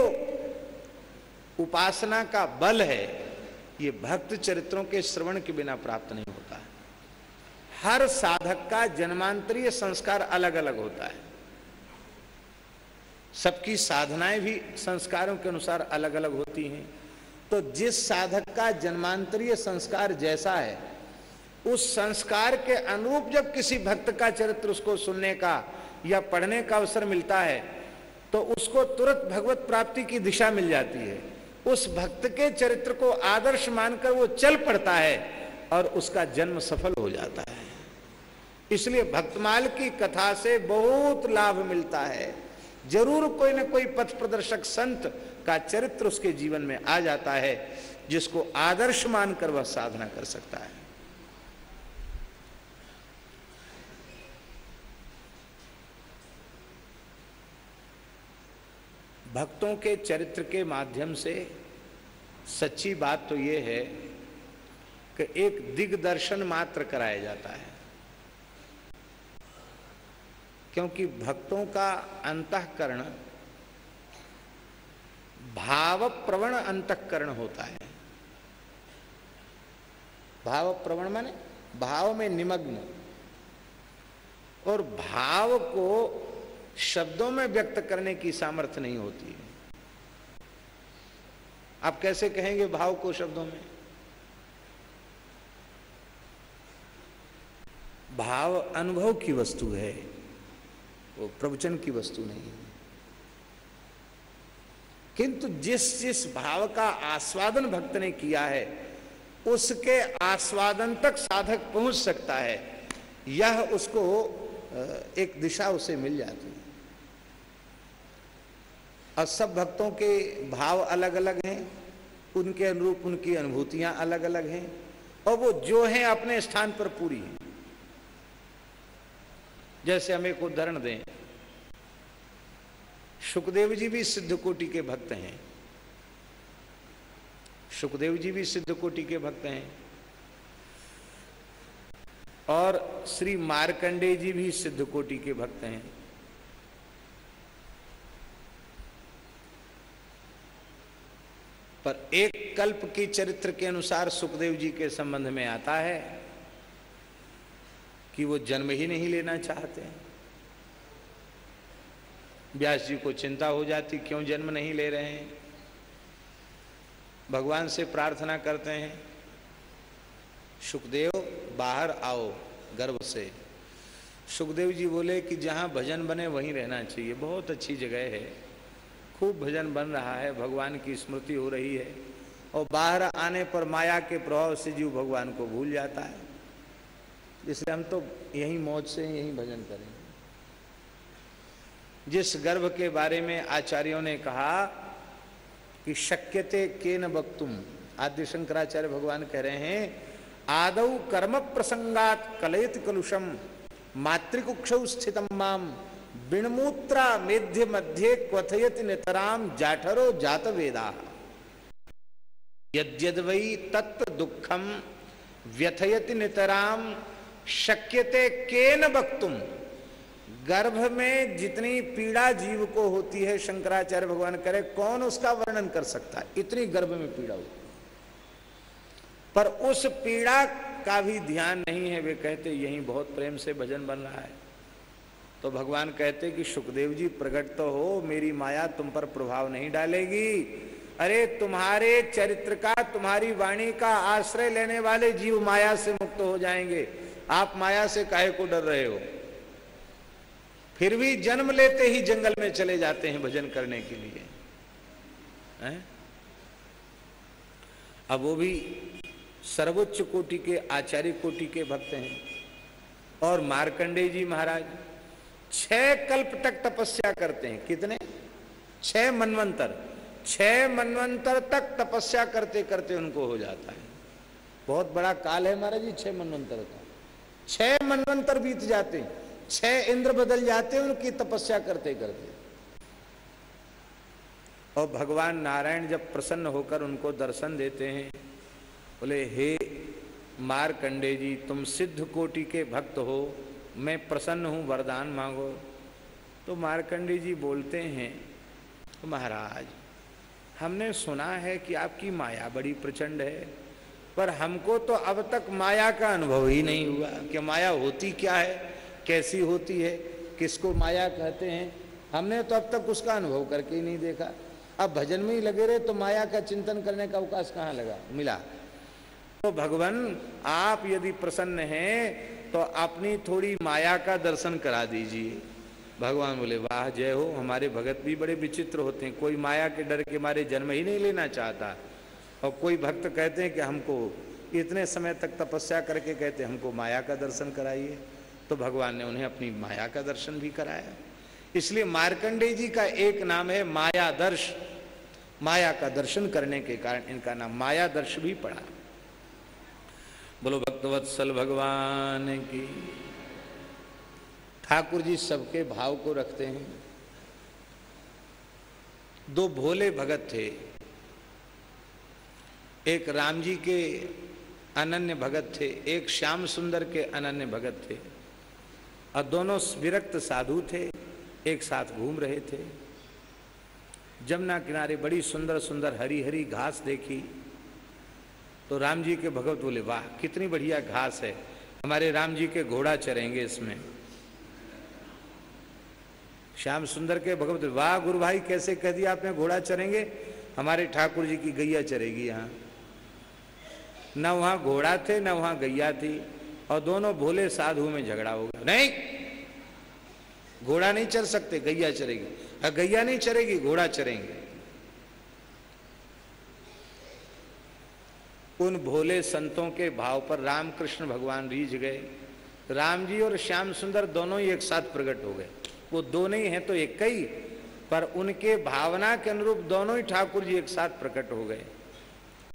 उपासना का बल है, ये भक्त चरित्रों के श्रवण के बिना प्राप्त नहीं होता है। हर साधक का जन्मांतरीय संस्कार अलग अलग होता है। सबकी साधनाएँ भी संस्कारों के अनुसार अलग अलग होती हैं। तो जिस साधक का जन्मांतरीय संस्कार जैसा है उस संस्कार के अनुरूप जब किसी भक्त का चरित्र उसको सुनने का या पढ़ने का अवसर मिलता है तो उसको तुरंत भगवत प्राप्ति की दिशा मिल जाती है। उस भक्त के चरित्र को आदर्श मानकर वो चल पड़ता है और उसका जन्म सफल हो जाता है। इसलिए भक्तमाल की कथा से बहुत लाभ मिलता है। ज़रूर कोई ना कोई पथ प्रदर्शक संत का चरित्र उसके जीवन में आ जाता है, जिसको आदर्श मानकर वह साधना कर सकता है। भक्तों के चरित्र के माध्यम से सच्ची बात तो ये है कि एक दिग्दर्शन मात्र कराया जाता है। क्योंकि भक्तों का अंतकरण भाव प्रवण अंतकरण होता है। भाव प्रवण माने भाव में निमग्न। और भाव को शब्दों में व्यक्त करने की सामर्थ्य नहीं होती है। आप कैसे कहेंगे भाव को शब्दों में? भाव अनुभव की वस्तु है, वो प्रवचन की वस्तु नहीं है। किंतु जिस जिस भाव का आस्वादन भक्त ने किया है, उसके आस्वादन तक साधक पहुँच सकता है। यह उसको एक दिशा उसे मिल जाती है। और सब भक्तों के भाव अलग अलग हैं। उनके अनुरूप उनकी अनुभूतियाँ अलग अलग हैं और वो जो हैं अपने स्थान पर पूरी हैं। जैसे हम एक उदाहरण दें। सुखदेव जी भी सिद्ध कोटि के भक्त हैं। सुखदेव जी भी सिद्ध कोटि के भक्त हैं। और श्री मार्कंडे जी भी सिद्ध कोटि के भक्त हैं। पर एक कल्प की चरित्र के अनुसार सुखदेव जी के संबंध में आता है कि वो जन्म ही नहीं लेना चाहते। व्यास जी को चिंता हो जाती, क्यों जन्म नहीं ले रहे हैं? भगवान से प्रार्थना करते हैं, सुखदेव, बाहर आओ गर्भ से। सुखदेव जी बोले कि जहाँ भजन बने वहीं रहना चाहिए। बहुत अच्छी जगह है। खूब भजन बन रहा है, भगवान की स्मृति हो रही है। और बाहर आने पर माया के प्रभाव से जीव भगवान को भूल जाता है। इसलिए हम तो यही मौज से यही भजन करेंगे। जिस गर्भ के बारे में आचार्यों ने कहा कि शक्यते के न वक्तुम आद्य शंकराचार्य भगवान कह रहे हैं, आदौ कर्म प्रसंगात कलयत कलुषम, मातृकुक्ष स्थित माम। बिणमूत्रा मेध्य मध्य क्वथयत नितराम जाठरो जात वेदा यद्यद वही तत्व दुखम व्यथयति नितराम शक्यते केन वक्तुम गर्भ में जितनी पीड़ा जीव को होती है, शंकराचार्य भगवान करे, कौन उसका वर्णन कर सकता है? इतनी गर्भ में पीड़ा होती पर उस पीड़ा का भी ध्यान नहीं है, वे कहते यही बहुत प्रेम से भजन बन रहा है। तो भगवान कहते कि सुखदेव जी प्रकट तो हो, मेरी माया तुम पर प्रभाव नहीं डालेगी। अरे, तुम्हारे चरित्र का, तुम्हारी वाणी का आश्रय लेने वाले जीव माया से मुक्त हो जाएँगे। आप माया से काहे को डर रहे हो? फिर भी जन्म लेते ही जंगल में चले जाते हैं भजन करने के लिए। है? अब वो भी सर्वोच्च कोटि के, आचार्य कोटि के भक्त हैं। और मार्कंडे जी महाराज छह कल्प तक तपस्या करते हैं। कितने? छह मनवंतर। छह मनवंतर तक तपस्या करते करते उनको हो जाता है। बहुत बड़ा काल है महाराज जी, छह मनवंतर का। छह मनवंतर बीत जाते हैं। छह इंद्र बदल जाते हैं, उनकी तपस्या करते करते। और भगवान नारायण जब प्रसन्न होकर उनको दर्शन देते हैं, बोले, हे मारकंडे जी, तुम सिद्ध कोटि के भक्त हो। मैं प्रसन्न हूँ, वरदान मांगो। तो मारकंडे जी बोलते हैं तो महाराज, हमने सुना है कि आपकी माया बड़ी प्रचंड है, पर हमको तो अब तक माया का अनुभव ही नहीं हुआ। कि माया होती क्या है? कैसी होती है? किसको माया कहते हैं? हमने तो अब तक उसका अनुभव करके ही नहीं देखा। अब भजन में ही लगे रहे तो माया का चिंतन करने का अवकाश कहाँ लगा? मिला। तो भगवान, आप यदि प्रसन्न हैं तो अपनी थोड़ी माया का दर्शन करा दीजिए। भगवान बोले, वाह, जय हो। हमारे भगत भी बड़े विचित्र होते हैं। कोई माया के डर के मारे जन्म ही नहीं लेना चाहता। और कोई भक्त कहते हैं कि हमको इतने समय तक तपस्या करके कहते हैं, हमको माया का दर्शन कराइए। तो भगवान ने उन्हें अपनी माया का दर्शन भी कराया। इसलिए मार्कंडे जी का एक नाम है माया दर्श माया का दर्शन करने के कारण इनका नाम माया दर्श भी पड़ा। बोलो, भक्तवत्सल भगवान की। ठाकुर जी सबके भाव को रखते हैं। दो भोले भगत थे। एक राम जी के अनन्य भगत थे, एक श्याम सुंदर के अनन्य भगत थे। और दोनों विरक्त साधु थे, एक साथ घूम रहे थे। जमुना किनारे बड़ी सुंदर सुंदर हरी हरी घास देखी। तो राम जी के भगत बोले, वाह, कितनी बढ़िया घास है। हमारे राम जी के घोड़ा चरेंगे इसमें। श्याम सुंदर के भगवत वाह, गुरु भाई, कैसे कह दिया आपने, घोड़ा चरेंगे? हमारे ठाकुर जी की गैया चरेगी यहाँ। न वहाँ घोड़ा थे, न वहाँ गैया थी, और दोनों भोले साधु में झगड़ा हो गया। नहीं, घोड़ा नहीं चल सकते, गैया चरेगी। गैया नहीं चरेगी, घोड़ा चरेंगे। उन भोले संतों के भाव पर रामकृष्ण भगवान रीझ गए। राम जी और श्याम सुंदर दोनों ही एक साथ प्रकट हो गए। वो दो नहीं है तो एक ही, पर उनके भावना के अनुरूप दोनों ही ठाकुर जी एक साथ प्रकट हो गए।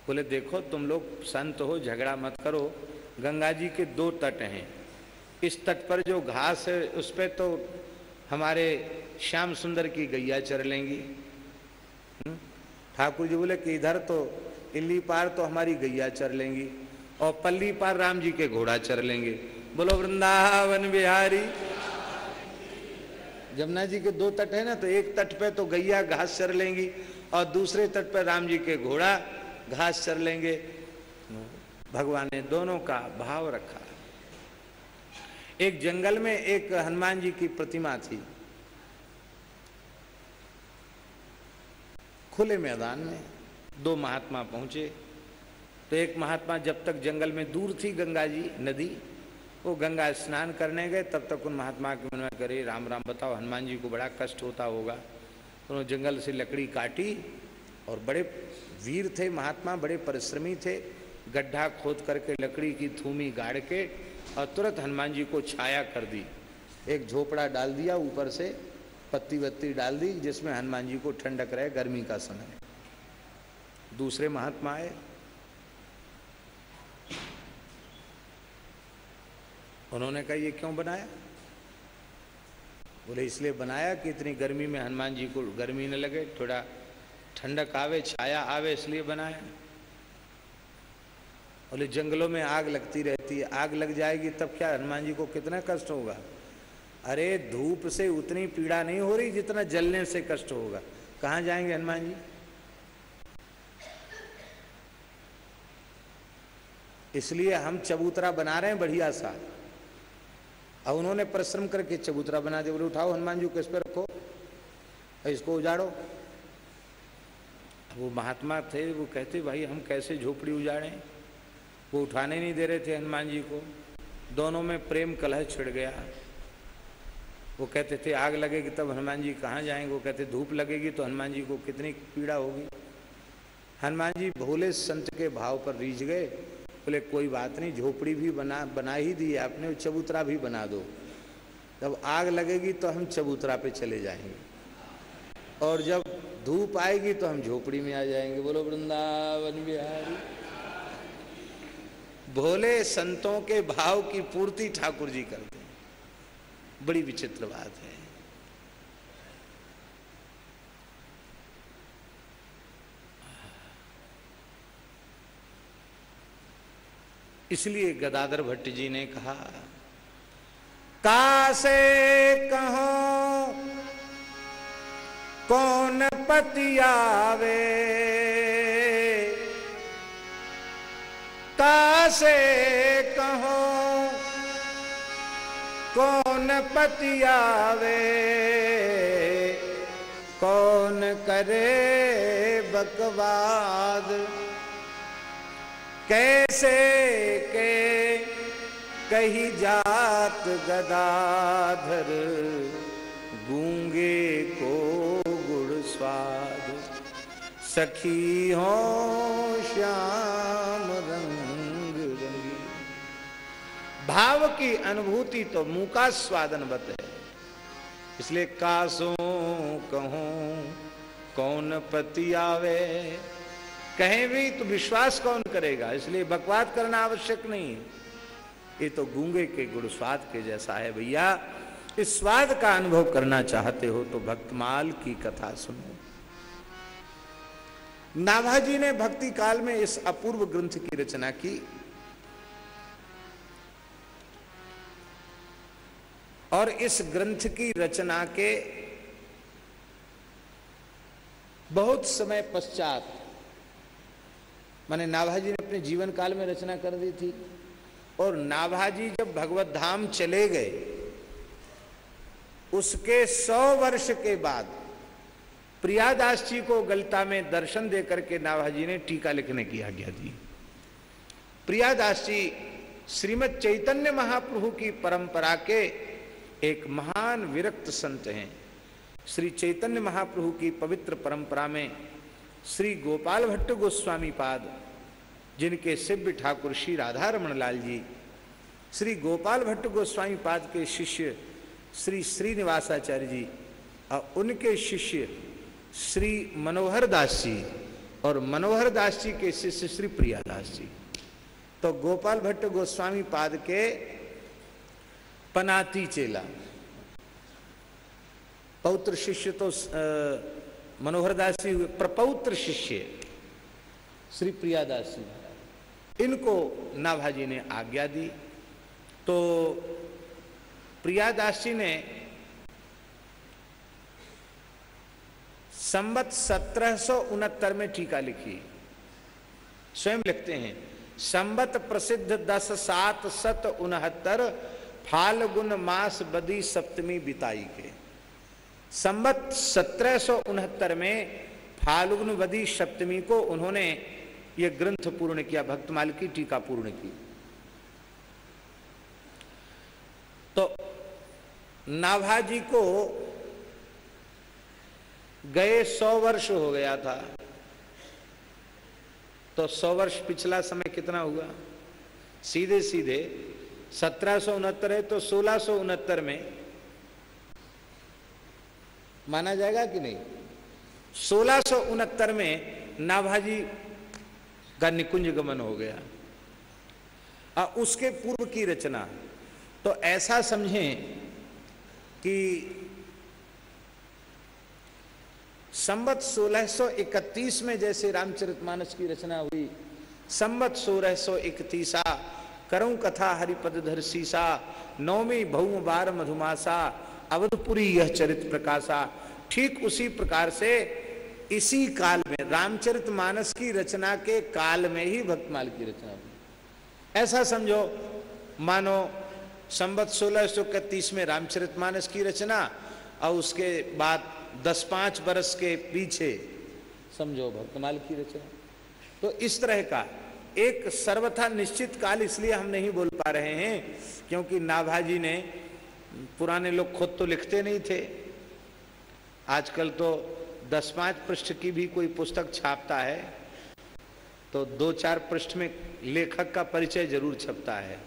बोले, देखो, तुम लोग संत हो, झगड़ा मत करो। गंगा जी के दो तट हैं। इस तट पर जो घास है, उस पर तो हमारे श्याम सुंदर की गैया चर लेंगी। हम्म? ठाकुर जी बोले कि इधर तो इल्ली पार तो हमारी गैया चर लेंगी, और पल्ली पार राम जी के घोड़ा चर लेंगे। बोलो, वृंदावन बिहारी। जमुना जी के दो तट है ना तो एक तट पे तो गैया घास चर लेंगी, और दूसरे तट पे राम जी के घोड़ा घास चर लेंगे। भगवान ने दोनों का भाव रखा। एक जंगल में एक हनुमान जी की प्रतिमा थी। खुले मैदान में। दो महात्मा पहुँचे। तो एक महात्मा जब तक जंगल में दूर थी गंगा जी नदी, वो गंगा स्नान करने गए, तब तक उन महात्मा के मन में करे, राम राम, बताओ, हनुमान जी को बड़ा कष्ट होता होगा। उन्होंने जंगल से लकड़ी काटी और बड़े वीर थे महात्मा, बड़े परिश्रमी थे। गड्ढा खोद करके लकड़ी की थूमी गाड़ के और तुरंत हनुमान जी को छाया कर दी। एक झोपड़ा डाल दिया ऊपर से पत्ती वत्ती डाल दी, जिसमें हनुमान जी को ठंडक रहे गर्मी का समय। दूसरे महात्मा आए। उन्होंने कहा, ये क्यों बनाया? बोले, इसलिए बनाया कि इतनी गर्मी में हनुमान जी को गर्मी न लगे, थोड़ा ठंडक आवे, छाया आवे, इसलिए बनाया। बोले, जंगलों में आग लगती रहती है, आग लग जाएगी, तब क्या हनुमान जी को कितना कष्ट होगा? अरे, धूप से उतनी पीड़ा नहीं हो रही जितना जलने से कष्ट होगा। कहाँ जाएँगे हनुमान जी? इसलिए हम चबूतरा बना रहे हैं बढ़िया सा। और उन्होंने परिश्रम करके चबूतरा बना दिया, बोले, उठाओ हनुमान जी को इस पर रखो इसको उजाड़ो। वो महात्मा थे, वो कहते, भाई, हम कैसे झोपड़ी उजाड़ें? वो उठाने नहीं दे रहे थे हनुमान जी को। दोनों में प्रेम कलह छिड़ गया। वो कहते थे, आग लगेगी तब हनुमान जी कहाँ जाएँगे? वो कहते, धूप लगेगी तो हनुमान जी को कितनी पीड़ा होगी? हनुमान जी भोले संत के भाव पर रीझ गए। बोले, कोई बात नहीं, झोपड़ी भी बना बना ही दी आपने चबूतरा भी बना दो। जब आग लगेगी तो हम चबूतरा पे चले जाएँगे। और जब धूप आएगी तो हम झोपड़ी में आ जाएँगे। बोलो, वृंदावन बिहारी। भोले संतों के भाव की पूर्ति ठाकुर जी करते बड़ी विचित्र बात है। इसलिए गदाधर भट्ट जी ने कहा, कासे कहो, कौन पतियावे? कासे कहो, कौन पतियावे? कौन करे बकवाद? कैसे के कही जात गदाधर, गूँगे को गुड़ स्वाद। सखी हो श्याम रंग रंगी। भाव की अनुभूति तो मुँह का स्वादन बत। है इसलिए कासों कहो, कौन पति आवे? कहें भी तो विश्वास कौन करेगा? इसलिए बकवाद करना आवश्यक नहीं ये तो गूँगे के गुड़ स्वाद के जैसा है भैया। इस स्वाद का अनुभव करना चाहते हो तो भक्तमाल की कथा सुनो। नाभाजी ने भक्ति काल में इस अपूर्व ग्रंथ की रचना की। और इस ग्रंथ की रचना के बहुत समय पश्चात माने नाभाजी ने अपने जीवन काल में रचना कर दी थी। और नाभाजी जब भगवत धाम चले गए, उसके सौ वर्ष के बाद प्रियादास जी को गलता में दर्शन देकर के नाभाजी ने टीका लिखने की आज्ञा दी। प्रियादास जी श्रीमद चैतन्य महाप्रभु की परंपरा के एक महान विरक्त संत हैं। श्री चैतन्य महाप्रभु की पवित्र परंपरा में श्री गोपाल भट्ट गोस्वामी पाद, जिनके सिव्य ठाकुर श्री राधा रमन लाल जी, श्री गोपाल भट्ट गोस्वामी पाद के शिष्य श्री श्रीनिवासाचार्य जी और उनके शिष्य श्री मनोहर दास जी और मनोहर दास जी के शिष्य श्री प्रिया दास जी। तो गोपाल भट्ट गोस्वामी पाद के पनाती चेला। पौत्र शिष्य तो मनोहर दास जी हुए, प्रपौत्र शिष्य। श्री प्रियादास जी इनको नाभाजी ने आज्ञा दी। तो प्रियादास जी ने संबत सत्रह में टीका लिखी। स्वयं लिखते हैं संबत प्रसिद्ध दस सात सत उनहत्तर, फाल्गुन मास बदी सप्तमी बिताई के। संबत सत्रह सौ उनहत्तर में फाल्गुन बदी सप्तमी को उन्होंने ये ग्रंथ पूर्ण किया भक्तमाल की टीका पूर्ण की। तो नाभाजी को गए सौ वर्ष हो गया था। तो सौ वर्ष पिछला समय कितना हुआ? सीधे सीधे सत्रह सौ उनहत्तर है तो सोलह में माना जाएगा कि नहीं? सोलह में नाभाजी का निकुंज गमन हो गया। और उसके पूर्व की रचना। तो ऐसा समझें कि संबत 1631 में जैसे रामचरितमानस की रचना हुई संबत सोलह सौ इकतीसा करऊं कथा हरिपद धर सीसा, नौमी भौम बार मधुमासा अवधपुरी यह चरित प्रकाशा। ठीक उसी प्रकार से इसी काल में रामचरित मानस की रचना के काल में ही भक्तमाल की रचना हुई। ऐसा समझो, मानो संबत सोलह सौ इकतीस में रामचरित मानस की रचना और उसके बाद दस पाँच बरस के पीछे समझो भक्तमाल की रचना। तो इस तरह का एक सर्वथा निश्चित काल इसलिए हम नहीं बोल पा रहे हैं, क्योंकि नाभाजी ने पुराने लोग खुद तो लिखते नहीं थे। आजकल तो दस पाँच पृष्ठ की भी कोई पुस्तक छापता है तो दो चार पृष्ठ में लेखक का परिचय ज़रूर छपता है।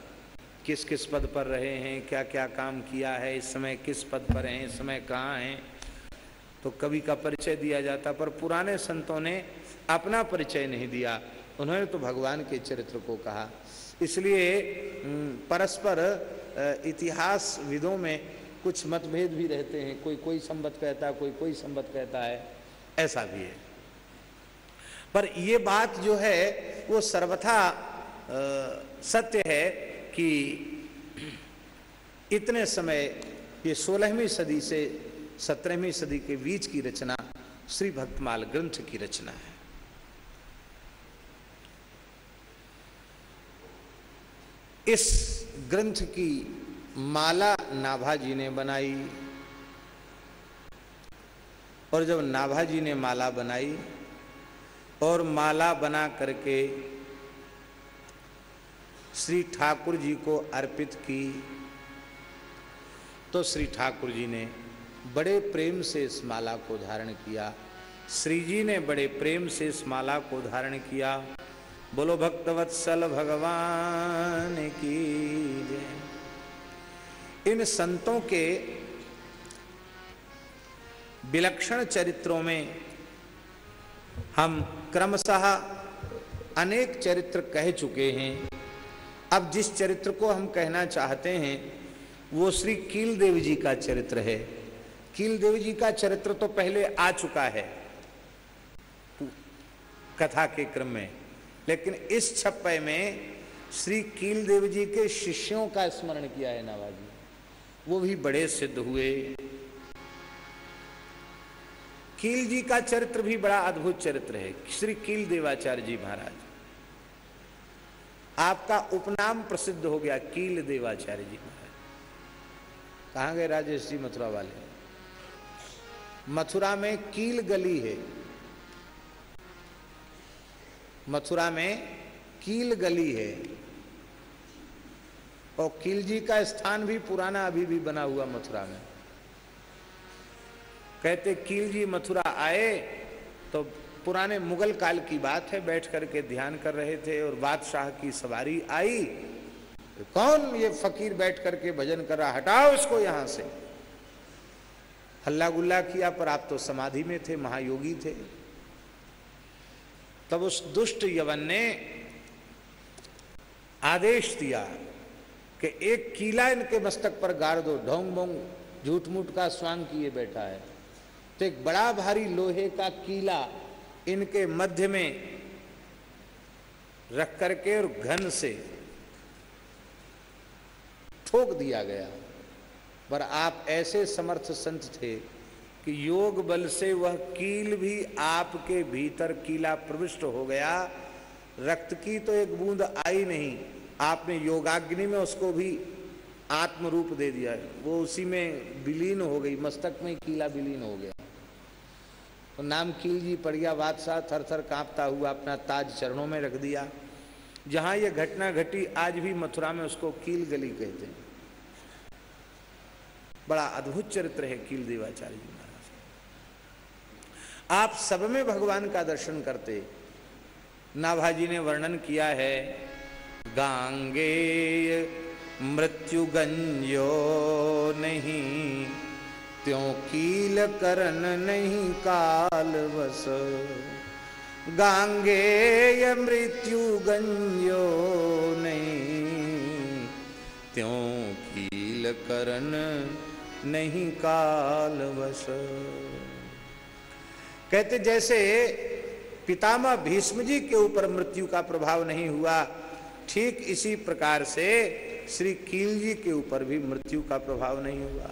किस किस पद पर रहे हैं क्या क्या काम किया है, इस समय किस पद पर हैं, इस समय कहाँ हैं तो कवि का परिचय दिया जाता, पर पुराने संतों ने अपना परिचय नहीं दिया। उन्होंने तो भगवान के चरित्र को कहा। इसलिए परस्पर इतिहास विदों में कुछ मतभेद भी रहते हैं। कोई कोई संबत कहता है कोई कोई संबत कहता है। ऐसा भी है। पर ये बात जो है, वो सर्वथा सत्य है कि इतने समय ये सोलहवीं सदी से सत्रहवीं सदी के बीच की रचना, श्री भक्तमाल ग्रंथ की रचना है। इस ग्रंथ की माला नाभाजी ने बनाई। और जब नाभाजी ने माला बनाई और माला बना करके श्री ठाकुर जी को अर्पित की तो श्री ठाकुर जी ने बड़े प्रेम से इस माला को धारण किया। श्री जी ने बड़े प्रेम से इस माला को धारण किया। बोलो भक्तवत्सल भगवान की जय। इन संतों के विलक्षण चरित्रों में हम क्रमशः अनेक चरित्र कह चुके हैं। अब जिस चरित्र को हम कहना चाहते हैं, वो श्री कील देव जी का चरित्र है। कील देव जी का चरित्र तो पहले आ चुका है। कथा के क्रम में। लेकिन इस छप्पे में श्री कील देव जी के शिष्यों का स्मरण किया है नवाजी। वो भी बड़े सिद्ध हुए। कील जी का चरित्र भी बड़ा अद्भुत चरित्र है। श्री कील देवाचार्य जी महाराज। आपका उपनाम प्रसिद्ध हो गया कील देवाचार्य जी महाराज। कहा गए राजेश जी मथुरा वाले? मथुरा में कील गली है। मथुरा में कील गली है। और कील जी का स्थान भी पुराना अभी भी बना हुआ मथुरा में। कहते कील जी मथुरा आए तो पुराने मुगल काल की बात है, बैठ करके ध्यान कर रहे थे और बादशाह की सवारी आई। तो कौन ये फकीर बैठ करके भजन कर रहा? हटाओ इसको यहाँ से। हल्ला गुल्ला किया, पर आप तो समाधि में थे, महायोगी थे। तब उस दुष्ट यवन ने आदेश दिया कि एक कीला इनके मस्तक पर गाड़ दो, ढोंग बोंग झूठ मूठ का स्वांग किए बैठा है। तो एक बड़ा भारी लोहे का कीला इनके मध्य में रख करके और घन से ठोक दिया गया। पर आप ऐसे समर्थ संत थे कि योग बल से वह कील भी आपके भीतर कीला प्रविष्ट हो गया। रक्त की तो एक बूंद आई नहीं। आपने योगाग्नि में उसको भी आत्म रूप दे दिया है। वो उसी में विलीन हो गई, मस्तक में कीला विलीन हो गया। तो नाम कील जी पड़ गया बादशाह थर थर कांपता हुआ अपना ताज चरणों में रख दिया। जहाँ ये घटना घटी, आज भी मथुरा में उसको कील गली कहते हैं। बड़ा अद्भुत चरित्र है कील देवाचार्य जी आप सब में भगवान का दर्शन करते। नाभाजी ने वर्णन किया है गांगेय मृत्यु गंजो नहीं, त्यों कील करन नहीं काल बस। गांगे मृत्यु गंजो नहीं, त्यों कील करन नहीं काल बस। कहते जैसे पितामह भीष्म जी के ऊपर मृत्यु का प्रभाव नहीं हुआ, ठीक इसी प्रकार से श्री कील जी के ऊपर भी मृत्यु का प्रभाव नहीं हुआ।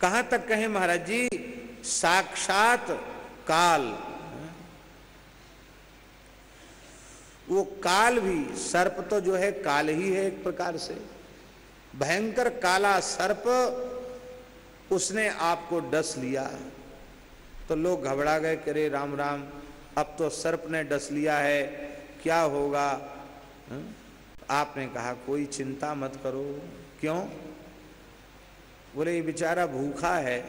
कहाँ तक कहें महाराज जी? साक्षात काल। वो काल भी सर्प तो जो है काल ही है एक प्रकार से। भयंकर काला सर्प उसने आपको डस लिया। तो लोग घबरा गए करे राम राम, अब तो सर्प ने डस लिया है, क्या होगा? हा? आपने कहा, कोई चिंता मत करो। क्यों? बोले, ये बेचारा भूखा है।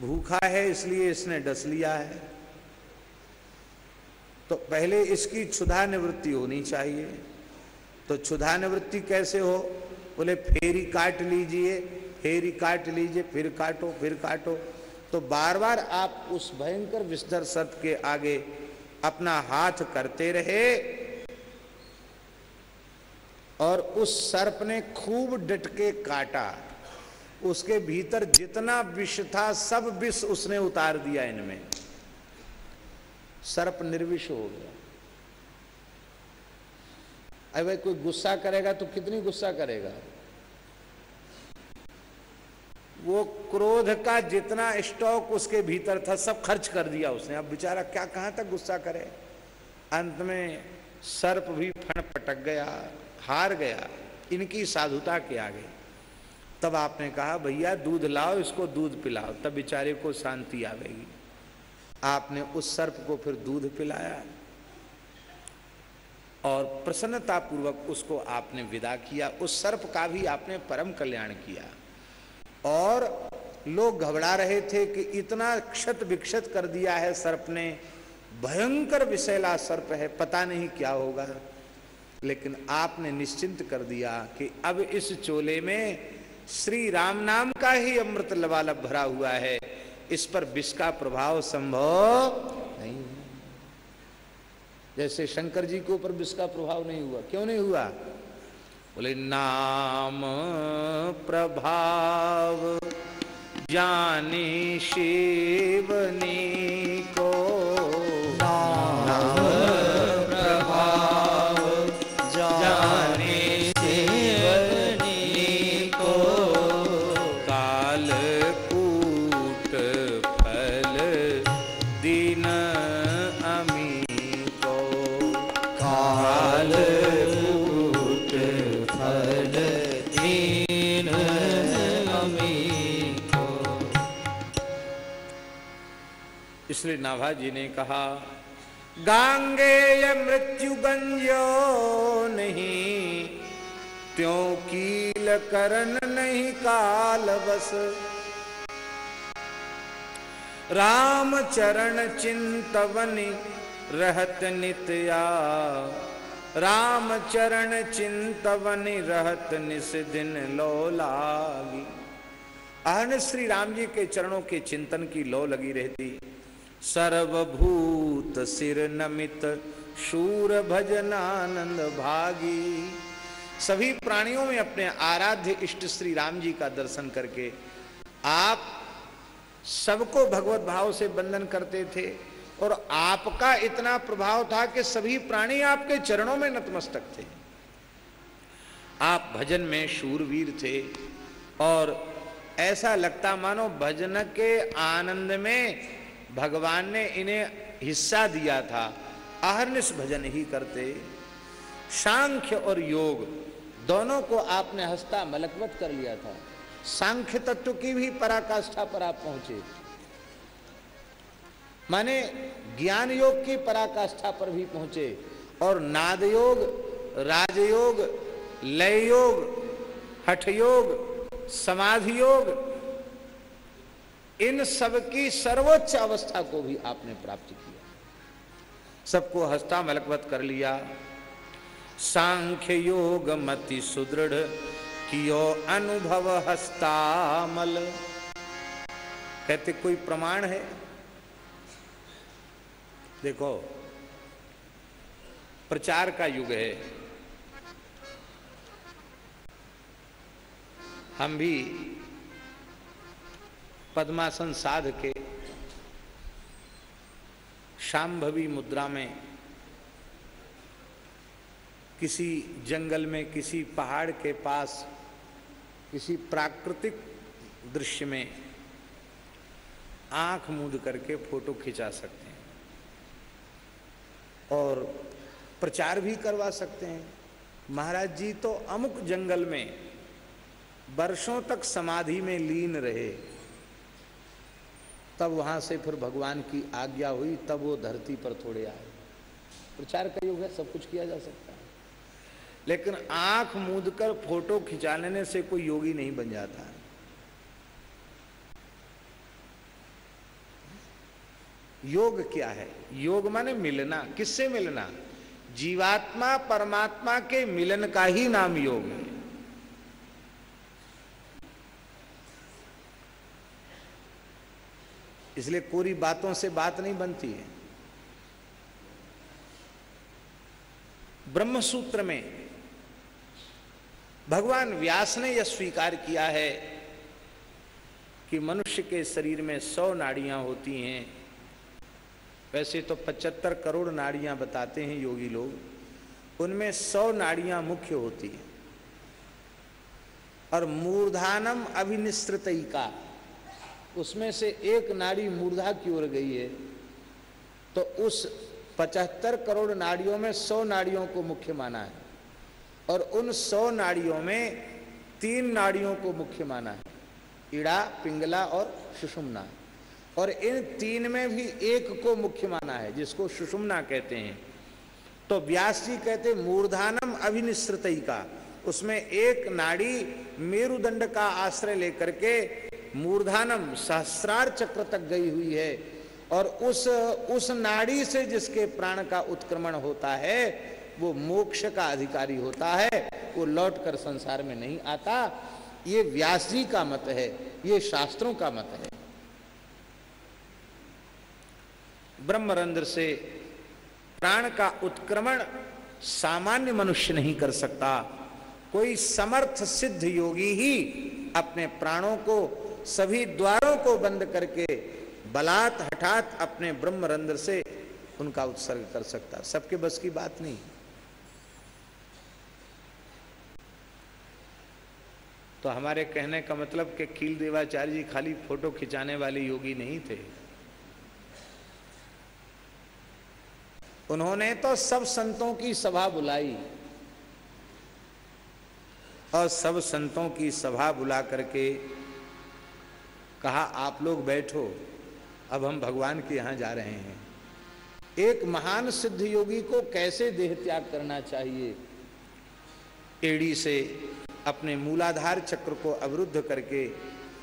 भूखा है इसलिए इसने डस लिया है। तो पहले इसकी क्षुधा निवृत्ति होनी चाहिए। तो क्षुधा निवृत्ति कैसे हो? बोले, फेरी काट लीजिए फेरी काट लीजिए, फिर काटो फिर काटो। तो बार बार आप उस भयंकर विस्तर सर्प के आगे अपना हाथ करते रहे और उस सर्प ने खूब डटके काटा। उसके भीतर जितना विष था, सब विष उसने उतार दिया इनमें। सर्प निर्विष हो गया। अरे भाई, कोई गुस्सा करेगा तो कितनी गुस्सा करेगा? वो क्रोध का जितना स्टॉक उसके भीतर था, सब खर्च कर दिया उसने। अब बेचारा क्या, कहाँ तक गुस्सा करे? अंत में सर्प भी फण पटक गया, हार गया, इनकी साधुता के आगे। तब आपने कहा, भैया, दूध लाओ, इसको दूध पिलाओ। तब बेचारे को शांति आवेगी। आपने उस सर्प को फिर दूध पिलाया और प्रसन्नता पूर्वक उसको आपने विदा किया। उस सर्प का भी आपने परम कल्याण किया। और लोग घबरा रहे थे कि इतना क्षत विक्षत कर दिया है सर्प ने। भयंकर विषैला सर्प है, पता नहीं क्या होगा। लेकिन आपने निश्चिंत कर दिया कि अब इस चोले में श्री राम नाम का ही अमृत लबालब भरा हुआ है। इस पर विष का प्रभाव संभव नहीं है। जैसे शंकर जी के ऊपर विष का प्रभाव नहीं हुआ, क्यों नहीं हुआ? बोले नाम प्रभाव जानी शिवनी को। नाम इसलिए नाभा जी ने कहा, गांगेय मृत्यु गंजो नहीं, त्यों कील करन नहीं काल बस। राम चरण चिंतवन रहत नित्या, राम चरण चिंतवन रहत निस दिन लो लागी। अहन श्री राम जी के चरणों के चिंतन की लो लगी रहती। सर्वभूत सिर नमित, शूर भजनानंद भागी। सभी प्राणियों में अपने आराध्य इष्ट श्री राम जी का दर्शन करके आप सबको भगवत भाव से बंधन करते थे और आपका इतना प्रभाव था कि सभी प्राणी आपके चरणों में नतमस्तक थे। आप भजन में शूरवीर थे और ऐसा लगता मानो भजन के आनंद में भगवान ने इन्हें हिस्सा दिया था। अहरनिश भजन ही करते। सांख्य और योग, दोनों को आपने हस्ता मलकवत कर लिया था। सांख्य तत्व की भी पराकाष्ठा पर आप पहुँचे। माने ज्ञान योग की पराकाष्ठा पर भी पहुँचे। और नाद योग राजयोग लय योग हठ योग समाधि योग इन सब की सर्वोच्च अवस्था को भी आपने प्राप्त किया। सबको हस्ता मलकवत कर लिया। सांख्य योग मति सुदृढ़ कियो अनुभव हस्तामल। कहते, कोई प्रमाण है? देखो, प्रचार का युग है। हम भी पद्मासन साध के शाम्भवी मुद्रा में किसी जंगल में, किसी पहाड़ के पास, किसी प्राकृतिक दृश्य में आँख मूंद करके फ़ोटो खिंचा सकते हैं। और प्रचार भी करवा सकते हैं। महाराज जी तो अमुक जंगल में, वर्षों तक समाधि में लीन रहे। तब वहाँ से फिर भगवान की आज्ञा हुई, तब वो धरती पर थोड़े आए। प्रचार का युग है, सब कुछ किया जा सकता है। लेकिन आँख मूंद कर फ़ोटो खिंचा लेने से कोई योगी नहीं बन जाता। है योग क्या है? योग माने मिलना। किससे मिलना? जीवात्मा परमात्मा के मिलन का ही नाम योग है। इसलिए कोरी बातों से बात नहीं बनती है। ब्रह्म सूत्र में भगवान व्यास ने यह स्वीकार किया है कि मनुष्य के शरीर में सौ नाड़ियाँ होती हैं। वैसे तो पचहत्तर करोड़ नाड़ियाँ बताते हैं योगी लोग। उनमें सौ नाड़ियाँ मुख्य होती हैं। और मूर्धानम अभिनिश्रितयिका उसमें से एक नाड़ी मूर्धा की ओर गई है तो उस पचहत्तर करोड़ नाड़ियों में सौ नाड़ियों को मुख्य माना है और उन सौ नाड़ियों में तीन नाड़ियों को मुख्य माना है, इड़ा, पिंगला और सुषुम्ना। और इन तीन में भी एक को मुख्य माना है, जिसको सुषुम्ना कहते हैं। तो व्यास जी कहते, मूर्धानम अभिनिश्रित का उसमें एक नाड़ी मेरुदंड का आश्रय लेकर के मूर्धानम सहस्रार चक्र तक गई हुई है। और उस उस नाड़ी से जिसके प्राण का उत्क्रमण होता है, वो मोक्ष का अधिकारी होता है। वो लौट कर संसार में नहीं आता। ये व्यास जी का मत है, ये शास्त्रों का मत है। ब्रह्मरंध्र से प्राण का उत्क्रमण सामान्य मनुष्य नहीं कर सकता। कोई समर्थ सिद्ध योगी ही अपने प्राणों को सभी द्वारों को बंद करके बलात् हठात अपने ब्रह्मरंध्र से उनका उत्सर्ग कर सकता। सबके बस की बात नहीं। तो हमारे कहने का मतलब कि कील देवाचार्य जी खाली फ़ोटो खिंचाने वाले योगी नहीं थे। उन्होंने तो सब संतों की सभा बुलाई। और सब संतों की सभा बुला करके कहा, आप लोग बैठो, अब हम भगवान के यहाँ जा रहे हैं। एक महान सिद्ध योगी को कैसे देह त्याग करना चाहिए? एड़ी से अपने मूलाधार चक्र को अवरुद्ध करके,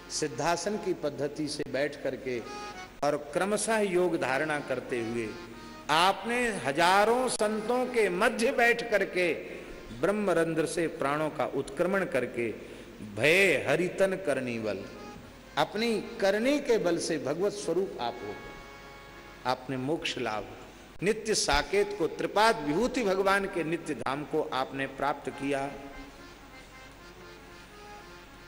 सिद्धासन की पद्धति से बैठ करके और क्रमशः योग धारणा करते हुए, आपने हज़ारों संतों के मध्य बैठ करके, ब्रह्मरंध्र से प्राणों का उत्क्रमण करके, भय हरितन करनी बल। अपनी करने के बल से भगवत स्वरूप आप हो। आपने मोक्ष लाभ। नित्य साकेत को, त्रिपाद विभूति भगवान के नित्य धाम को आपने प्राप्त किया।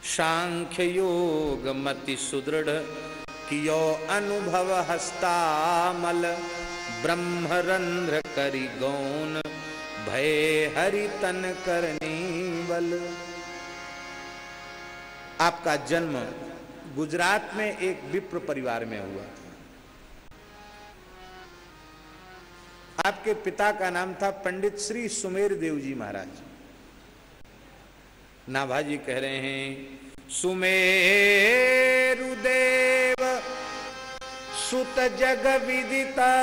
सांख्य योग मति सुदृढ़, कियो अनुभव हस्तामल। ब्रह्मरंध्र करी गौन भय हरि तन करनी बल। आपका जन्म गुजरात में एक विप्र परिवार में हुआ। आपके पिता का नाम था पंडित श्री सुमेर देव जी महाराज। नाभाजी कह रहे हैं सुमेरुदेव सुत जग विदिता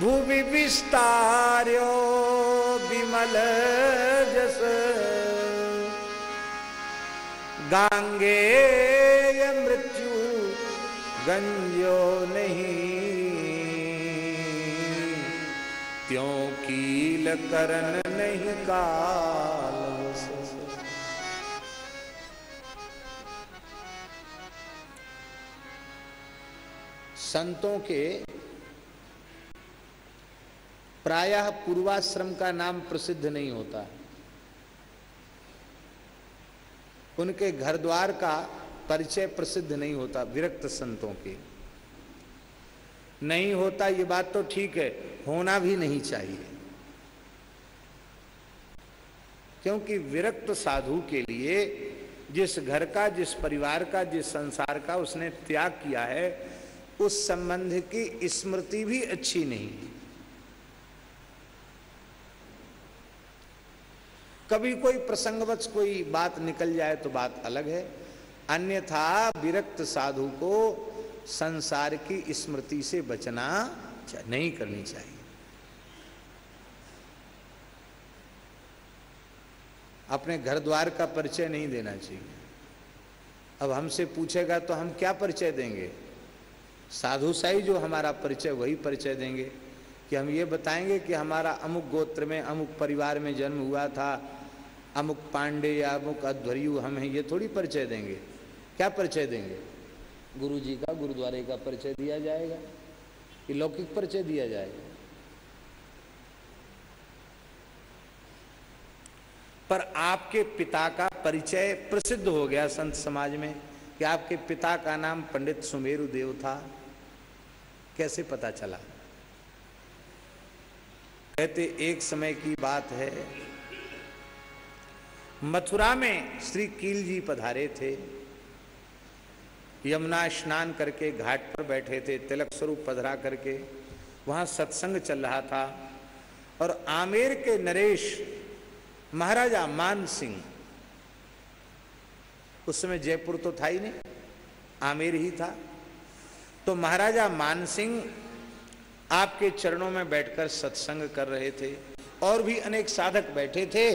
भूमि विस्तार्यो विमल जस। गांगे मृत्यु गंजो नहीं। त्यों कील करण नहीं का संतों के प्रायः पूर्वाश्रम का नाम प्रसिद्ध नहीं होता। उनके घर द्वार का परिचय प्रसिद्ध नहीं होता विरक्त संतों के। नहीं होता ये बात तो ठीक है, होना भी नहीं चाहिए। क्योंकि विरक्त साधु के लिए जिस घर का, जिस परिवार का, जिस संसार का उसने त्याग किया है, उस संबंध की स्मृति भी अच्छी नहीं कभी कोई प्रसंगवश कोई बात निकल जाए तो बात अलग है। अन्यथा विरक्त साधु को संसार की स्मृति से बचना नहीं करनी चाहिए। अपने घर द्वार का परिचय नहीं देना चाहिए। अब हमसे पूछेगा तो हम क्या परिचय देंगे? साधु साई जो हमारा परिचय, वही परिचय देंगे कि हम ये बताएँगे कि हमारा अमुक गोत्र में, अमुक परिवार में जन्म हुआ था अमुक पांडे या अमुक अध्वर्यु हम हैं, ये थोड़ी परिचय देंगे। क्या परिचय देंगे? गुरु जी का, गुरुद्वारे का परिचय दिया जाएगा कि लौकिक परिचय दिया जाएगा। पर आपके पिता का परिचय प्रसिद्ध हो गया संत समाज में कि आपके पिता का नाम पंडित सुमेरु देव था। कैसे पता चला? कहते, एक समय की बात है मथुरा में श्री कील जी पधारे थे। यमुना स्नान करके घाट पर बैठे थे, तिलक स्वरूप पधरा करके। वहाँ सत्संग चल रहा था। और आमेर के नरेश, महाराजा मान सिंह, उस समय जयपुर तो था ही नहीं, आमेर ही था। तो महाराजा मान सिंह आपके चरणों में बैठकर सत्संग कर रहे थे। और भी अनेक साधक बैठे थे।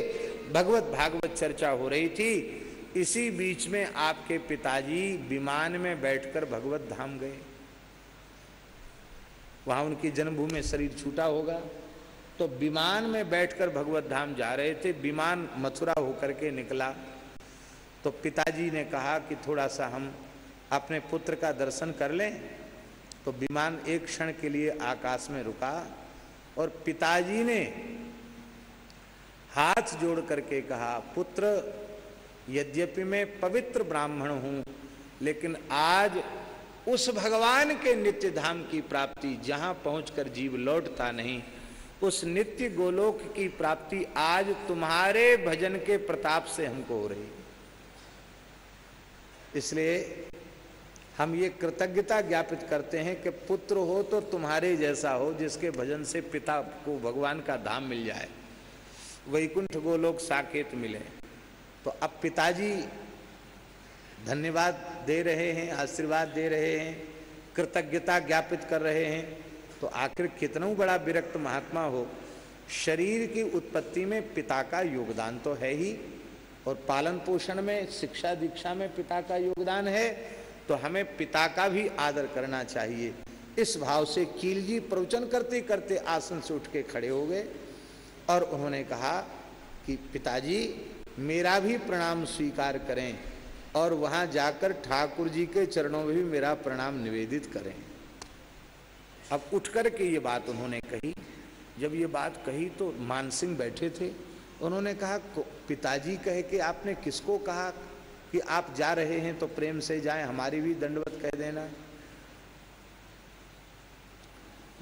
भगवत भागवत चर्चा हो रही थी। इसी बीच में आपके पिताजी विमान में बैठकर भगवत धाम गए। वहाँ उनकी जन्मभूमि शरीर छूटा होगा। तो विमान में बैठकर भगवत धाम जा रहे थे। विमान मथुरा होकर के निकला। तो पिताजी ने कहा कि थोड़ा सा हम अपने पुत्र का दर्शन कर लें। तो विमान एक क्षण के लिए आकाश में रुका और पिताजी ने हाथ जोड़ करके कहा, पुत्र, यद्यपि मैं पवित्र ब्राह्मण हूँ, लेकिन आज उस भगवान के नित्य धाम की प्राप्ति, जहाँ पहुंचकर जीव लौटता नहीं, उस नित्य गोलोक की प्राप्ति आज तुम्हारे भजन के प्रताप से हमको हो रही इसलिए हम ये कृतज्ञता ज्ञापित करते हैं कि पुत्र हो तो तुम्हारे जैसा हो, जिसके भजन से पिता को भगवान का धाम मिल जाए। वैकुंठ गोलोक साकेत मिले। तो अब पिताजी धन्यवाद दे रहे हैं, आशीर्वाद दे रहे हैं, कृतज्ञता ज्ञापित कर रहे हैं। तो आखिर कितना बड़ा विरक्त महात्मा हो। शरीर की उत्पत्ति में पिता का योगदान तो है ही, और पालन पोषण में, शिक्षा दीक्षा में पिता का योगदान है। तो हमें पिता का भी आदर करना चाहिए। इस भाव से कील जी प्रवचन करते करते आसन से उठ के खड़े हो गए। और उन्होंने कहा कि पिताजी, मेरा भी प्रणाम स्वीकार करें और वहाँ जाकर ठाकुर जी के चरणों में भी मेरा प्रणाम निवेदित करें। अब उठ कर के ये बात उन्होंने कही। जब ये बात कही तो मानसिंह बैठे थे। उन्होंने कहा पिताजी कहे कि आपने किसको कहा कि आप जा रहे हैं तो प्रेम से जाएँ, हमारी भी दंडवत कह देना?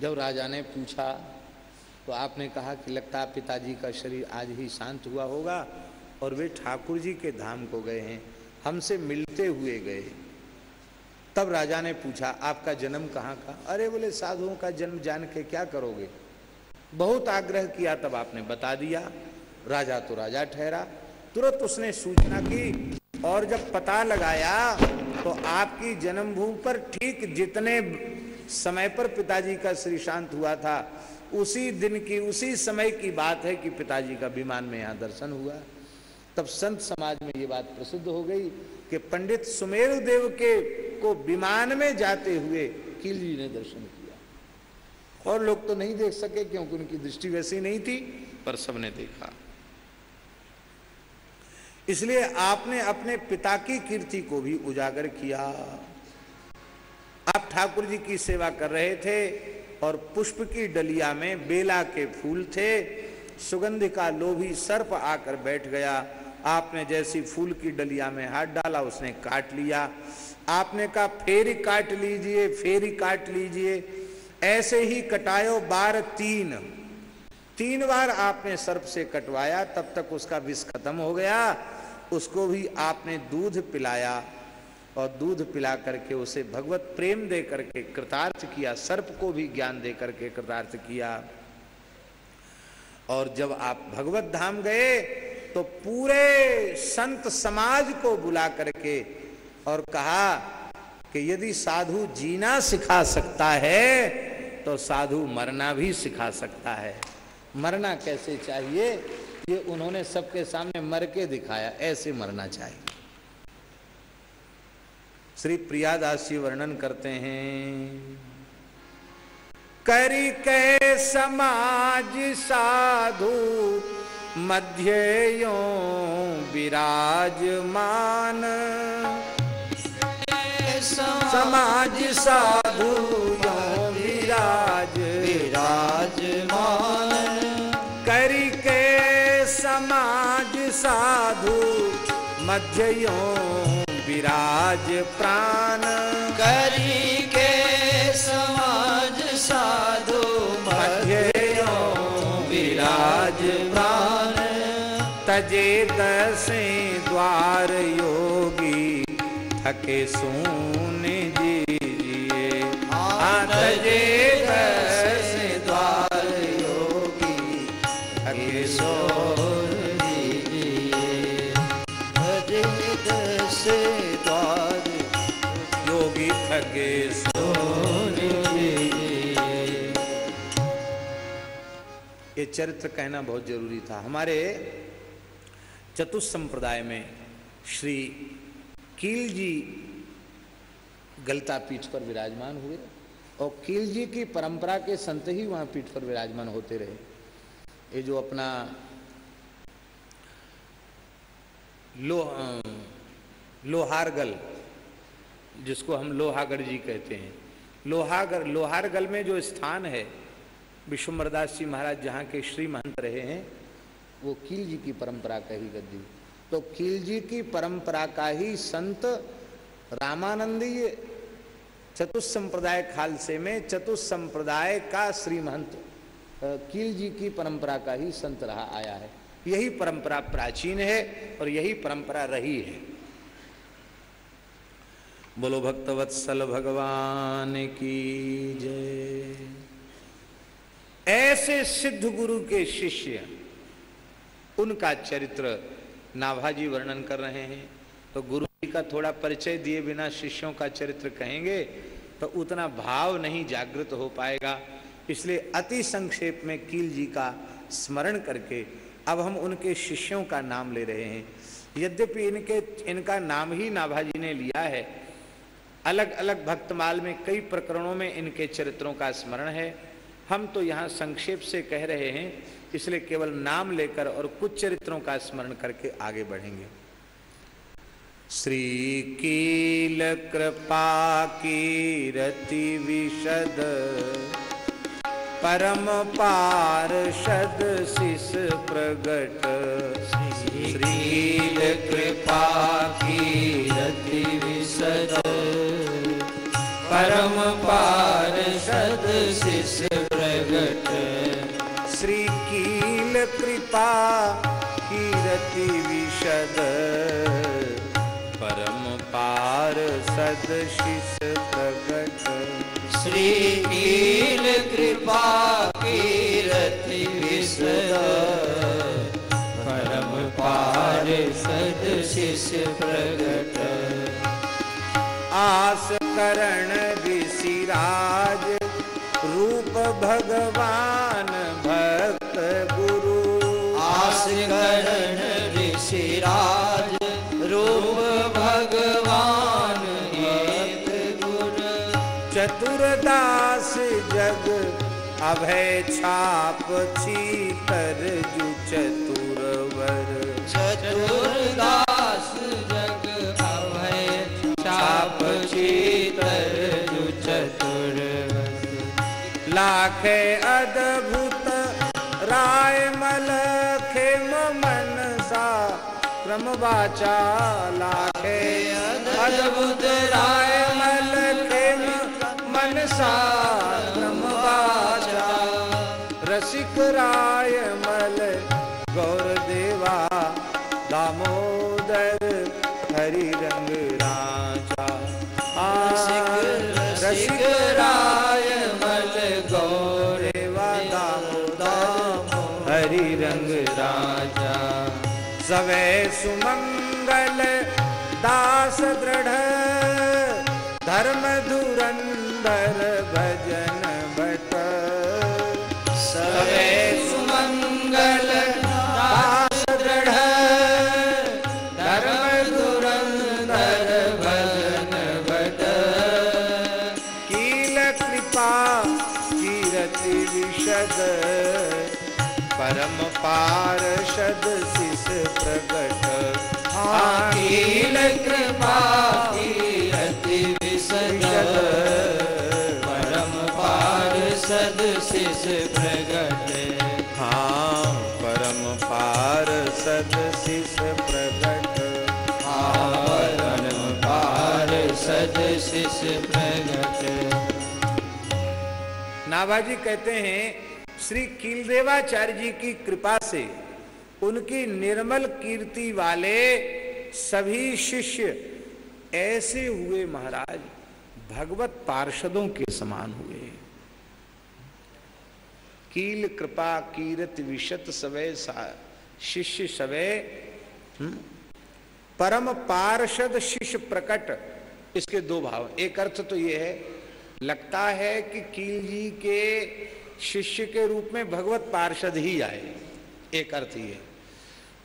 जब राजा ने पूछा तो आपने कहा कि लगता है पिताजी का शरीर आज ही शांत हुआ होगा और वे ठाकुर जी के धाम को गए हैं, हमसे मिलते हुए गए तब राजा ने पूछा, आपका जन्म कहाँ का? अरे बोले, साधुओं का जन्म जान के क्या करोगे? बहुत आग्रह किया, तब आपने बता दिया। राजा तो राजा ठहरा। तुरंत उसने सूचना की, और जब पता लगाया तो आपकी जन्मभूमि पर ठीक जितने समय पर पिताजी का श्री शांत हुआ था उसी दिन की उसी समय की बात है कि पिताजी का विमान में यहाँ दर्शन हुआ। तब संत समाज में ये बात प्रसिद्ध हो गई कि पंडित सुमेरु देव के को विमान में जाते हुए किल ने दर्शन किया। और लोग तो नहीं देख सके क्योंकि उनकी दृष्टि वैसी नहीं थी। पर सबने देखा। इसलिए आपने अपने पिता की कीर्ति को भी उजागर किया। आप ठाकुर जी की सेवा कर रहे थे और पुष्प की डलिया में बेला के फूल थे। सुगंध का लोभी सर्प आकर बैठ गया। आपने जैसी फूल की डलिया में हाथ डाला, उसने काट लिया। आपने कहा, फेरी काट लीजिए, फेरी काट लीजिए। ऐसे ही कटायो बार तीन। तीन बार आपने सर्प से कटवाया, तब तक उसका विष खत्म हो गया। उसको भी आपने दूध पिलाया। और दूध पिला करके उसे भगवत प्रेम दे करके कृतार्थ किया, सर्प को भी ज्ञान दे करके कृतार्थ किया। और जब आप भगवत धाम गए तो पूरे संत समाज को बुला करके और कहा कि यदि साधु जीना सिखा सकता है तो साधु मरना भी सिखा सकता है। मरना कैसे चाहिए? ये उन्होंने सबके सामने मर के दिखाया, ऐसे मरना चाहिए। श्री प्रियादास जी वर्णन करते हैं। करी के समाज साधु मध्य यो विराजमान। समाज साधु विराज। विराजमान। करी के समाज साधु मध्य यो विराज प्राण करी के समाज साधु मध्य विराज प्राण। तजे दसे द्वार योगी, थके सोने जीजिए। हाँ तजे ये चरित्र कहना बहुत ज़रूरी था। हमारे चतुष संप्रदाय में श्री कील जी गलता पीठ पर विराजमान हुए और कील जी की परंपरा के संत ही वहाँ पीठ पर विराजमान होते रहे। ये जो अपना लो लोहारगल, जिसको हम लोहागढ़ जी कहते हैं। लोहागढ़ लोहारगल में जो स्थान है विश्वम्बरदास जी महाराज जहाँ के श्री महंत रहे हैं, वो कील जी की परंपरा का ही गद्दी। तो कील जी की परंपरा का ही संत रामानंदीय चतुष संप्रदाय खालसे में चतुष संप्रदाय का श्री महंत कील जी की परंपरा का ही संत रहा, आया है। यही परंपरा प्राचीन है और यही परंपरा रही है। बोलो भक्तवत्सल भगवान की जय। ऐसे सिद्ध गुरु के शिष्य उनका चरित्र नाभाजी वर्णन कर रहे हैं। तो गुरु जी का थोड़ा परिचय दिए बिना शिष्यों का चरित्र कहेंगे तो उतना भाव नहीं जागृत हो पाएगा। इसलिए अति संक्षेप में कील जी का स्मरण करके अब हम उनके शिष्यों का नाम ले रहे हैं। यद्यपि इनके, इनका नाम ही नाभाजी ने लिया है। अलग अलग भक्तमाल में कई प्रकरणों में इनके चरित्रों का स्मरण है। हम तो यहाँ संक्षेप से कह रहे हैं इसलिए केवल नाम लेकर और कुछ चरित्रों का स्मरण करके आगे बढ़ेंगे। श्री कील कृपा की रति विशद परम पार्षद शिष प्रगट। श्रील कृपा की रति विशद। परम पार्षद शिष्य प्रगट। श्री कील कृपा कीरति विशद। परम पार्षद शिष प्रगट। श्री कील कृपा कीरति विशद। परम पार्षद शिष्य प्रगट। आस करण ऋषिराज रूप भगवान भक्त गुरु। आस करण ऋषिराज रूप भगवान एक गुरु। चतुरदास जग अभय छाप छीतर जु लाखे अद्भुत राय मल खेम मनसा क्रम वाचा लाखे। अद्भुत राय मल खेम मनसा क्रम सुमंगल, दास दृढ़, धर्म धुरंधर भजन भट सवे सुमंगल, दास दृढ़, धर्म धुरंधर भजन भट कील कृपा, कीरति विशद, परम पार्षद नाभाजी कहते हैं, श्री कीलदेवाचार्य जी की कृपा से उनकी निर्मल कीर्ति वाले सभी शिष्य ऐसे हुए महाराज, भगवत पार्षदों के समान हुए। कील कृपा कीरत विशत सवय शिष्य सवय हम्म? परम पार्षद शिष्य प्रकट। इसके दो भाव। एक अर्थ तो ये है, लगता है कि कील जी के शिष्य के रूप में भगवत पार्षद ही आए। एक अर्थ ये।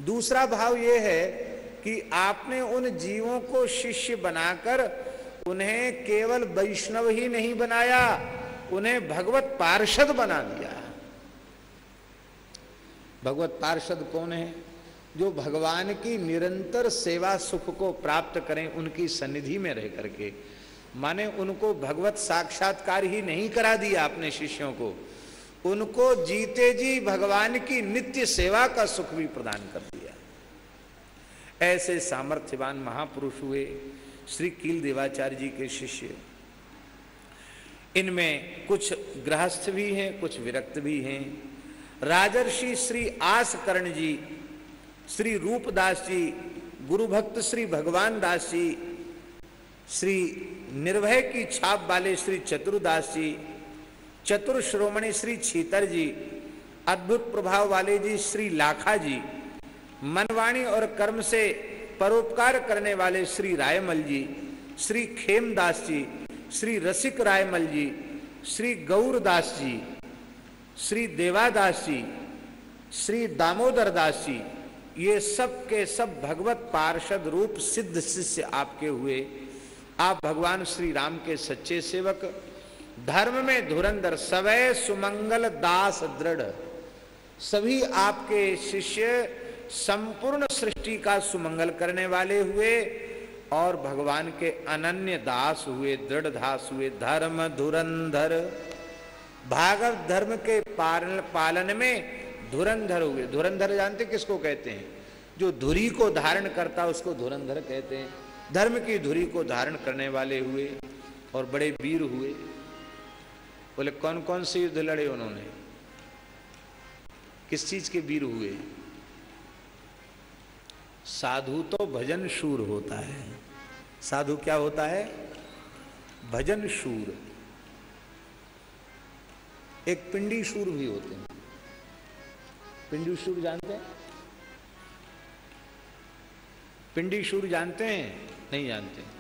दूसरा भाव ये है कि आपने उन जीवों को शिष्य बनाकर उन्हें केवल वैष्णव ही नहीं बनाया, उन्हें भगवत पार्षद बना दिया। भगवत पार्षद कौन है? जो भगवान की निरंतर सेवा सुख को प्राप्त करें उनकी सन्निधि में रह करके। माने उनको भगवत साक्षात्कार ही नहीं करा दिया अपने शिष्यों को। उनको जीते जी भगवान की नित्य सेवा का सुख भी प्रदान कर दिया। ऐसे सामर्थ्यवान महापुरुष हुए श्री कील देवाचार्य जी के शिष्य। इनमें कुछ गृहस्थ भी हैं, कुछ विरक्त भी हैं। राजर्षि श्री आस कर्ण जी, श्री रूपदास जी गुरु भक्त श्री भगवान दास जी, श्री निर्भय की छाप वाले श्री चतुर्दास जी, चतुर श्रोमणी श्री छीतर जी, अद्भुत प्रभाव वाले जी श्री लाखा जी मनवाणी और कर्म से परोपकार करने वाले श्री रायमल जी, श्री खेमदास जी, श्री रसिक रायमल जी, श्री गौरदास जी, श्री देवादास जी, श्री दामोदर दास जी, ये सब के सब भगवत पार्षद रूप सिद्ध शिष्य आपके हुए। आप भगवान श्री राम के सच्चे सेवक, धर्म में धुरंधर सवय सुमंगल दास दृढ़। सभी आपके शिष्य संपूर्ण सृष्टि का सुमंगल करने वाले हुए और भगवान के अनन्य दास हुए, दृढ़ दास हुए, धर्म धुरंधर। भागवत धर्म के पालन पालन में धुरंधर हुए। धुरंधर जानते किसको कहते हैं? जो धुरी को धारण करता, उसको धुरंधर कहते हैं। धर्म की धुरी को धारण करने वाले हुए और बड़े वीर हुए। बोले कौन कौन से युद्ध लड़े उन्होंने? किस चीज़ के वीर हुए? साधु तो भजन शूर होता है। साधु क्या होता है? भजन शूर। एक पिंडी शूर भी होते हैं। पिंडी शूर जानते हैं? पिंडी शूर जानते हैं? नहीं जानते। हैं।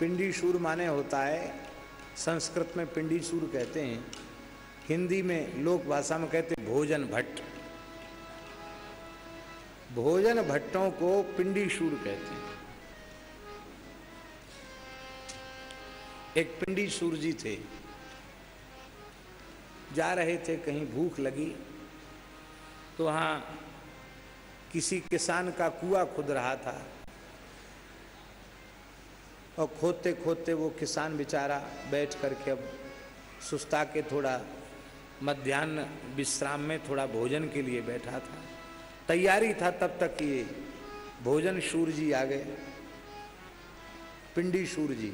पिंडी शूर माने होता है, संस्कृत में पिंडी शूर कहते हैं। हिंदी में लोक भाषा में कहते भोजन भट्ट। भोजन भट्टों को पिंडी शूर कहते हैं। एक पिंडी सूरजी थे। जा रहे थे, कहीं भूख लगी तो वहाँ किसी किसान का कुआ खुद रहा था। और खोदते खोदते वो किसान बेचारा बैठ करके अब सुस्ता के थोड़ा मध्यान्ह विश्राम में थोड़ा भोजन के लिए बैठा था। तैयारी था तब तक ये भोजन शूर जी आ गए। पिंडी शूर जी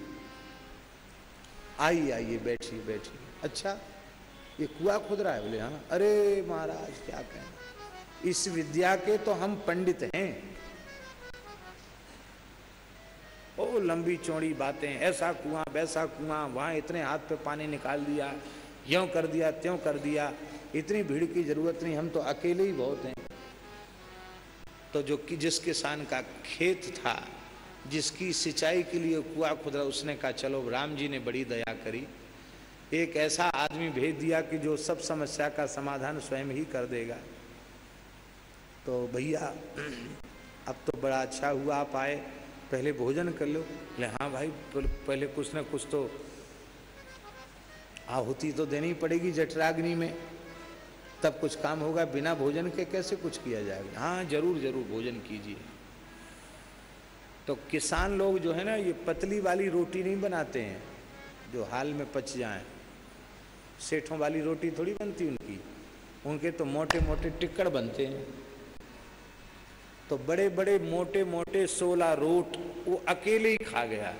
आइए आइए, बैठिए बैठिए। अच्छा ये कुआ खुद रहा है? बोले हाँ। अरे महाराज, क्या कहें? इस विद्या के तो हम पंडित हैं। ओ, लंबी चौड़ी बातें, ऐसा कुआँ, वैसा कुआँ, वहाँ इतने हाथ पे पानी निकाल दिया। यों कर दिया त्यों कर दिया? इतनी भीड़ की ज़रूरत नहीं, हम तो अकेले ही बहुत हैं। तो जो कि जिस किसान का खेत था, जिसकी सिंचाई के लिए कुआ खुदरा, उसने कहा, चलो, राम जी ने बड़ी दया करी। एक ऐसा आदमी भेज दिया कि जो सब समस्या का समाधान स्वयं ही कर देगा। तो भैया, अब तो बड़ा अच्छा हुआ, आप आए, पहले भोजन कर लो। बोले हाँ भाई, पहले कुछ ना कुछ तो आहुति तो देनी पड़ेगी जठराग्नि में। तब कुछ काम होगा, बिना भोजन के कैसे कुछ किया जाएगा? हाँ ज़रूर ज़रूर, भोजन कीजिए। तो किसान लोग जो है ना, ये पतली वाली रोटी नहीं बनाते हैं, जो हाल में पच जाए। सेठों वाली रोटी थोड़ी बनती उनकी। उनके तो मोटे मोटे टिक्कड़ बनते हैं। तो बड़े बड़े मोटे मोटे सोला रोट, वो अकेले ही खा गया।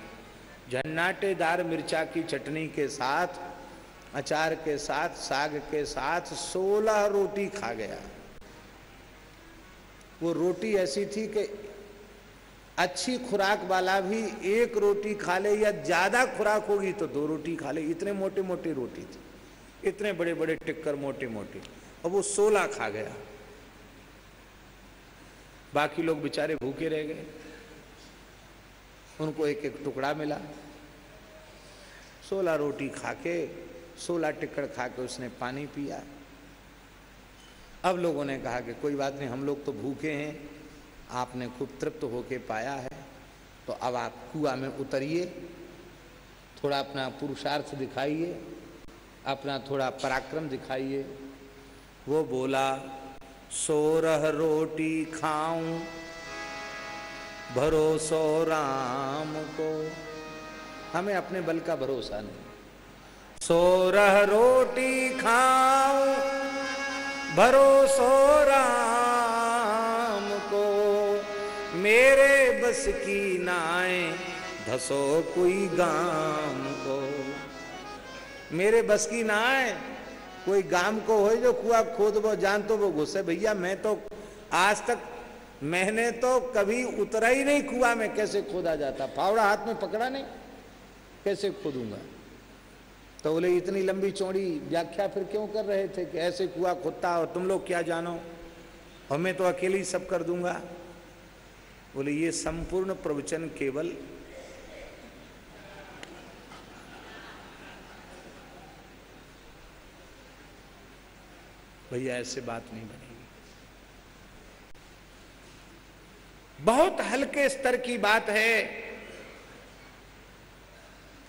झन्नाटेदार मिर्चा की चटनी के साथ अचार के साथ, साग के साथ सोलह रोटी खा गया। वो रोटी ऐसी थी कि अच्छी खुराक वाला भी एक रोटी खा ले या ज़्यादा खुराक होगी तो दो रोटी खा ले। इतने मोटे मोटे रोटी थी, इतने बड़े बड़े टिक्कर मोटे मोटे और वो सोलह खा गया। बाकी लोग बेचारे भूखे रह गए। उनको एक एक टुकड़ा मिला। सोलह रोटी खा के सोलह टिक्कड़ खा के उसने पानी पिया। अब लोगों ने कहा कि कोई बात नहीं, हम लोग तो भूखे हैं, आपने खूब तृप्त होके पाया है तो अब आप कुआ में उतरिए, थोड़ा अपना पुरुषार्थ दिखाइए, अपना थोड़ा पराक्रम दिखाइए। वो बोला, सोरह रोटी खाऊं, भरोसो राम को। हमें अपने बल का भरोसा नहीं। सोरह रोटी खाऊं भरोसो राम को। मेरे बस की नाए धसो कोई गाम को। मेरे बस की नाए कोई गाम को हो जो कुआ खोद वो जान तो वो गुस्से भैया, मैं तो आज तक मैंने तो कभी उतरा ही नहीं कुआ में कैसे खोदा जाता? फावड़ा हाथ में पकड़ा नहीं, कैसे खोदूँगा? तो बोले, इतनी लंबी चौड़ी व्याख्या फिर क्यों कर रहे थे कि ऐसे कुआ खोदता और तुम लोग क्या जानो? और मैं तो अकेले ही सब कर दूँगा। बोले, ये संपूर्ण प्रवचन केवल भैया, ऐसे बात नहीं बनेगी। बहुत हल्के स्तर की बात है।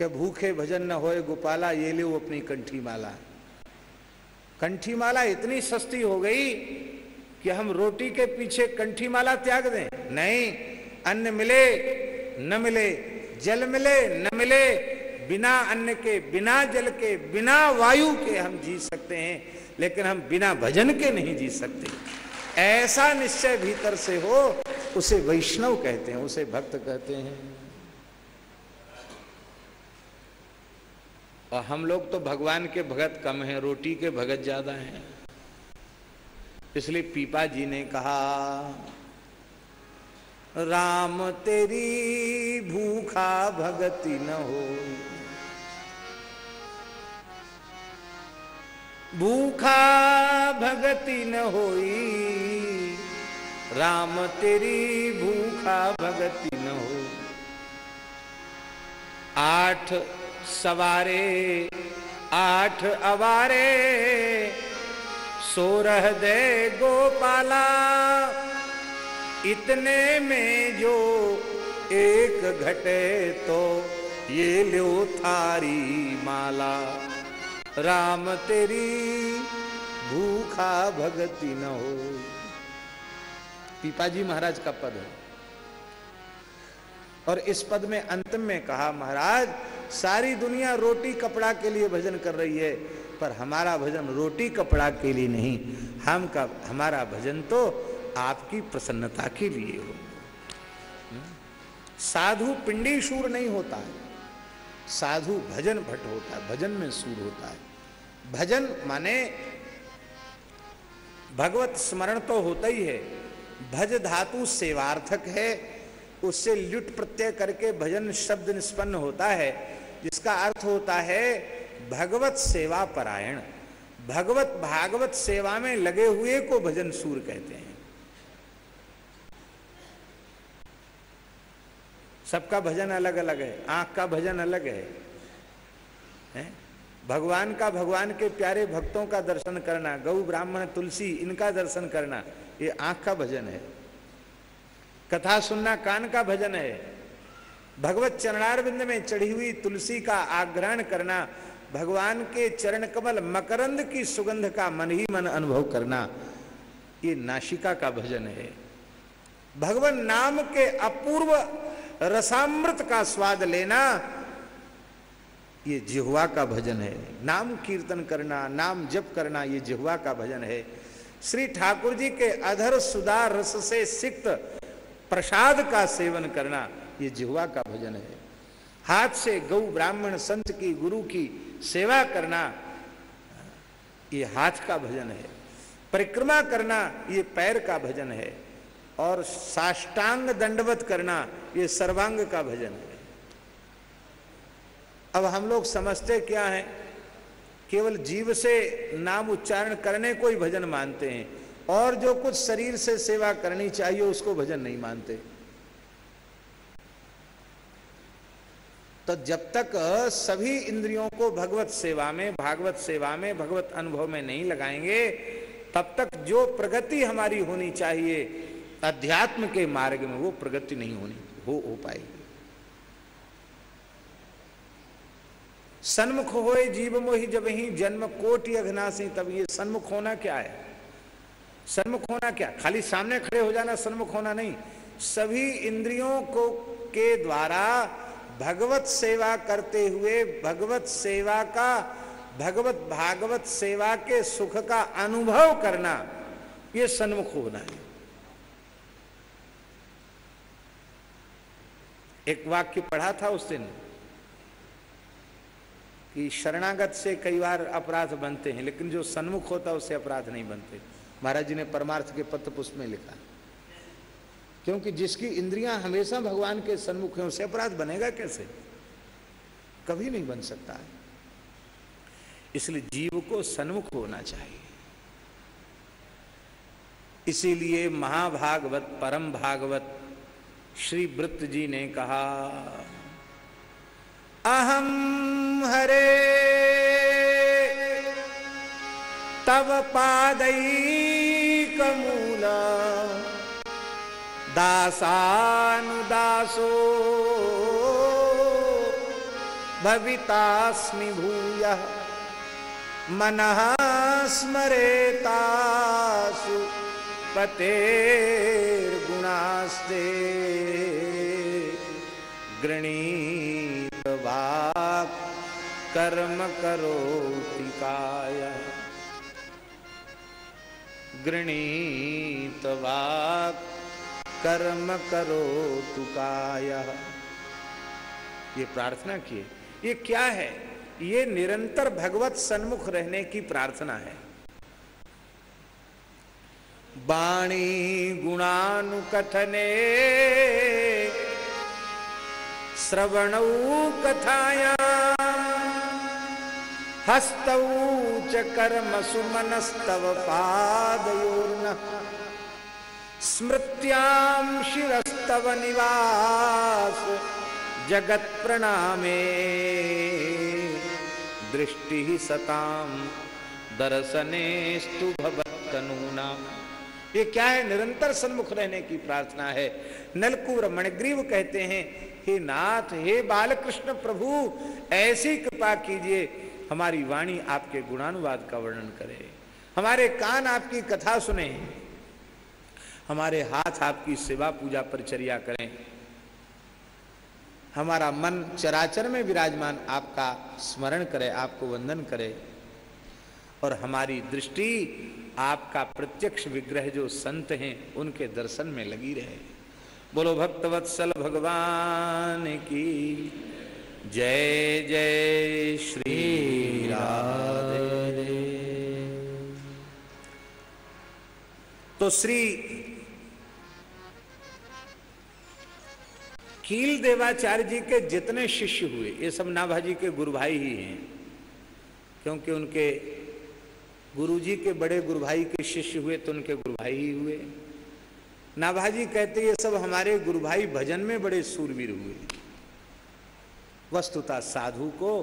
कि भूखे भजन न होए गोपाला, ये ले वो अपनी कंठी माला कंठी माला इतनी सस्ती हो गई कि हम रोटी के पीछे कंठी माला त्याग दें। नहीं, अन्न मिले, न मिले, जल मिले, न मिले, बिना अन्न के, बिना जल के, बिना वायु के हम जी सकते हैं, लेकिन हम बिना भजन के नहीं जी सकते। ऐसा निश्चय भीतर से हो, उसे वैष्णव कहते हैं, उसे भक्त कहते हैं। और हम लोग तो भगवान के भगत कम हैं, रोटी के भगत ज़्यादा हैं। इसलिए पीपा जी ने कहा, राम तेरी भूखा भगति न हो। भूखा भगति न होई। राम तेरी भूखा भगति न हो। आठ सवारे, आठ अवारे, सोरह दे गोपाला। इतने में जो एक घटे तो ये लो थारी माला। राम तेरी भूखा भगति न हो। पीपाजी महाराज का पद है। और इस पद में अंत में कहा, महाराज, सारी दुनिया रोटी कपड़ा के लिए भजन कर रही है, पर हमारा भजन रोटी कपड़ा के लिए नहीं। हम का, हमारा भजन तो आपकी प्रसन्नता के लिए हो। साधु पिंडी शूर नहीं होता है। साधु भजन भट्ट होता है, भजन में सूर होता है। भजन माने भगवत स्मरण तो होता ही है। भज धातु सेवार्थक है उससे लुट प्रत्यय करके भजन शब्द निष्पन्न होता है, जिसका अर्थ होता है भगवत सेवा परायण भगवत भागवत सेवा में लगे हुए को भजन सूर कहते हैं। सबका भजन अलग अलग है, आँख का भजन अलग है? भगवान का भगवान के प्यारे भक्तों का दर्शन करना, गौ ब्राह्मण तुलसी इनका दर्शन करना, ये आँख का भजन है। कथा सुनना कान का भजन है। भगवत चरणारविंद में चढ़ी हुई तुलसी का आग्रहण करना, भगवान के चरण कमल मकरंद की सुगंध का मन ही मन अनुभव करना, ये नाशिका का भजन है। भगवान नाम के अपूर्व रसामृत का स्वाद लेना, ये जिहवा का भजन है। नाम कीर्तन करना, नाम जप करना, ये जिहवा का भजन है। श्री ठाकुर जी के अधर सुधा रस से सिक्त प्रसाद का सेवन करना, ये जिहवा का भजन है। हाथ से गौ ब्राह्मण, संत की, गुरु की सेवा करना, ये हाथ का भजन है। परिक्रमा करना, ये पैर का भजन है। और साष्टांग दंडवत करना, ये सर्वांग का भजन है। अब हम लोग समझते क्या है? केवल जीव से नाम उच्चारण करने को ही भजन मानते हैं। और जो कुछ शरीर से सेवा करनी चाहिए, उसको भजन नहीं मानते। तो जब तक सभी इंद्रियों को भगवत सेवा में, भागवत सेवा में, भगवत अनुभव में नहीं लगाएँगे, तब तक जो प्रगति हमारी होनी चाहिए, अध्यात्म के मार्ग में, वो प्रगति नहीं होनी, हो हो पाएगी। सन्मुख होए जीव मोहि जब ही जन्म कोटि अघनासी, तब ये सन्मुख होना क्या है? सन्मुख होना क्या? खाली सामने खड़े हो जाना सन्मुख होना नहीं। सभी इंद्रियों को के द्वारा भगवत सेवा करते हुए भगवत सेवा का, भगवत भागवत सेवा के सुख का अनुभव करना, ये सन्मुख होना है। एक वाक्य पढ़ा था उस दिन कि शरणागत से कई बार अपराध बनते हैं, लेकिन जो सन्मुख होता है उससे अपराध नहीं बनते। महाराज जी ने परमार्थ के पत्र पुष्प में लिखा। क्योंकि जिसकी इंद्रियाँ हमेशा भगवान के सन्मुख हैं, उसे अपराध बनेगा कैसे? कभी नहीं बन सकता है। इसलिए जीव को सन्मुख होना चाहिए। इसीलिए महाभागवत, परम भागवत, श्री वृत्त जी ने कहा अहम हरे तव पादैकमूला दासानुदासो। भवितास्मि भूयः। मनः स्मरेतासु। पतेर्गुणास्ते। गृणीत वाक् कर्म करोति काय। गृणीत वाक् कर्म करो तुकाय ये प्रार्थना किए। ये क्या है? ये निरंतर भगवत सन्मुख रहने की प्रार्थना है। वाणी गुणानुकथने, श्रवणौ कथाया। हस्तौ च कर्मसु मनस्तव पादयोर्न स्मृत्यां शिरस्तव निवास, जगत प्रणामे। दृष्टि सतां, दर्शनेस्तु भवत्तनूनां ये क्या है? निरंतर सन्मुख रहने की प्रार्थना है। नलकुवर मणिग्रीव कहते हैं, हे नाथ, हे बालकृष्ण प्रभु, ऐसी कृपा कीजिए हमारी वाणी आपके गुणानुवाद का वर्णन करे। हमारे कान आपकी कथा सुने। हमारे हाथ आपकी सेवा पूजा परिचर्या करें। हमारा मन चराचर में विराजमान आपका स्मरण करे, आपको वंदन करे। और हमारी दृष्टि, आपका प्रत्यक्ष विग्रह जो संत हैं, उनके दर्शन में लगी रहे। बोलो, भक्तवत्सल भगवान की जय जय श्री राधे। तो श्री कील देवाचार्य जी के जितने शिष्य हुए, ये सब नाभाजी के गुरु भाई ही हैं। क्योंकि उनके गुरुजी के बड़े गुरु भाई के शिष्य हुए तो उनके गुरु भाई ही हुए। नाभाजी कहते ये सब हमारे गुरु भाई भजन में बड़े सूरवीर हुए। वस्तुता साधु को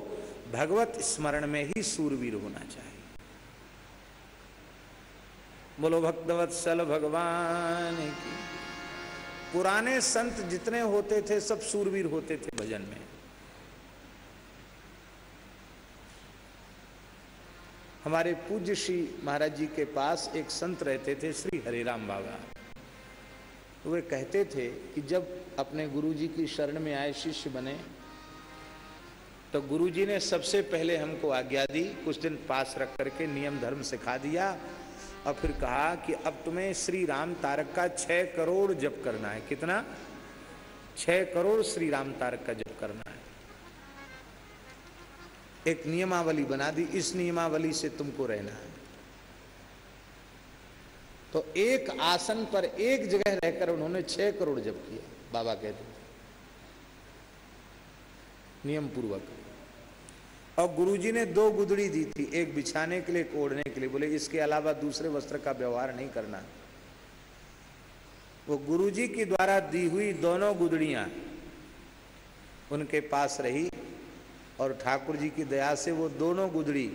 भगवत स्मरण में ही सूरवीर होना चाहिए। बोलो, भक्तवत्सल भगवान की। पुराने संत जितने होते थे, सब सूरवीर होते थे भजन में। हमारे पूज्य श्री महाराज जी के पास एक संत रहते थे, श्री हरिराम बाबा। वे कहते थे कि जब अपने गुरु जी की शरण में आए शिष्य बने तो गुरु जी ने सबसे पहले हमको आज्ञा दी, कुछ दिन पास रख करके नियम धर्म सिखा दिया और फिर कहा कि अब तुम्हें श्री राम तारक का छह करोड़ जप करना है। कितना? छह करोड़ श्री राम तारक का जप करना है। एक नियमावली बना दी, इस नियमावली से तुमको रहना है। तो एक आसन पर एक जगह रहकर उन्होंने छह करोड़ जप किया, बाबा कहते नियम पूर्वक। और गुरुजी ने दो गुदड़ी दी थी, एक बिछाने के लिए, एक ओढ़ने के लिए। बोले, इसके अलावा दूसरे वस्त्र का व्यवहार नहीं करना। वो गुरुजी की द्वारा दी हुई दोनों गुदड़ियाँ उनके पास रही और ठाकुर जी की दया से वो दोनों गुदड़ी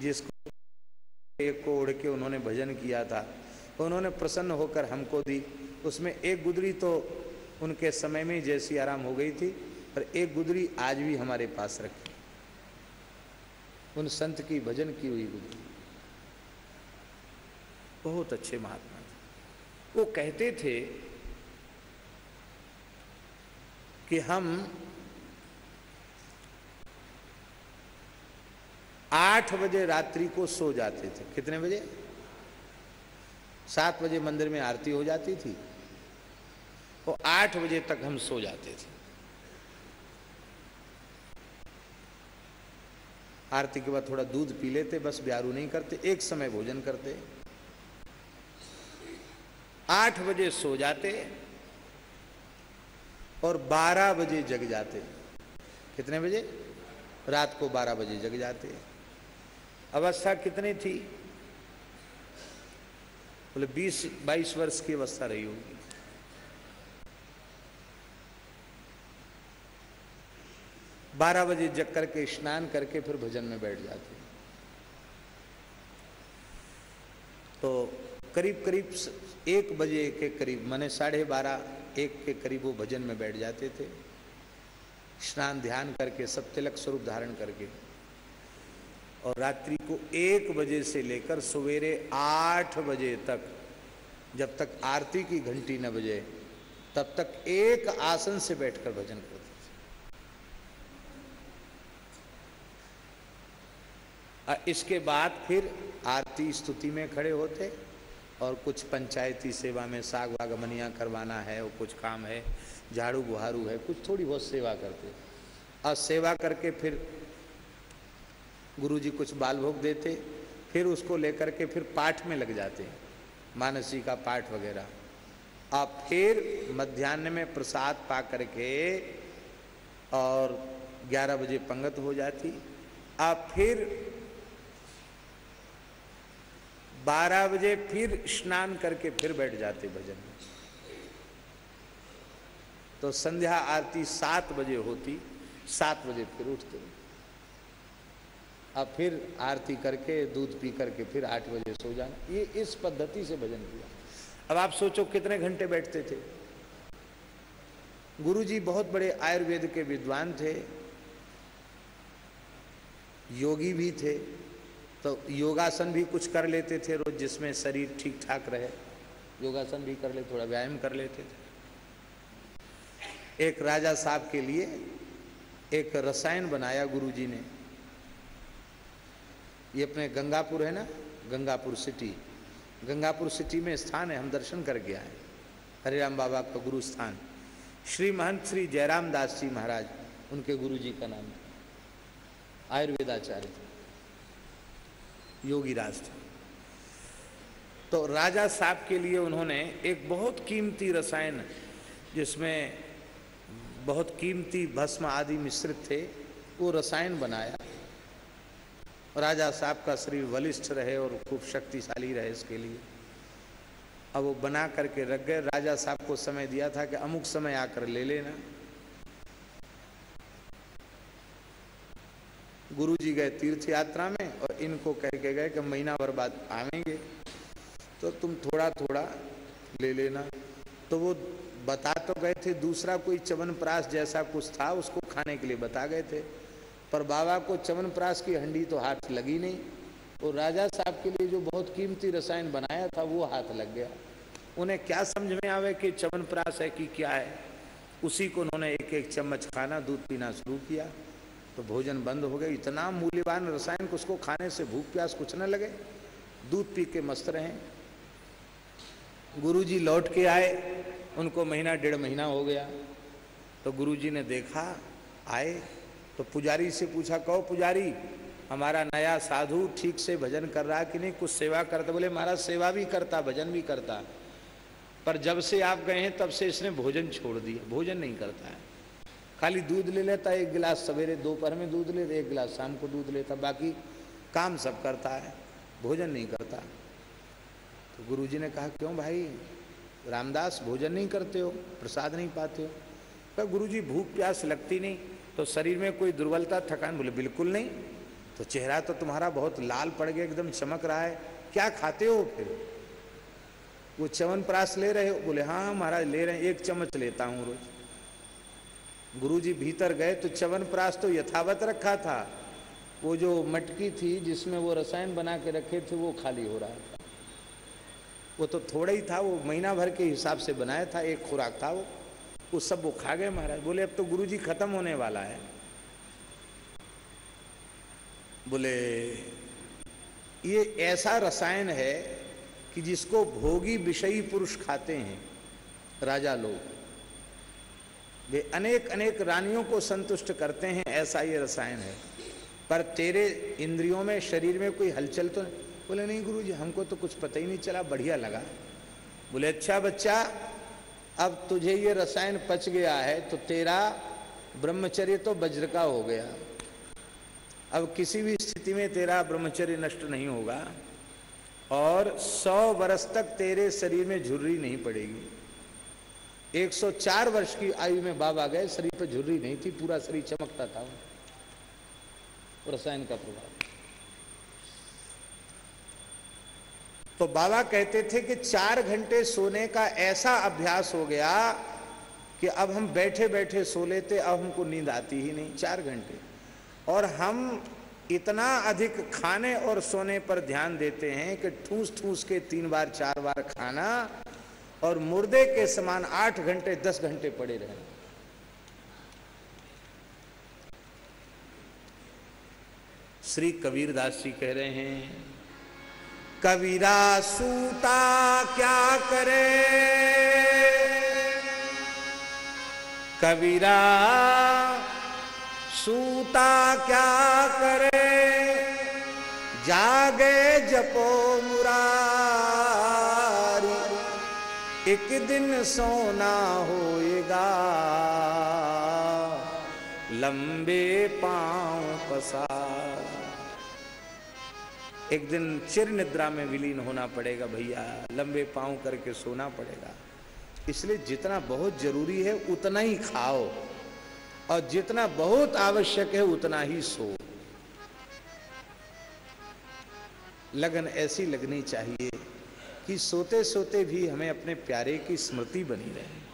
जिसको एक को ओढ़ के उन्होंने भजन किया था, उन्होंने प्रसन्न होकर हमको दी। उसमें एक गुदड़ी तो उनके समय में जैसी आराम हो गई थी और एक गुदड़ी आज भी हमारे पास रखी। उन संत की भजन की हुई गुदड़ी बहुत अच्छे महात्मा थे। वो कहते थे कि हम आठ बजे रात्रि को सो जाते थे। कितने बजे? सात बजे मंदिर में आरती हो जाती थी। और आठ बजे तक हम सो जाते थे। आरती के बाद थोड़ा दूध पी लेते, बस ब्यारू नहीं करते, एक समय भोजन करते। आठ बजे सो जाते और बारह बजे जग जाते। कितने बजे? रात को बारह बजे जग जाते। अवस्था कितनी थी? बोले, बीस, बाईस वर्ष की अवस्था रही होगी। बारह बजे जग करके, स्नान करके फिर भजन में बैठ जाते तो करीब करीब एक बजे के करीब, मैंने साढ़े बारह एक के करीब वो भजन में बैठ जाते थे। स्नान ध्यान करके, सब तिलक स्वरूप धारण करके। और रात्रि को एक बजे से लेकर सवेरे आठ बजे तक, जब तक आरती की घंटी न बजे, तब तक एक आसन से बैठकर भजन करते थे इसके बाद फिर आरती स्तुति में खड़े होते और कुछ पंचायती सेवा में साग वागमनिया करवाना है और कुछ काम है, झाड़ू बुहारू है, कुछ थोड़ी बहुत सेवा करते। और सेवा करके फिर गुरुजी कुछ बाल भोग देते, फिर उसको लेकर के फिर पाठ में लग जाते, मानसी का पाठ वगैरह। और फिर मध्यान्ह में प्रसाद पा करके और 11 बजे पंगत हो जाती। अब फिर 12 बजे फिर स्नान करके फिर बैठ जाते भजन। में तो संध्या आरती सात बजे होती, सात बजे फिर उठते। अब फिर आरती करके, दूध पी करके फिर आठ बजे सो जाना। ये इस पद्धति से भजन किया। अब आप सोचो कितने घंटे बैठते थे। गुरुजी बहुत बड़े आयुर्वेद के विद्वान थे, योगी भी थे। तो योगासन भी कुछ कर लेते थे रोज, जिसमें शरीर ठीक ठाक रहे। योगासन भी कर ले, थोड़ा व्यायाम कर लेते थे। एक राजा साहब के लिए एक रसायन बनाया गुरुजी ने। ये अपने गंगापुर है ना? गंगापुर सिटी। गंगापुर सिटी में स्थान है, हम दर्शन करके आए। हरिराम बाबा का गुरु स्थान श्री महंत श्री जयराम दास जी महाराज, उनके गुरु जी का नाम था। आयुर्वेदाचार्य योगी राज थे तो राजा साहब के लिए उन्होंने एक बहुत कीमती रसायन, जिसमें बहुत कीमती भस्म आदि मिश्रित थे, वो रसायन बनाया। राजा साहब का शरीर बलिष्ठ रहे और खूब शक्तिशाली रहे इसके लिए। अब वो बना करके रख गए। राजा साहब को समय दिया था कि अमुक समय आकर ले लेना। गुरु जी गए तीर्थ यात्रा में और इनको कह के गए कि महीना भर बाद आवेंगे तो तुम थोड़ा थोड़ा ले लेना। तो वो बता तो गए थे, दूसरा कोई चवन प्राश जैसा कुछ था, उसको खाने के लिए बता गए थे। पर बाबा को चवन प्राश की हंडी तो हाथ लगी नहीं। और राजा साहब के लिए जो बहुत कीमती रसायन बनाया था, वो हाथ लग गया। उन्हें क्या समझ में आवे कि चवन प्राश है कि क्या है? उसी को उन्होंने एक एक चम्मच खाना, दूध पीना शुरू किया। तो भोजन बंद हो गया। इतना मूल्यवान रसायन उसको खाने से भूख प्यास कुछ न लगे। दूध पी के मस्त रहे। गुरुजी लौट के आए। उनको महीना, डेढ़ महीना हो गया। तो गुरुजी ने देखा, आए। तो पुजारी से पूछा, कहो पुजारी, हमारा नया साधु ठीक से भजन कर रहा कि नहीं? कुछ सेवा करता? बोले, महाराज, सेवा भी करता, भजन भी करता। पर जब से आप गए हैं, तब से इसने भोजन छोड़ दिया। भोजन नहीं करता है। खाली दूध ले लेता, एक गिलास सवेरे दोपहर में दूध लेता एक गिलास शाम को दूध लेता, बाकी काम सब करता है, भोजन नहीं करता। तो गुरुजी ने कहा, क्यों भाई? रामदास, भोजन नहीं करते हो, प्रसाद नहीं पाते हो? कहा, गुरुजी, भूख प्यास लगती नहीं तो शरीर में कोई दुर्बलता, थकान बोले, बिल्कुल नहीं। तो चेहरा तो तुम्हारा बहुत लाल पड़ गया, एकदम चमक रहा है, क्या खाते हो फिर? वो चवन प्रास ले रहे हो? बोले हाँ महाराज, ले रहे हैं, एक चम्मच लेता हूँ रोज। गुरुजी भीतर गए तो चवन प्राश तो यथावत रखा था। वो जो मटकी थी जिसमें वो रसायन बना के रखे थे, वो खाली हो रहा था। वो तो थोड़ा ही था, वो महीना भर के हिसाब से बनाया था, एक खुराक था वो। वो सब वो खा गए महाराज। बोले, अब तो गुरुजी खत्म होने वाला है। बोले, ये ऐसा रसायन है कि जिसको भोगी विषयी पुरुष खाते हैं, राजा लोग। वे अनेक अनेक रानियों को संतुष्ट करते हैं, ऐसा ये रसायन है। पर तेरे इंद्रियों में, शरीर में कोई हलचल तो नहीं? बोले, नहीं गुरु जी हमको तो कुछ पता ही नहीं चला, बढ़िया लगा। बोले अच्छा बच्चा, अब तुझे ये रसायन पच गया है तो तेरा ब्रह्मचर्य तो वज्र का हो गया। अब किसी भी स्थिति में तेरा ब्रह्मचर्य नष्ट नहीं होगा और सौ वर्ष तक तेरे शरीर में झुर्री नहीं पड़ेगी। 104 वर्ष की आयु में बाबा गए, शरीर पर झुर्री नहीं थी, पूरा शरीर चमकता था। रसायन का प्रभाव। तो बाबा कहते थे कि चार घंटे सोने का ऐसा अभ्यास हो गया कि अब हम बैठे बैठे सो लेते, अब हमको नींद आती ही नहीं, चार घंटे। और हम इतना अधिक खाने और सोने पर ध्यान देते हैं कि ठूस ठूस के तीन बार, चार बार खाना और मुर्दे के समान आठ घंटे दस घंटे पड़े रहना श्री कबीरदास जी कह रहे हैं कबीरा सूता क्या करे? कबीरा सूता क्या करे? जागे जपो मुरारी दिन सोना होएगा। लंबे पाँव पसार। एक दिन चिर निद्रा में विलीन होना पड़ेगा भैया। लंबे पाँव करके सोना पड़ेगा। इसलिए जितना बहुत ज़रूरी है, उतना ही खाओ। और जितना बहुत आवश्यक है, उतना ही सो। लगन ऐसी लगनी चाहिए। कि सोते सोते भी हमें अपने प्यारे की स्मृति बनी रहे।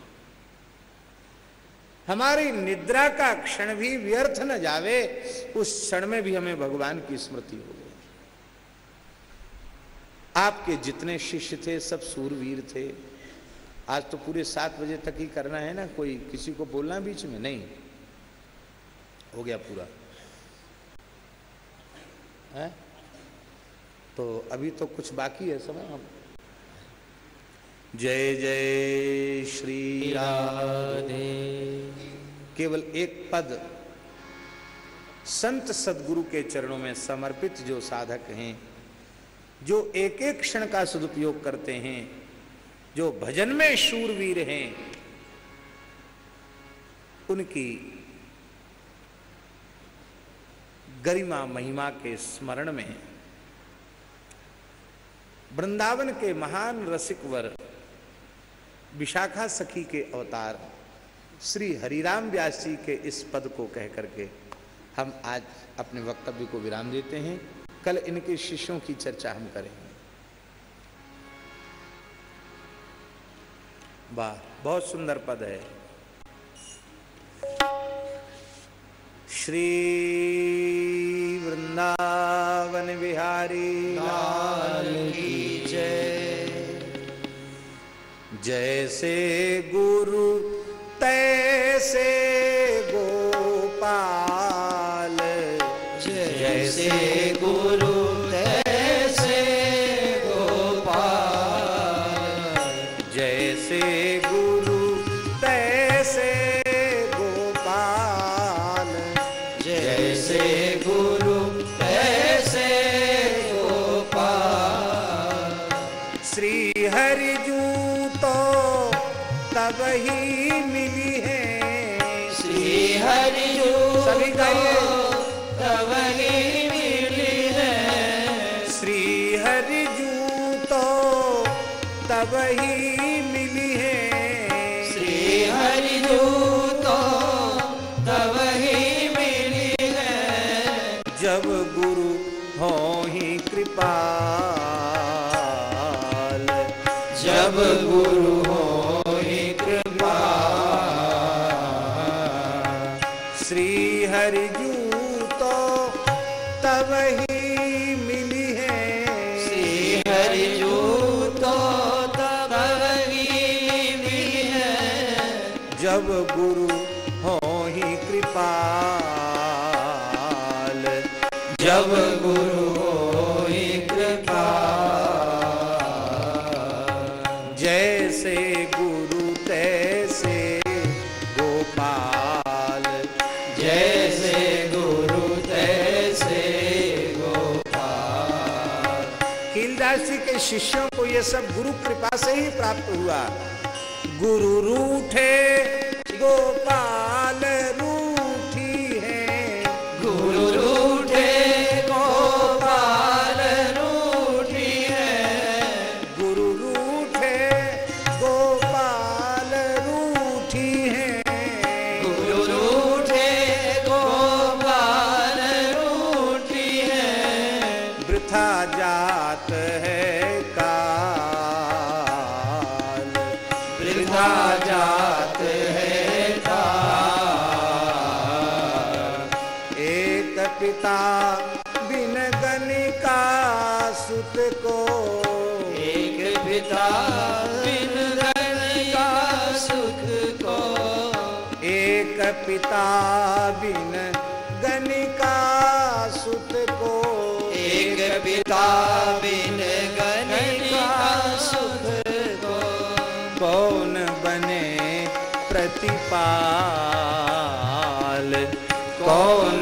हमारी निद्रा का क्षण भी व्यर्थ न जावे, उस क्षण में भी हमें भगवान की स्मृति हो गई। आपके जितने शिष्य थे, सब सूरवीर थे। आज तो पूरे सात बजे तक ही करना है ना, कोई किसी को बोलना बीच में? नहीं। हो गया पूरा। है? तो अभी तो कुछ बाकी है समय। हम जय जय श्री राधे। केवल एक पद संत सदगुरु के चरणों में समर्पित जो साधक हैं, जो एक एक क्षण का सदुपयोग करते हैं, जो भजन में शूरवीर हैं, उनकी गरिमा महिमा के स्मरण में वृंदावन के महान रसिकवर विशाखा सखी के अवतार श्री हरिराम व्यास जी के इस पद को कह करके हम आज अपने वक्तव्य को विराम देते हैं। कल इनके शिष्यों की चर्चा हम करेंगे। वाह, बहुत सुंदर पद है। श्री वृंदावन बिहारी। जैसे गुरु तैसे गोपाल। जैसे शिष्यों को यह सब गुरु कृपा से ही प्राप्त हुआ। गुरु रूठे बिन गनिका सुत को एक पिता बिन गनिका सुत को। कौन बने प्रतिपाल? कौन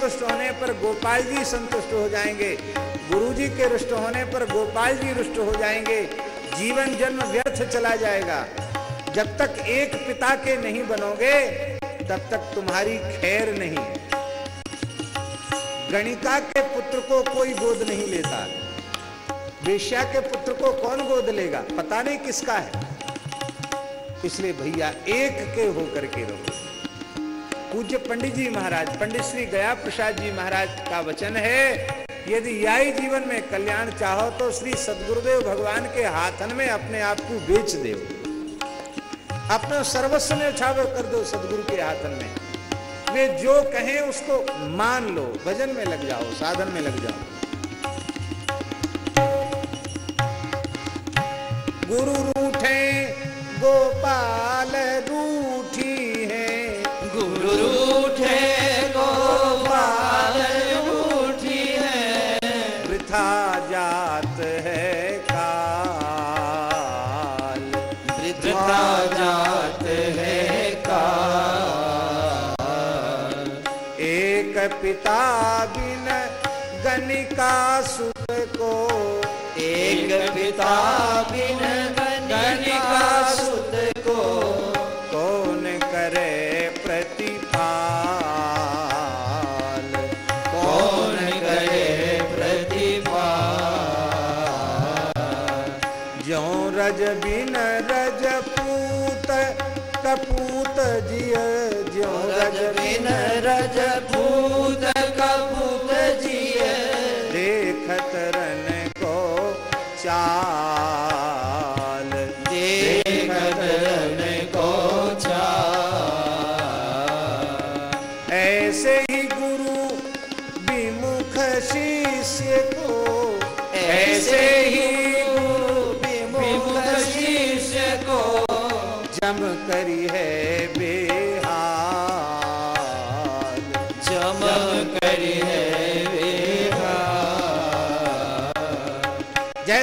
संतुष्ट होने पर गोपाल जी संतुष्ट हो जाएँगे। गुरु जी के रुष्ट होने पर गोपाल जी रुष्ट हो जाएँगे। जीवन जन्म व्यर्थ चला जाएगा। जब तक एक पिता के नहीं बनोगे, तब तक तुम्हारी खैर नहीं। गणिका के पुत्र को कोई गोद नहीं लेता। वेश्या के पुत्र को कौन गोद लेगा? पता नहीं किसका है। इसलिए भैया एक के होकर के रहो। पूज्य पंडित जी महाराज, पंडित श्री गया प्रसाद जी महाराज का वचन है, यदि याई जीवन में कल्याण चाहो तो श्री सदगुरुदेव भगवान के हाथन में अपने आप को बेच दे। अपने सर्वस्व में उछावर कर दो सदगुरु के हाथन में। वे जो कहें उसको मान लो, भजन में लग जाओ, साधन में लग जाओ। गुरु पिता चाल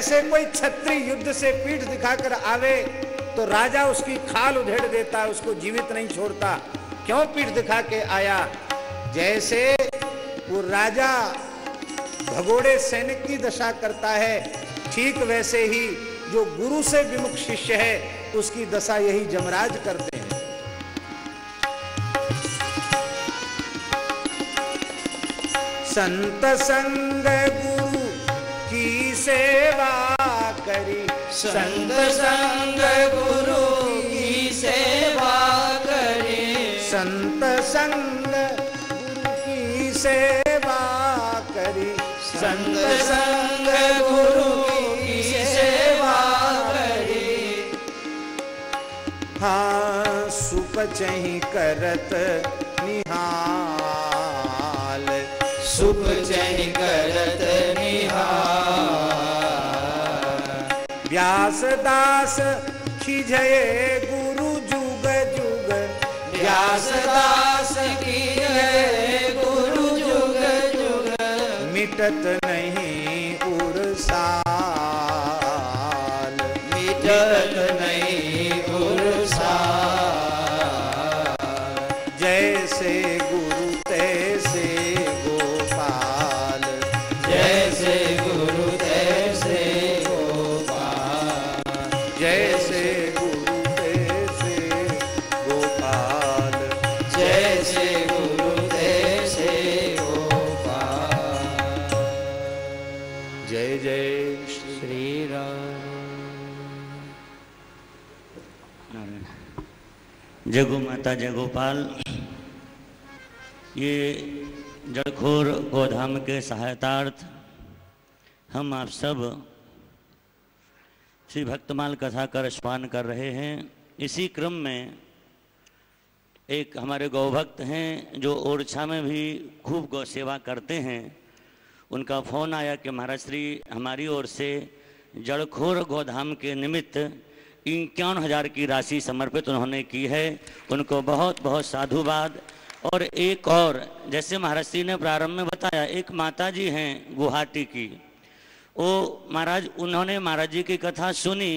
जैसे कोई छत्री युद्ध से पीठ दिखाकर आवे तो राजा उसकी खाल उधेड़ देता है उसको जीवित नहीं छोड़ता। क्यों पीठ दिखा के आया? जैसे वो राजा भगोड़े सैनिक की दशा करता है, ठीक वैसे ही जो गुरु से विमुख शिष्य है, उसकी दशा यही जमराज करते हैं। संत संग सेवा करी। संग संग गुरु की सेवा करी। संत संग की सेवा करी। संग संग गुरु की सेवा करी। हाँ सुप चही करत निहाल। सुख व्यास दास खिझये गुरु जुग जुग। व्यास दास की गुरु जुग जुग। मिटत जगो माता जगोपाल ये जड़खोर गोधाम के सहायतार्थ हम आप सब श्री भक्तमाल कथा का रसपान कर रहे हैं। इसी क्रम में एक हमारे गौभक्त हैं जो ओरछा में भी खूब गौ सेवा करते हैं। उनका फ़ोन आया कि महाराज श्री, हमारी ओर से जड़खोर गोधाम के निमित्त इक्यावन हज़ार की राशि समर्पित उन्होंने की है। उनको बहुत बहुत साधुवाद। और एक और, जैसे महाराज जी ने प्रारंभ में बताया, एक माता जी हैं गुवाहाटी की। वो महाराज, उन्होंने महाराज जी की कथा सुनी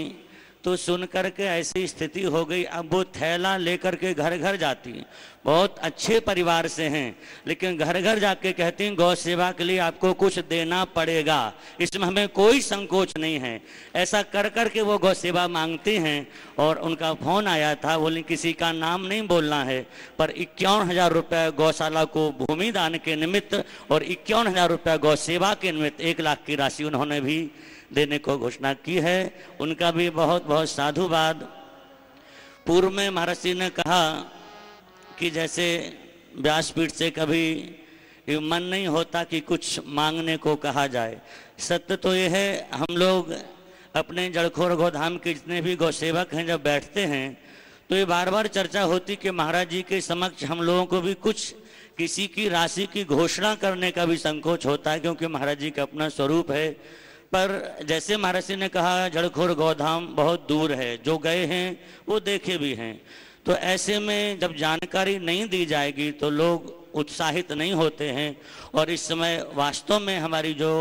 तो सुन करके ऐसी स्थिति हो गई। अब वो थैला लेकर के घर घर जाती हैं। बहुत अच्छे परिवार से हैं, लेकिन घर घर जाके कहती हैं, गौ सेवा के लिए आपको कुछ देना पड़ेगा। इसमें हमें कोई संकोच नहीं है। ऐसा कर कर के वो गौ सेवा मांगती हैं और उनका फ़ोन आया था। बोले, किसी का नाम नहीं बोलना है, पर इक्यावन हज़ार रुपये गौशाला को भूमि दान के निमित्त और इक्यावन हज़ार रुपये गौ सेवा के निमित्त एक लाख की राशि उन्होंने भी देने को घोषणा की है। उनका भी बहुत बहुत साधुवाद। पूर्व में महर्षि ने कहा कि जैसे व्यासपीठ से कभी मन नहीं होता कि कुछ मांगने को कहा जाए। सत्य तो ये है, हम लोग अपने जड़खोर गोधाम के जितने भी गौसेवक हैं, जब बैठते हैं तो ये बार बार चर्चा होती कि महाराज जी के समक्ष हम लोगों को भी कुछ किसी की राशि की घोषणा करने का भी संकोच होता है, क्योंकि महाराज जी का अपना स्वरूप है। पर जैसे महाराज जी ने कहा, जड़खोर गौधाम बहुत दूर है, जो गए हैं, वो देखे भी हैं। तो ऐसे में जब जानकारी नहीं दी जाएगी तो लोग उत्साहित नहीं होते हैं। और इस समय वास्तव में हमारी जो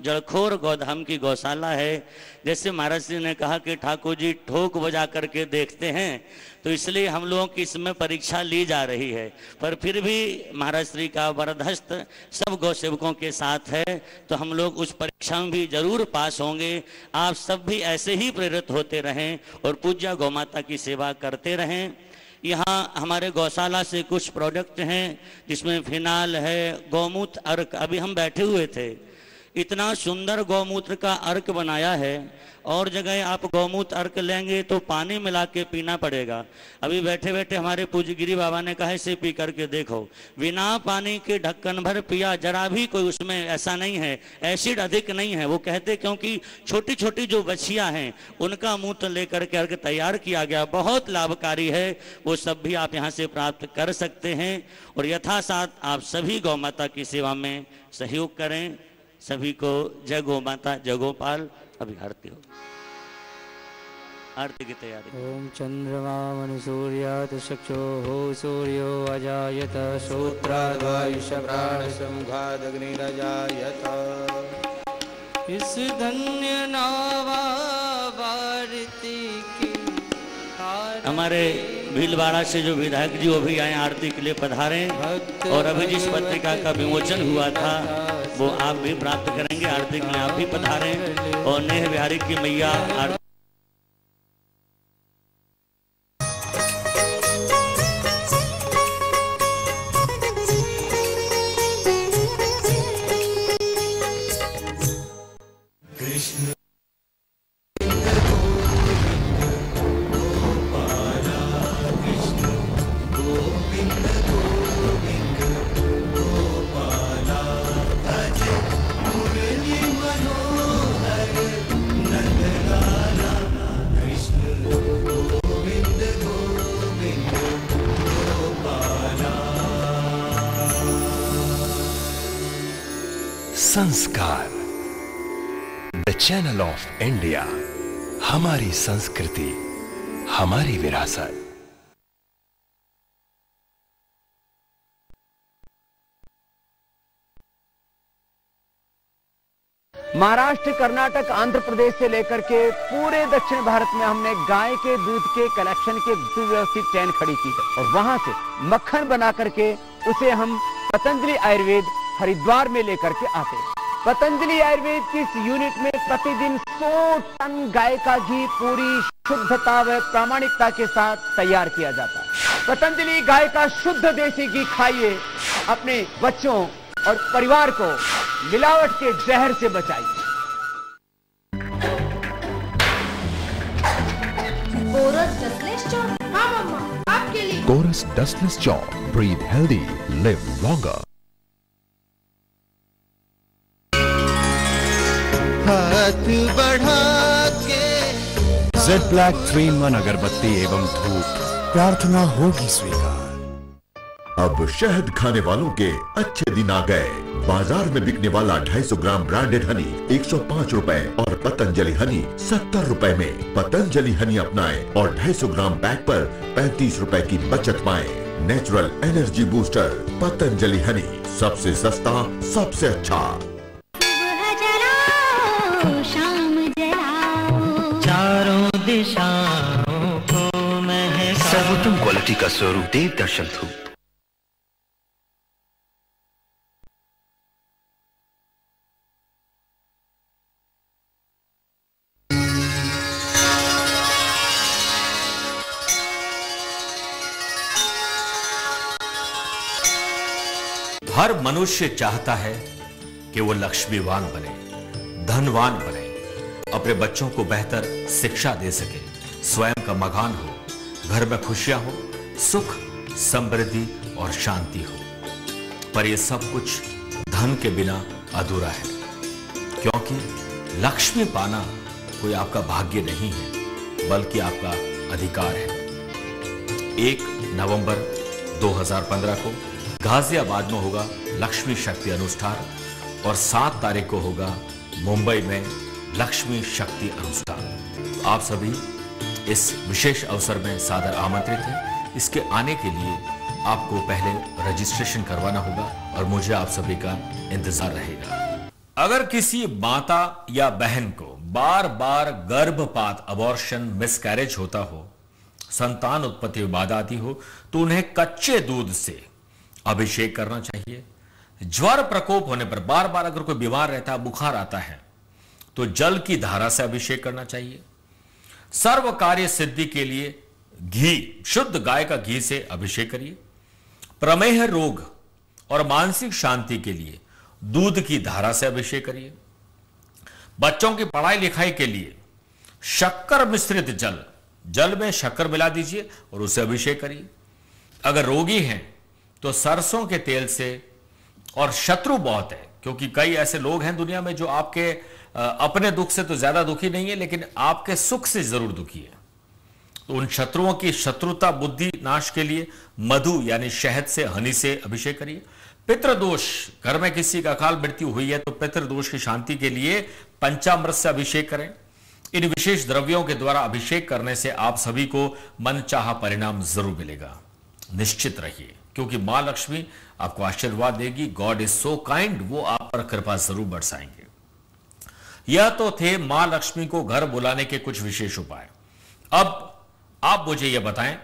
जड़खोर गौधाम की गौशाला है, जैसे महाराज जी ने कहा कि ठाकुर जी ठोक बजा करके देखते हैं तो इसलिए हम लोगों की इसमें परीक्षा ली जा रही है। पर फिर भी महाराज श्री का वरदहस्त सब गौ सेवकों के साथ है तो हम लोग उस परीक्षा में भी ज़रूर पास होंगे। आप सब भी ऐसे ही प्रेरित होते रहें और पूज्य गौ माता की सेवा करते रहें। यहाँ हमारे गौशाला से कुछ प्रोडक्ट हैं, जिसमें फिनाल है, गौमूत्र, अर्क। अभी हम बैठे हुए थे। इतना सुंदर गौमूत्र का अर्क बनाया है और जगह आप गौमूत्र अर्क लेंगे तो पानी मिला के पीना पड़ेगा। अभी बैठे बैठे हमारे पूजगिरी बाबा ने कहा, इसे पी करके देखो। बिना पानी के ढक्कन भर पिया, जरा भी कोई उसमें ऐसा नहीं है, एसिड अधिक नहीं है। वो कहते, क्योंकि छोटी छोटी जो बछिया हैं, उनका मूत्र लेकर के अर्क तैयार किया गया। बहुत लाभकारी है। वो सब भी आप यहाँ से प्राप्त कर सकते हैं और यथासाथ आप सभी गौ माता की सेवा में सहयोग करें। सभी को जय गो माता, जय गोपाल। अभी आरती हो आरती की तैयारी ॐ चन्द्रमामनुसूर्यात् चक्षुः सूर्यो अजायत। श्रोत्राद्वायुषप्राणसमुखादग्निरजायत इस धन्य नावा भारती की हमारे भीलवाड़ा से जो विधायक जी वो भी आए आरती के लिए पधारे। और अभी जिस पत्रिका का विमोचन हुआ था वो आप भी प्राप्त करेंगे आरती के लिए आप भी पधारे। और नेह बिहारी की मैया आरती संस्कृति हमारी विरासत। महाराष्ट्र, कर्नाटक, आंध्र प्रदेश से लेकर के पूरे दक्षिण भारत में हमने गाय के, दूध के, कलेक्शन की सुव्यवस्थित चैन खड़ी की है। और वहाँ से मक्खन बना करके उसे हम पतंजलि आयुर्वेद हरिद्वार में लेकर के आते हैं। पतंजलि आयुर्वेद की इस यूनिट में प्रतिदिन 100 टन गाय का घी पूरी शुद्धता व प्रामाणिकता के साथ तैयार किया जाता है। पतंजलि गाय का शुद्ध देसी घी खाइए अपने बच्चों और परिवार को मिलावट के जहर से बचाइए। कोरस डसलेस चौक हाँ मम्मा आपके लिए। Kores dustless chalk breathe healthy live longer हाथ बढ़ा के जेड ब्लैक थ्री वन अगरबत्ती एवं धूप प्रार्थना होगी स्वीकार। अब शहद खाने वालों के अच्छे दिन आ गए। बाज़ार में बिकने वाला 250 ग्राम ब्रांडेड हनी 105 रुपए और पतंजलि हनी 70 रुपए में। पतंजलि हनी अपनाएँ और 250 ग्राम बैग पर 35 रुपए की बचत पाएँ। Natural energy booster Patanjali honey सबसे सस्ता सबसे अच्छा। सर्वोत्तम क्वालिटी का स्वरूप देव दर्शन धूप हर मनुष्य चाहता है कि वो लक्ष्मीवान बने, धनवान बने। अपने बच्चों को बेहतर शिक्षा दे सके। स्वयं का मकान हो, घर में खुशियाँ हो, सुख, समृद्धि और शांति हो। पर यह सब कुछ धन के बिना अधूरा है। क्योंकि लक्ष्मी पाना कोई आपका भाग्य नहीं है, बल्कि आपका अधिकार है। एक नवंबर 2015 को गाजियाबाद में होगा लक्ष्मी शक्ति अनुष्ठान और सात तारीख को होगा मुंबई में लक्ष्मी शक्ति अनुष्ठान। आप सभी इस विशेष अवसर में सादर आमंत्रित हैं। इसके आने के लिए आपको पहले रजिस्ट्रेशन करवाना होगा और मुझे आप सभी का इंतज़ार रहेगा। अगर किसी माता या बहन को बार बार गर्भपात अबॉर्शन मिसकैरेज होता हो, संतान उत्पत्ति बाधा आती हो तो उन्हें कच्चे दूध से अभिषेक करना चाहिए। ज्वर प्रकोप होने पर बार बार अगर कोई बीमार रहता है बुखार आता है तो जल की धारा से अभिषेक करना चाहिए। सर्व कार्य सिद्धि के लिए घी, शुद्ध गाय का घी से अभिषेक करिए। प्रमेह रोग और मानसिक शांति के लिए दूध की धारा से अभिषेक करिए। बच्चों की पढ़ाई लिखाई के लिए शक्कर मिश्रित जल जल में शक्कर मिला दीजिए और उसे अभिषेक करिए। अगर रोगी हैं तो सरसों के तेल से और शत्रु बहुत है, क्योंकि कई ऐसे लोग हैं दुनिया में जो आपके अपने दुख से तो ज़्यादा दुखी नहीं है, लेकिन आपके सुख से ज़रूर दुखी है। तो उन शत्रुओं की शत्रुता, बुद्धि, नाश के लिए मधु, यानी शहद से, हनी से अभिषेक करिए। पितृदोष, घर में किसी का अकाल मृत्यु हुई है तो पितृदोष की शांति के लिए पंचामृत से अभिषेक करें। इन विशेष द्रव्यों के द्वारा अभिषेक करने से आप सभी को मन चाह परिणाम ज़रूर मिलेगा। निश्चित रहिए, क्योंकि माँ लक्ष्मी आपको आशीर्वाद देगी। गॉड इज़ सो काइंड वो आप पर कृपा ज़रूर बरसाएँगे। यह तो थे माँ लक्ष्मी को घर बुलाने के कुछ विशेष उपाय। अब आप मुझे यह बताएँ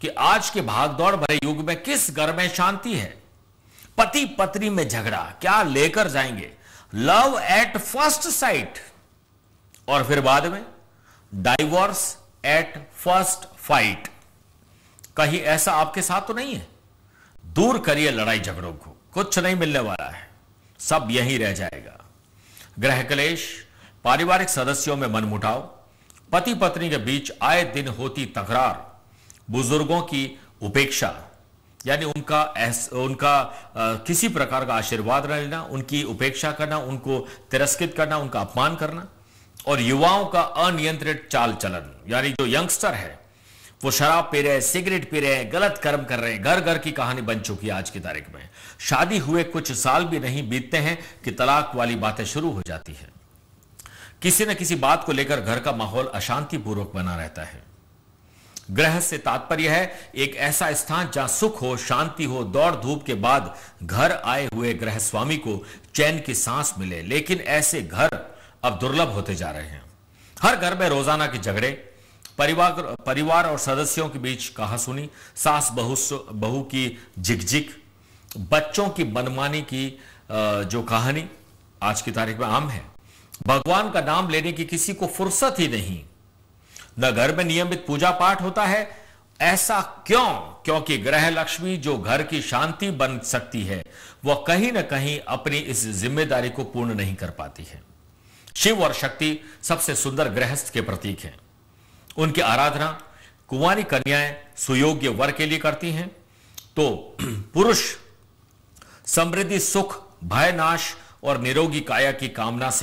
कि आज के भागदौड़ भरे युग में किस घर में शांति है? पति पत्नी में झगड़ा, क्या लेकर जाएँगे? लव एट फ़र्स्ट साइट और फिर बाद में डाइवोर्स एट फ़र्स्ट फाइट कहीं ऐसा आपके साथ तो नहीं है? दूर करिए लड़ाई झगड़ों को, कुछ नहीं मिलने वाला है, सब यहीं रह जाएगा। ग्रह क्लेश पारिवारिक सदस्यों में मनमुटाव पति पत्नी के बीच आए दिन होती तकरार बुज़ुर्गों की उपेक्षा यानी उनका एस, उनका आ, किसी प्रकार का आशीर्वाद न लेना उनकी उपेक्षा करना उनको तिरस्कृत करना उनका अपमान करना और युवाओं का अनियंत्रित चाल चलन यानी जो यंगस्टर है वो शराब पी रहे हैं सिगरेट पी रहे हैं गलत कर्म कर रहे हैं घर घर की कहानी बन चुकी है आज की तारीख में। शादी हुए कुछ साल भी नहीं बीतते हैं कि तलाक वाली बातें शुरू हो जाती है। किसी न किसी बात को लेकर घर का माहौल अशांतिपूर्वक बना रहता है। ग्रह से तात्पर्य है, एक ऐसा स्थान जहाँ सुख हो, शांति हो, दौड़ धूप के बाद घर आए हुए ग्रह स्वामी को चैन की सांस मिले, लेकिन ऐसे घर अब दुर्लभ होते जा रहे हैं। हर घर में रोज़ाना के झगड़े, परिवार परिवार और सदस्यों के बीच कहा सुनी सास बहू बहू की झिकझिक, बच्चों की मनमानी की जो कहानी आज की तारीख में आम है। भगवान का नाम लेने की किसी को फुर्सत ही नहीं। न घर में नियमित पूजा पाठ होता है। ऐसा क्यों? क्योंकि ग्रह लक्ष्मी जो घर की शांति बन सकती है, वह कहीं ना कहीं अपनी इस ज़िम्मेदारी को पूर्ण नहीं कर पाती है। शिव और शक्ति सबसे सुंदर गृहस्थ के प्रतीक हैं। उनकी आराधना कुंवारी कन्याएँ सुयोग्य वर के लिए करती हैं। तो पुरुष समृद्धि, सुख, भय, नाश और निरोगी काया की कामना से